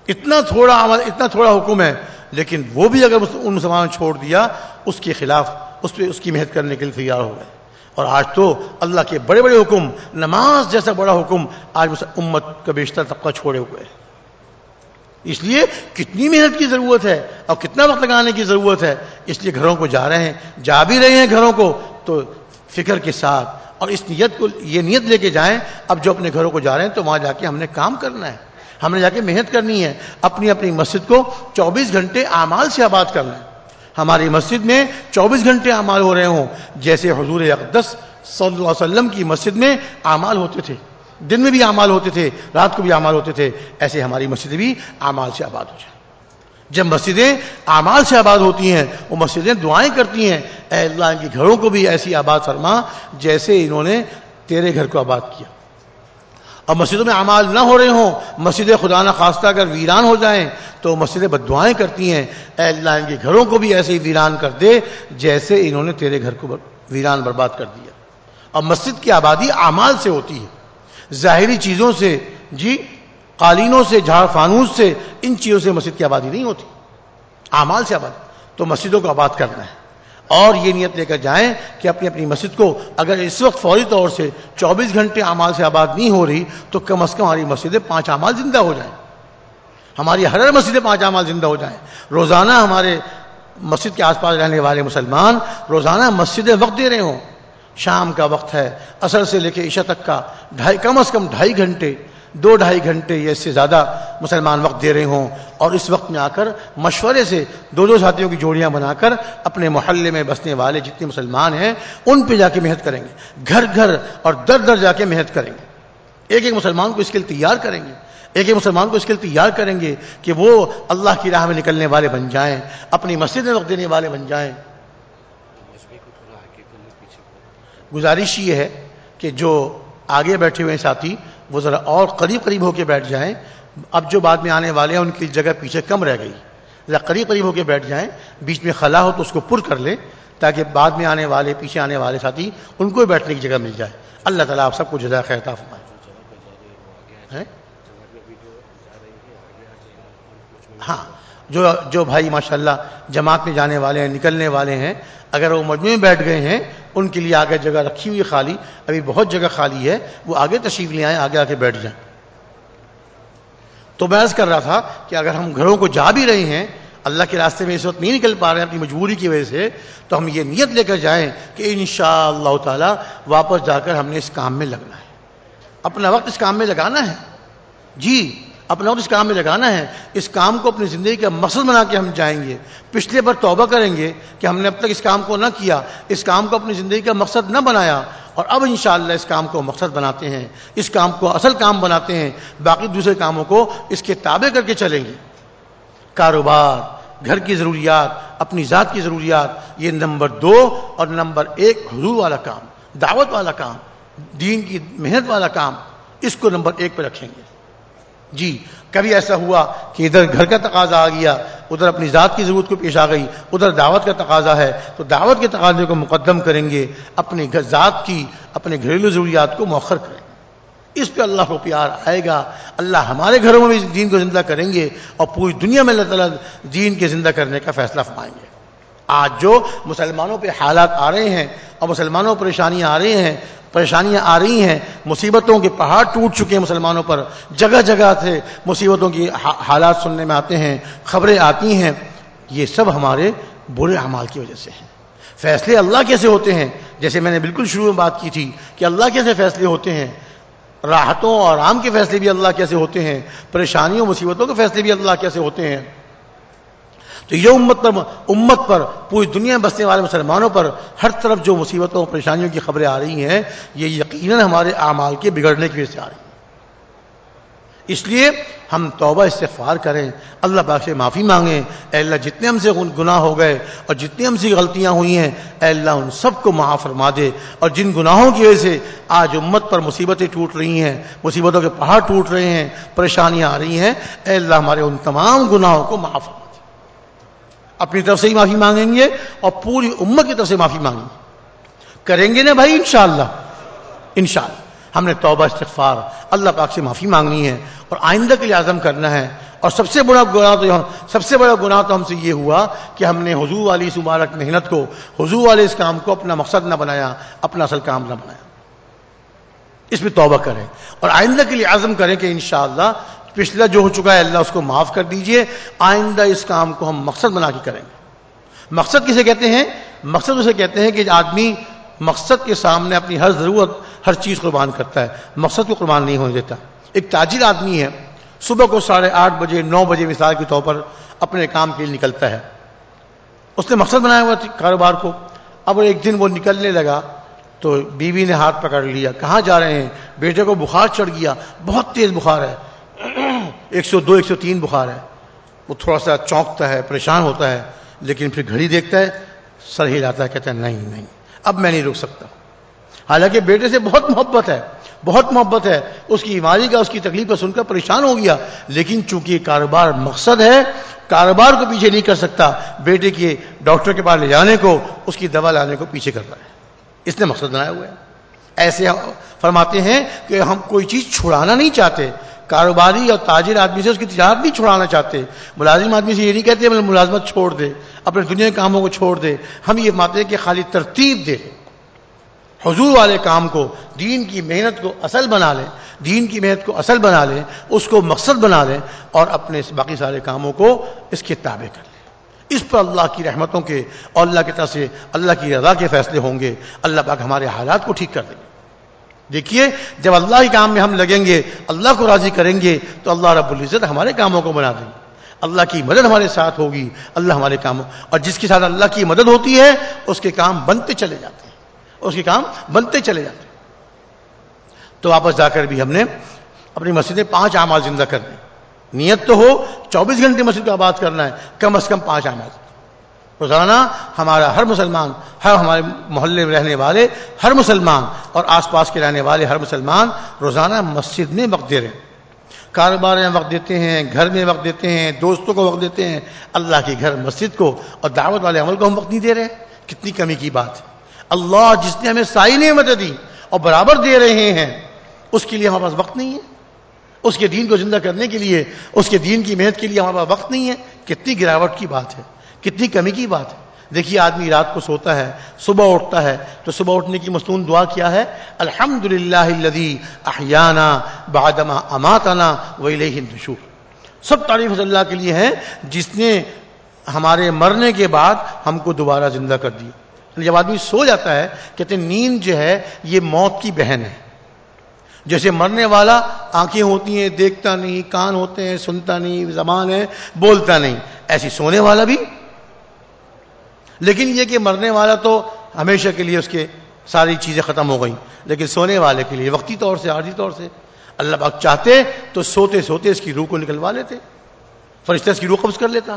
اتنا تھوڑا عمل، اتنا تھوڑا حکم ہے، لیکن وہ بھی اگر ان مسلمان چھوڑ دیا، اس کے خلاف اس پہ اس کی محنت کرنے کے لیے تیار ہو گئے۔ اور آج تو اللہ کے بڑے بڑے حکم، نماز جیسا بڑا حکم، آج امت کا بیشتر طبقہ چھوڑے ہوئے۔ اس لیے کتنی محنت کی ضرورت ہے اور کتنا وقت لگانے کی ضرورت ہے اس لیے گھروں کو جا رہے ہیں جا بھی رہے ہیں گھروں کو تو فکر کے ساتھ اور اس نیت کو یہ نیت لے کے جائیں اب جو اپنے گھروں کو جا رہے ہیں تو وہاں جا کے ہم نے کام کرنا ہے ہم نے جا کے محنت کرنی ہے اپنی اپنی مسجد کو چوبیس گھنٹے اعمال سے آباد کرنا ہے ہماری مسجد میں چوبیس گھنٹے اعمال ہو رہے ہوں جیسے حضور اقدس صلی اللہ علیہ وسلم کی مسجد میں اعمال ہوتے تھے دن میں بھی اعمال ہوتے تھے، رات کو بھی اعمال ہوتے تھے، ایسے ہماری مسجدیں بھی اعمال سے آباد ہو جائیں جب مسجدیں اعمال سے آباد ہوتی ہیں، وہ مسجدیں دعائیں کرتی ہیں، اے اللہ، ان کے گھروں کو بھی ایسی آباد فرما جیسے انہوں نے تیرے گھر کو آباد کیا۔ اور مسجدوں میں اعمال نہ ہو رہے ہوں مسجد خدا نہ خواستہ اگر ویران ہو جائیں تو مسجدیں بد دعائیں کرتی ہیں، اے اللہ، ان کے گھروں کو بھی ایسے ہی ویران کر دے جیسے انہوں نے تیرے گھر کو ویران برباد کر دیا۔ اور مسجد کی آبادی اعمال سے ہوتی ہے۔ ظاہری چیزوں سے جی قالینوں سے، جھاڑ فانوس سے ان چیزوں سے مسجد کی آبادی نہیں ہوتی۔ اعمال سے آباد۔ تو مسجدوں کو آباد کرنا ہے۔ اور یہ نیت لے کر جائیں کہ اپنی اپنی مسجد کو اگر اس وقت فوری طور سے چوبیس گھنٹے اعمال سے آباد نہیں ہو رہی، تو کم از کم ہماری مسجدیں پانچ اعمال زندہ ہو جائیں۔ ہماری ہر مسجدیں پانچ اعمال زندہ ہو جائیں۔ روزانہ ہمارے مسجد کے آس پاس رہنے والے مسلمان روزانہ مسجدیں وقت دے رہے ہوں۔ شام کا وقت ہے اثر سے لے کے عشاء تک کا ڈھائی، کم از کم ڈھائی گھنٹے، دو ڈھائی گھنٹے یا اس سے زیادہ مسلمان وقت دے رہے ہوں۔ اور اس وقت میں آ کر مشورے سے دو دو ساتھیوں کی جوڑیاں بنا کر اپنے محلے میں بسنے والے جتنے مسلمان ہیں، ان پہ جا کے محنت کریں گے۔ گھر گھر اور در در جا کے محنت کریں گے۔ ایک ایک مسلمان کو اس کے لیے تیار کریں گے۔ ایک ایک مسلمان کو اس کے لیے تیار کریں گے کہ وہ اللہ کی راہ میں نکلنے والے بن جائیں، اپنی مسجد میں وقت دینے والے بن جائیں۔ گزارش یہ ہے کہ جو آگے بیٹھے ہوئے ساتھی وہ ذرا اور قریب قریب ہو کے بیٹھ جائیں۔ اب جو بعد میں آنے والے ہیں ان کی جگہ پیچھے کم رہ گئی۔ ذرا قریب قریب ہو کے بیٹھ جائیں بیچ میں خلا ہو تو اس کو پر کر لیں تاکہ بعد میں آنے والے پیچھے آنے والے ساتھی ان کو بیٹھنے کی جگہ مل جائے۔ اللہ تعالیٰ آپ سب کو جزا خیر فرمائے۔ ہاں۔ جو جو بھائی ماشاء اللہ جماعت میں جانے والے ہیں، نکلنے والے ہیں، اگر وہ مجموعے میں بیٹھ گئے ہیں، ان کے لیے آگے جگہ رکھی ہوئی خالی، ابھی بہت جگہ خالی ہے، وہ آگے تشریف لے آئیں، آگے آ کے بیٹھ جائیں۔ تو میں کر رہا تھا کہ اگر ہم گھروں کو جا بھی رہے ہیں، اللہ کے راستے میں اس وقت نہیں نکل پا رہے ہیں اپنی مجبوری کی وجہ سے، تو ہم یہ نیت لے کر جائیں کہ ان شاء اللہ تعالی واپس جا کر ہم نے اس کام میں لگنا ہے۔ اپنا وقت اس کام میں لگانا ہے۔ جی۔ اپنا اس کام میں لگانا ہے، اس کام کو اپنی زندگی کا مقصد بنا کے ہم جائیں گے۔ پچھلے پر توبہ کریں گے کہ ہم نے اب تک اس کام کو نہ کیا، اس کام کو اپنی زندگی کا مقصد نہ بنایا اور اب انشاءاللہ اس کام کو مقصد بناتے ہیں، اس کام کو اصل کام بناتے ہیں، باقی دوسرے کاموں کو اس کے تابع کر کے چلیں گے۔ کاروبار، گھر کی ضروریات، اپنی ذات کی ضروریات، یہ نمبر دو اور نمبر ایک حضور والا کام، دعوت والا کام، دین کی محنت والا کام، اس کو نمبر ایک پہ رکھیں گے۔ جی کبھی ایسا ہوا کہ ادھر گھر کا تقاضا آ گیا، ادھر اپنی ذات کی ضرورت کو پیش آ گئی، ادھر دعوت کا تقاضا ہے، تو دعوت کے تقاضے کو مقدم کریں گے، اپنی ذات کی، اپنے گھریلو ضروریات کو مؤخر کریں گے۔ اس پہ اللہ کو پیار آئے گا، اللہ ہمارے گھروں میں بھی دین کو زندہ کریں گے اور پوری دنیا میں اللہ تعالیٰ دین کے زندہ کرنے کا فیصلہ فرمائیں گے۔ آج جو مسلمانوں پہ حالات آ رہے ہیں اور مسلمانوں پریشانیاں آ رہی ہیں پریشانیاں آ رہی ہیں، مصیبتوں کے پہاڑ ٹوٹ چکے ہیں مسلمانوں پر، جگہ جگہ سے مصیبتوں کی حالات سننے میں آتے ہیں، خبریں آتی ہیں، یہ سب ہمارے برے اعمال کی وجہ سے ہیں۔ فیصلے اللہ کیسے ہوتے ہیں؟ جیسے میں نے بالکل شروع میں بات کی تھی کہ اللہ کیسے فیصلے ہوتے ہیں، راحتوں اور آرام کے فیصلے بھی اللہ کیسے ہوتے ہیں، پریشانیوں، مصیبتوں کے فیصلے بھی اللہ کیسے ہوتے ہیں۔ تو یہ امت پر امت پر پوری دنیا میں بسنے والے مسلمانوں پر ہر طرف جو مصیبتوں، پریشانیوں کی خبریں آ رہی ہیں، یہ یقیناً ہمارے اعمال کے بگڑنے کی وجہ سے آ رہی ہیں۔ اس لیے ہم توبہ استغفار کریں، اللہ پاک سے معافی مانگیں۔ اے اللہ، جتنے ہم سے گناہ ہو گئے اور جتنی ہم سے غلطیاں ہوئی ہیں، اے اللہ، ان سب کو معاف فرما دے۔ اور جن گناہوں کی وجہ سے آج امت پر مصیبتیں ٹوٹ رہی ہیں، مصیبتوں کے پہاڑ ٹوٹ رہے ہیں، پریشانیاں آ رہی ہیں، اے اللہ، ہمارے ان تمام گناہوں کو معاف فرما۔ دے اپنی طرف سے ہی معافی مانگیں گے اور پوری امت کی طرف سے معافی مانگیں گے۔ کریں گے نا بھائی انشاءاللہ۔ انشاءاللہ۔ ہم نے توبہ، استغفار، اللہ پاک سے معافی مانگنی ہے اور آئندہ کے لیے عزم کرنا ہے۔ اور سب سے بڑا گناہ تو سب سے بڑا گناہ تو ہم سے یہ ہوا کہ ہم نے حضور والی اس مبارک محنت کو، حضور والے اس کام کو اپنا مقصد نہ بنایا، اپنا اصل کام نہ بنایا۔ اس میں توبہ کریں۔ اور آئندہ کے لیے عزم کریں کہ انشاءاللہ پچھلا جو ہو چکا ہے، اللہ اس کو معاف کر دیجیے۔ آئندہ اس کام کو ہم مقصد بنا کے کریں گے۔ مقصد کسے کہتے ہیں؟ مقصد اسے کہتے ہیں کہ آدمی مقصد کے سامنے اپنی ہر ضرورت، ہر چیز قربان کرتا ہے۔ مقصد کو قربان نہیں ہونے دیتا۔ ایک تاجر آدمی ہے، صبح کو ساڑھے آٹھ بجے، نو بجے مثال کے طور پر اپنے کام کے لیے نکلتا ہے۔ اس نے مقصد بنایا ہوا کاروبار کو۔ اب ایک دن وہ نکلنے لگا تو بیوی نے ہاتھ پکڑ لیا۔ کہاں جا رہے ہیں؟ بیٹے کو بخار چڑھ گیا۔ بہت تیز بخار ہے۔ ایک سو دو، ایک سو تین بخار ہے۔ وہ تھوڑا سا چونکتا ہے، پریشان ہوتا ہے، لیکن پھر گھڑی دیکھتا ہے، سر ہی جاتا ہے، کہتا ہے نہیں نہیں۔ اب میں نہیں روک سکتا۔ حالانکہ بیٹے سے بہت محبت ہے، بہت محبت ہے۔ اس کی بیماری کا، اس کی تکلیف کا سن کر پریشان ہو گیا۔ لیکن چونکہ کاروبار مقصد ہے، کاروبار کو پیچھے نہیں کر سکتا، بیٹے کے ڈاکٹر کے پاس لے جانے کو، اس کی دوا لانے کو پیچھے کرتا ہے۔ اس نے مقصد بنایا ہوا ہے۔ ایسے فرماتے ہیں کہ ہم کوئی چیز چھڑانا نہیں چاہتے کاروباری اور تاجر آدمی سے اس کی تجارت نہیں چھڑانا چاہتے ملازم آدمی سے یہ نہیں کہتے مطلب ملازمت چھوڑ دے، اپنے دنیا کے کاموں کو چھوڑ دے۔ ہم یہ ماتے ہیں کہ خالی ترتیب دے۔ حضور والے کام کو، دین کی محنت کو اصل بنا لیں، دین کی محنت کو اصل بنا لیں، اس کو مقصد بنا لیں اور اپنے باقی سارے کاموں کو اس کے تابع کر لیں۔ اس پر اللہ کی رحمتوں کے اور اللہ کی طرف سے اللہ کی رضا کے فیصلے ہوں گے۔ اللہ پاک ہمارے حالات کو ٹھیک کر دیں گے دیکھیے، جب اللہ کے کام میں ہم لگیں گے، اللہ کو راضی کریں گے، تو اللہ رب العزت ہمارے کاموں کو بنا دیں گے۔ اللہ کی مدد ہمارے ساتھ ہوگی، اللہ ہمارے کاموں، اور جس کے ساتھ اللہ کی مدد ہوتی ہے، اس کے کام بنتے چلے جاتے ہیں۔ اس کے کام بنتے چلے جاتے ہیں۔ تو واپس جا کر بھی ہم نے اپنی مسجدیں پانچ اعمال زندہ کرنے نیت تو ہو، چوبیس گھنٹے مسجد کو آباد کرنا ہے، کم از کم پانچ اعمال۔ روزانہ ہمارا ہر مسلمان، ہر ہمارے محلے میں رہنے والے، ہر مسلمان اور آس پاس کے رہنے والے ہر مسلمان روزانہ مسجد میں وقت دے رہے ہیں۔ کاروبار میں وقت دیتے ہیں، گھر میں وقت دیتے ہیں، دوستوں کو وقت دیتے ہیں۔ اللہ کے گھر مسجد کو اور دعوت والے عمل کو ہم وقت نہیں دے رہے کتنی کمی کی بات ہے۔ اللہ جس نے ہمیں سائی نعمتیں دی اور برابر دے رہے ہیں، اس کے لیے ہمارے پاس وقت نہیں ہے۔ اس کے دین کو زندہ کرنے کے لیے، اس کے دین کی محنت کے لیے ہمارے پاس وقت نہیں ہے۔ کتنی گراوٹ کی بات ہے۔ کتنی کمی کی بات ہے؟ دیکھیے، آدمی رات کو سوتا ہے، صبح اٹھتا ہے، تو صبح اٹھنے کی مصنون دعا کیا ہے؟ الحمد للہ احیانہ بادما اماتانہ ویلشور سب تعریف اللہ کے لیے ہے جس نے ہمارے مرنے کے بعد ہم کو دوبارہ زندہ کر دیا۔ یعنی جب آدمی سو جاتا ہے، کہتے ہیں، نیند جو ہے، یہ موت کی بہن ہے۔ جیسے مرنے والا آنکھیں ہوتی ہیں، دیکھتا نہیں، کان ہوتے ہیں، سنتا نہیں، زبان ہے، بولتا نہیں، ایسی سونے والا بھی لیکن یہ کہ مرنے والا تو ہمیشہ کے لیے اس کے ساری چیزیں ختم ہو گئیں، لیکن سونے والے کے لیے، وقتی طور سے، عارضی طور سے۔ اللہ پاک چاہتے تو سوتے سوتے اس کی روح کو نکلوا لیتے، فرشتہ اس کی روح قبض کر لیتا۔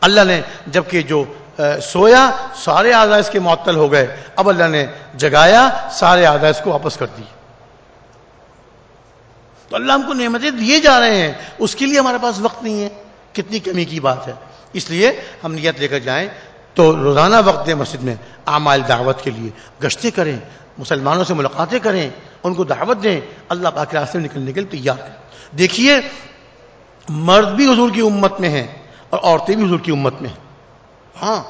اللہ نے جبکہ جو سویا، سارے آدھا اس کے معطل ہو گئے۔ اب اللہ نے جگایا، سارے آدھا اس کو واپس کر دی۔ تو اللہ ہم کو نعمتیں دیے جا رہے ہیں۔ اس کے لیے ہمارے پاس وقت نہیں ہے۔ کتنی کمی کی بات ہے۔ اس لیے ہم نیت لے کر جائیں۔ تو روزانہ وقت دیں مسجد میں، اعمال دعوت کے لیے، گشتیں کریں، مسلمانوں سے ملاقاتیں کریں، ان کو دعوت دیں، اللہ پاک راستے میں نکلنے کے لیے تیار ہیں۔ دیکھیے، مرد بھی حضور کی امت میں ہیں اور عورتیں بھی حضور کی امت میں ہیں۔ ہاں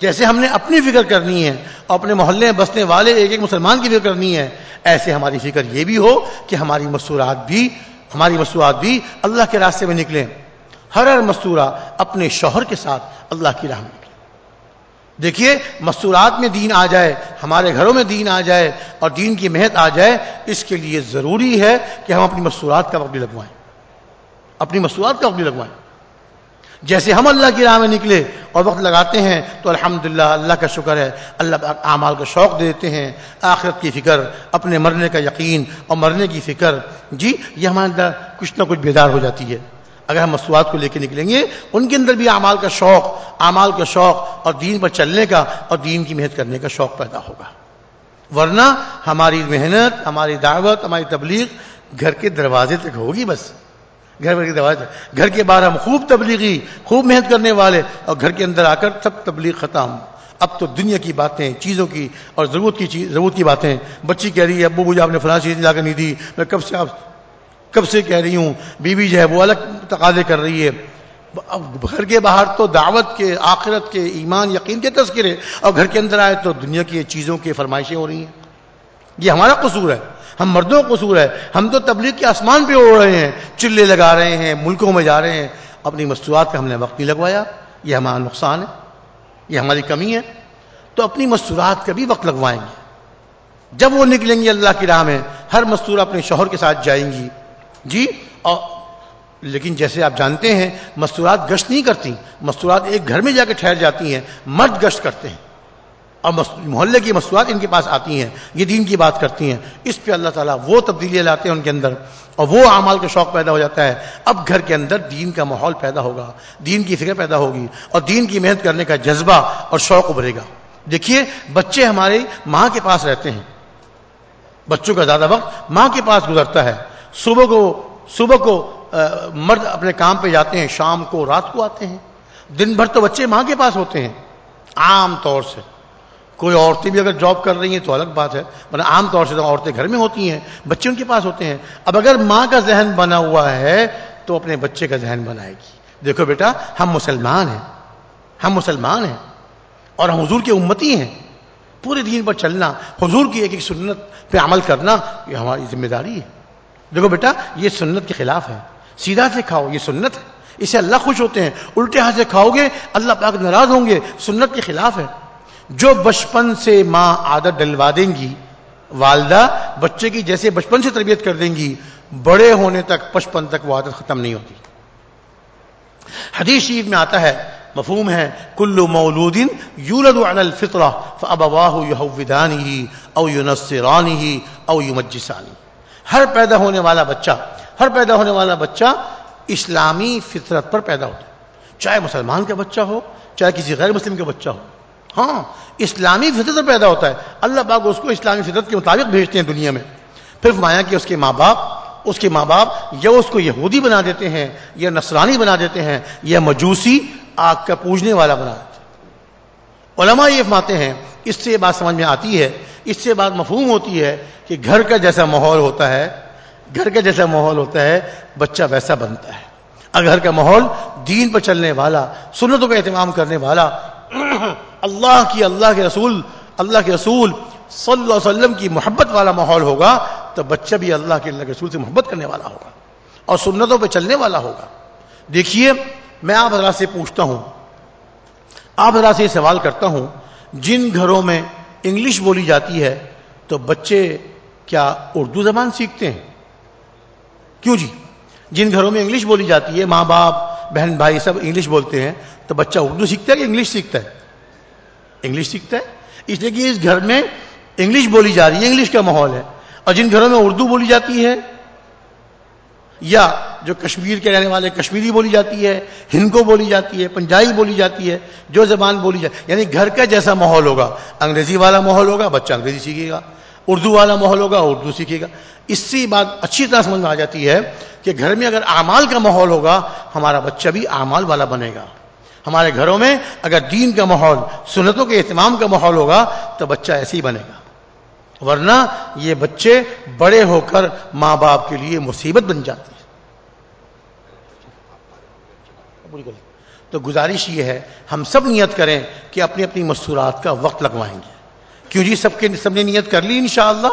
جیسے ہم نے اپنی فکر کرنی ہے اور اپنے محلے میں بسنے والے ایک ایک مسلمان کی فکر کرنی ہے، ایسے ہماری فکر یہ بھی ہو کہ ہماری مستورات بھی، ہماری مستورات بھی اللہ کے راستے میں نکلیں۔ ہر ہر مستورہ اپنے شوہر کے ساتھ اللہ کی راہ میں۔ دیکھیے، مستورات میں دین آ جائے، ہمارے گھروں میں دین آ جائے اور دین کی محنت آ جائے، اس کے لیے ضروری ہے کہ ہم اپنی مستورات کا وقت بھی لگوائیں۔ اپنی مستورات کا وقت بھی لگوائیں۔ جیسے ہم اللہ کی راہ میں نکلے اور وقت لگاتے ہیں، تو الحمدللہ اللہ کا شکر ہے، اللہ اعمال کا شوق دے دیتے ہیں، آخرت کی فکر، اپنے مرنے کا یقین اور مرنے کی فکر۔ جی یہ ہمارے اندر کچھ نہ کچھ بیدار ہو جاتی ہے۔ اگر ہم مسوات کو لے کے نکلیں گے، ان کے اندر بھی اعمال کا شوق، اعمال کا شوق اور دین پر چلنے کا اور دین کی محنت کرنے کا شوق پیدا ہوگا۔ ورنہ ہماری محنت، ہماری دعوت، ہماری تبلیغ گھر کے دروازے تک ہوگی بس۔ گھر کے دروازے گھر کے باہر ہم خوب تبلیغی، خوب محنت کرنے والے اور گھر کے اندر آ کر سب تبلیغ ختم۔ اب تو دنیا کی باتیں، چیزوں کی اور ضرورت کی چیز، ضرورت کی باتیں۔ بچی کہہ رہی ہے، ابو مجھے آپ نے فلاں چیز لا کر نہیں دی، میں کب سے آپ کب سے کہہ رہی ہوں؟ بیوی جو ہے وہ الگ تقاضے کر رہی ہے۔ گھر کے باہر تو دعوت کے، آخرت کے ایمان، یقین کے تذکرے۔ اور گھر کے اندر آئے تو دنیا کی چیزوں کی فرمائشیں ہو رہی ہیں۔ یہ ہمارا قصور ہے۔ ہم مردوں کا قصور ہے۔ ہم تو تبلیغ کے آسمان پہ اڑ رہے ہیں۔ چلے لگا رہے ہیں، ملکوں میں جا رہے ہیں۔ اپنی مصنوعات کا ہم نے وقت نہیں لگوایا۔ یہ ہمارا نقصان ہے۔ یہ ہماری کمی ہے۔ تو اپنی مستورات کا بھی وقت لگوائیں گے۔ جب وہ نکلیں گی اللہ کی راہ میں، ہر مستور اپنے شوہر کے ساتھ جائیں گی۔ جی اور لیکن جیسے آپ جانتے ہیں، مستورات گشت نہیں کرتی، مستورات ایک گھر میں جا کے ٹھہر جاتی ہیں، مرد گشت کرتے ہیں۔ اور محلے کی مستورات ان کے پاس آتی ہیں، یہ دین کی بات کرتی ہیں۔ اس پہ اللہ تعالیٰ وہ تبدیلیاں لاتے ہیں ان کے اندر، اور وہ اعمال کا شوق پیدا ہو جاتا ہے۔ اب گھر کے اندر دین کا ماحول پیدا ہوگا، دین کی فکر پیدا ہوگی، اور دین کی محنت کرنے کا جذبہ اور شوق ابھرے گا۔ دیکھیے، بچے ہمارے ماں کے پاس رہتے ہیں۔ بچوں کا زیادہ وقت ماں کے پاس گزرتا ہے۔ صبح کو صبح کو مرد اپنے کام پہ جاتے ہیں، شام کو، رات کو آتے ہیں۔ دن بھر تو بچے ماں کے پاس ہوتے ہیں، عام طور سے۔ کوئی عورتیں بھی اگر جاب کر رہی ہیں تو الگ بات ہے، ورنہ عام طور سے تو عورتیں گھر میں ہوتی ہیں بچے ان کے پاس ہوتے ہیں۔ اب اگر ماں کا ذہن بنا ہوا ہے تو اپنے بچے کا ذہن بنائے گی۔ دیکھو بیٹا، ہم مسلمان ہیں، ہم مسلمان ہیں، اور ہم حضور کے امتی ہیں۔ پورے دین پر چلنا، حضور کی ایک ایک سنت پہ عمل کرنا، یہ ہماری ذمہ داری ہے۔ دیکھو بیٹا، یہ سنت کے خلاف ہے۔ سیدھا سے کھاؤ، یہ سنت ہے۔ اسے اللہ خوش ہوتے ہیں۔ الٹے ہاتھ سے کھاؤ گے، اللہ پاک ناراض ہوں گے۔ سنت کے خلاف ہے۔ جو بچپن سے ماں عادت ڈلوا دیں گی، والدہ بچے کی جیسے بچپن سے تربیت کر دیں گی، بڑے ہونے تک، پچپن تک وہ عادت ختم نہیں ہوتی۔ حدیث شریف میں آتا ہے، مفہوم ہے، کلو مولود یولد علی الفطرہ، فابواہ یحودانی او ینصرانی او یمجسانی ہر پیدا ہونے والا بچہ، ہر پیدا ہونے والا بچہ اسلامی فطرت پر پیدا ہوتا ہے۔ چاہے مسلمان کا بچہ ہو، چاہے کسی غیر مسلم کا بچہ ہو۔ ہاں اسلامی فطرت پر پیدا ہوتا ہے۔ اللہ پاک اس کو اسلامی فطرت کے مطابق بھیجتے ہیں دنیا میں۔ پھر مایا کہ اس کے ماں باپ، اس کے ماں باپ یا اس کو یہودی بنا دیتے ہیں یا نصرانی بنا دیتے ہیں یا مجوسی آگ کا پوجنے والا بنا دیتے ہیں۔ علماء یہ فماتے ہیں، اس سے یہ بات سمجھ میں آتی ہے، اس سے بات مفہوم ہوتی ہے کہ گھر کا جیسا ماحول ہوتا ہے، گھر کا جیسا ماحول ہوتا ہے، بچہ ویسا بنتا ہے۔ اگر گھر کا ماحول دین پر چلنے والا، سنتوں کا اہتمام کرنے والا، اللہ کی، اللہ کے رسول، اللہ کے رسول صلی اللہ علیہ وسلم کی محبت والا ماحول ہوگا، تو بچہ بھی اللہ کے اللہ کے رسول سے محبت کرنے والا ہوگا اور سنتوں پہ چلنے والا ہوگا۔ دیکھیے، میں آپ حضرات سے پوچھتا ہوں آپ حضرات سے یہ سوال کرتا ہوں، جن گھروں میں انگلش بولی جاتی ہے، تو بچے کیا اردو زبان سیکھتے ہیں؟ کیوں جی؟ جن گھروں میں انگلش بولی جاتی ہے، ماں باپ، بہن بھائی سب انگلش بولتے ہیں، تو بچہ اردو سیکھتا ہے کہ انگلش سیکھتا ہے؟ انگلش سیکھتا ہے؟ اس لیے کہ اس گھر میں انگلش بولی جا رہی ہے، انگلش کا ماحول ہے۔ اور جن گھروں میں اردو بولی جاتی ہے یا جو کشمیر کے رہنے والے کشمیری بولی جاتی ہے ہند کو بولی جاتی ہے پنجابی بولی جاتی ہے، جو زبان بولی جاتی ہے یعنی گھر کا جیسا ماحول ہوگا، انگریزی والا ماحول ہوگا، بچہ انگریزی سیکھے گا، اردو والا ماحول ہوگا، اردو سیکھے گا۔ اس سے بات اچھی طرح سمجھ میں آ جاتی ہے کہ گھر میں اگر اعمال کا ماحول ہوگا، ہمارا بچہ بھی اعمال والا بنے گا۔ ہمارے گھروں میں اگر دین کا ماحول، سنتوں کے اہتمام کا ماحول ہوگا، تو بچہ ایسے ہی بنے گا۔ ورنہ یہ بچے بڑے ہو کر ماں باپ کے لیے مصیبت بن جاتے ہیں تو گزارش یہ ہے، ہم سب نیت کریں کہ اپنی اپنی مستورات کا وقت لگوائیں گے۔ کیوں جی؟ سب کے سب نے نیت کر لی انشاءاللہ۔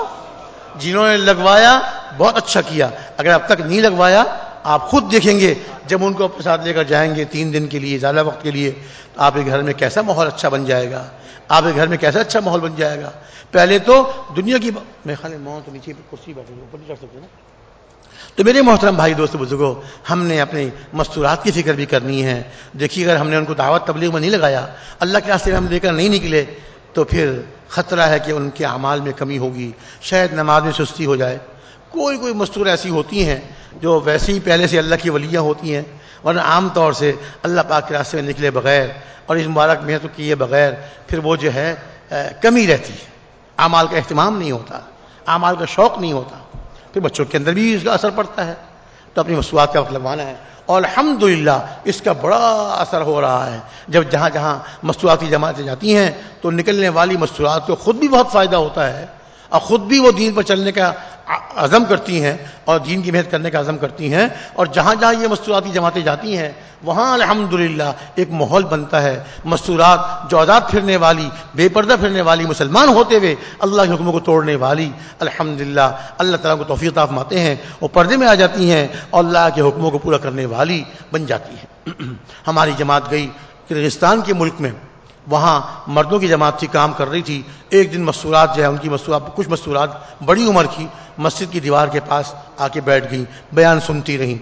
جنہوں نے لگوایا، بہت اچھا کیا۔ اگر اب تک نہیں لگوایا آپ خود دیکھیں گے، جب ان کو اپنے ساتھ لے کر جائیں گے تین دن کے لیے، زیادہ وقت کے لیے، تو آپ کے گھر میں کیسا ماحول اچھا بن جائے گا؟ آپ کے گھر میں کیسا اچھا ماحول بن جائے گا؟ پہلے تو دنیا کی میں تو نیچے کرسی بیٹھے اوپر نہیں چڑھ سکتے نا۔ تو میرے محترم بھائی، دوست بزرگوں ہم نے اپنی مستورات کی فکر بھی کرنی ہے۔ دیکھیے، اگر ہم نے ان کو دعوت تبلیغ میں نہیں لگایا، اللہ کے راستے میں ہم لے کر نہیں نکلے، تو پھر خطرہ ہے کہ ان کے اعمال میں کمی ہوگی، شاید نماز میں سستی ہو جائے۔ کوئی کوئی مستور ایسی ہوتی ہیں جو ویسے ہی پہلے سے اللہ کی ولیاں ہوتی ہیں، ورنہ عام طور سے اللہ پاک کے راستے میں نکلے بغیر اور اس مبارک میں تو کیے بغیر پھر وہ جو ہے کمی رہتی ہے۔ اعمال کا اہتمام نہیں ہوتا، اعمال کا شوق نہیں ہوتا۔ پھر بچوں کے اندر بھی اس کا اثر پڑتا ہے۔ تو اپنی مصنوعات کا وقت لگوانا ہے۔ اور الحمد اس کا بڑا اثر ہو رہا ہے۔ جب جہاں جہاں مصنوعاتی جماعتیں جاتی ہیں تو نکلنے والی مصنوعات کو خود بھی بہت فائدہ ہوتا ہے۔ اور خود بھی وہ دین پر چلنے کا عزم کرتی ہیں اور دین کی محنت کرنے کا عزم کرتی ہیں اور جہاں جہاں یہ مستوراتی جماعتیں جاتی ہیں، وہاں الحمدللہ ایک ماحول بنتا ہے۔ مستورات جو آزاد پھرنے والی، بے پردہ پھرنے والی، مسلمان ہوتے ہوئے اللہ کے حکموں کو توڑنے والی، الحمدللہ اللہ تعالیٰ کو توفیق ماتے ہیں۔ وہ پردے میں آ جاتی ہیں اور اللہ کے حکموں کو پورا کرنے والی بن جاتی ہیں۔ ہماری جماعت گئی کرغستان کے ملک میں وہاں مردوں کی جماعت تھی، کام کر رہی تھی۔ ایک دن مستورات جو ہے، ان کی مستورات، کچھ مستورات بڑی عمر کی مسجد کی دیوار کے پاس آ کے بیٹھ گئیں۔ بیان سنتی رہیں۔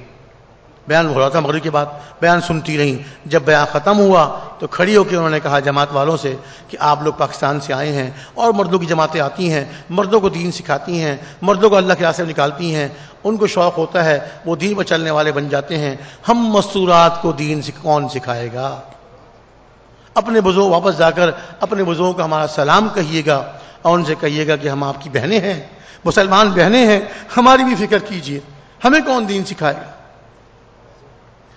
بیان ہو رہا تھا مغرب کے بعد۔ بیان سنتی رہیں۔ جب بیان ختم ہوا تو کھڑی ہو کے انہوں نے کہا جماعت والوں سے کہ آپ لوگ پاکستان سے آئے ہیں اور مردوں کی جماعتیں آتی ہیں، مردوں کو دین سکھاتی ہیں، مردوں کو اللہ کے راستے نکالتی ہیں۔ ان کو شوق ہوتا ہے وہ دین پر چلنے والے بن جاتے ہیں۔ ہم مستورات کو دین سے کون سکھائے گا؟ اپنے بزرگ واپس جا کر اپنے بزرگوں کا ہمارا سلام کہیے گا اور ان سے کہیے گا کہ ہم آپ کی بہنیں ہیں، مسلمان بہنیں ہیں، ہماری بھی فکر کیجیے، ہمیں کون دین سکھائے گا؟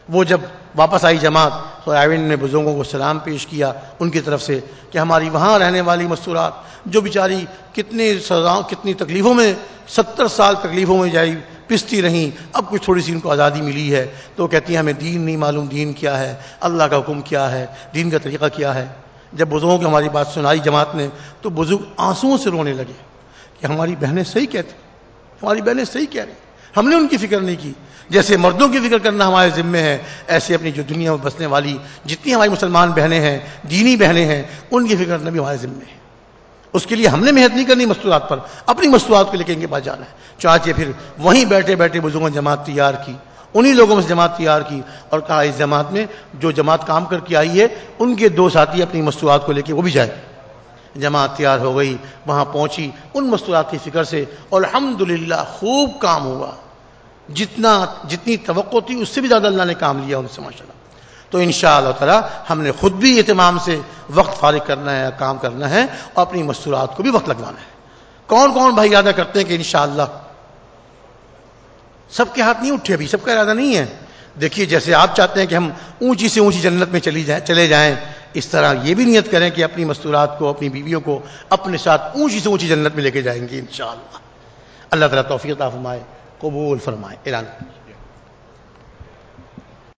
وہ جب واپس آئی جماعت تو آئین نے بزرگوں کو سلام پیش کیا ان کی طرف سے کہ ہماری وہاں رہنے والی مستورات جو بیچاری کتنی سزاؤں، کتنی تکلیفوں میں، ستر سال تکلیفوں میں جائی پستی رہیں۔ اب کچھ تھوڑی سی ان کو آزادی ملی ہے۔ تو کہتی ہیں، ہمیں دین نہیں معلوم، دین کیا ہے؟ اللہ کا حکم کیا ہے؟ دین کا طریقہ کیا ہے؟ جب بزرگوں کی ہماری بات سنائی جماعت نے، تو بزرگ آنسوؤں سے رونے لگے کہ ہماری بہنیں صحیح کہتی ہماری بہنیں صحیح کہہ رہی ہم نے ان کی فکر نہیں کی۔ جیسے مردوں کی فکر کرنا ہمارے ذمے ہے، ایسے اپنی جو دنیا میں بسنے والی جتنی ہماری مسلمان بہنیں ہیں، دینی بہنیں ہیں، ان کی فکر کرنا بھی ہمارے ذمے ہے۔ اس کے لیے ہم نے محنت نہیں کرنی مستورات پر، اپنی مستورات کو لے کے ان کے پاس جانا ہے۔ چاہتے پھر وہیں بیٹھے بیٹھے بزرگوں نے جماعت تیار کی، انہی لوگوں میں سے جماعت تیار کی اور کہا اس جماعت میں جو جماعت کام کر کے آئی ہے، ان کے دو ساتھی اپنی مستورات کو لے کے وہ بھی جائے۔ جماعت تیار ہو گئی، وہاں پہنچی ان مستورات کی فکر سے اور الحمد خوب کام ہوا۔ جتنا، جتنی توقع تھی، اس سے بھی زیادہ اللہ نے کام لیا ان سے ماشاء اللہ تو ان شاء اللہ تعالیٰ ہم نے خود بھی اہتمام سے وقت فارغ کرنا ہے، کام کرنا ہے اور اپنی مستورات کو بھی وقت لگوانا ہے۔ کون کون بھائی ارادہ کرتے ہیں کہ انشاءاللہ سب کے ہاتھ نہیں اٹھے ابھی، سب کا ارادہ نہیں ہے۔ دیکھیے، جیسے آپ چاہتے ہیں کہ ہم اونچی سے اونچی جنت میں چلی جائیں، چلے جائیں، اس طرح یہ بھی نیت کریں کہ اپنی مستورات کو، اپنی بیویوں کو اپنے ساتھ اونچی سے اونچی جنت میں لے کے جائیں گے انشاءاللہ۔ اللہ تعالیٰ توفیق فرمائے، قبول فرمائے، اعلان۔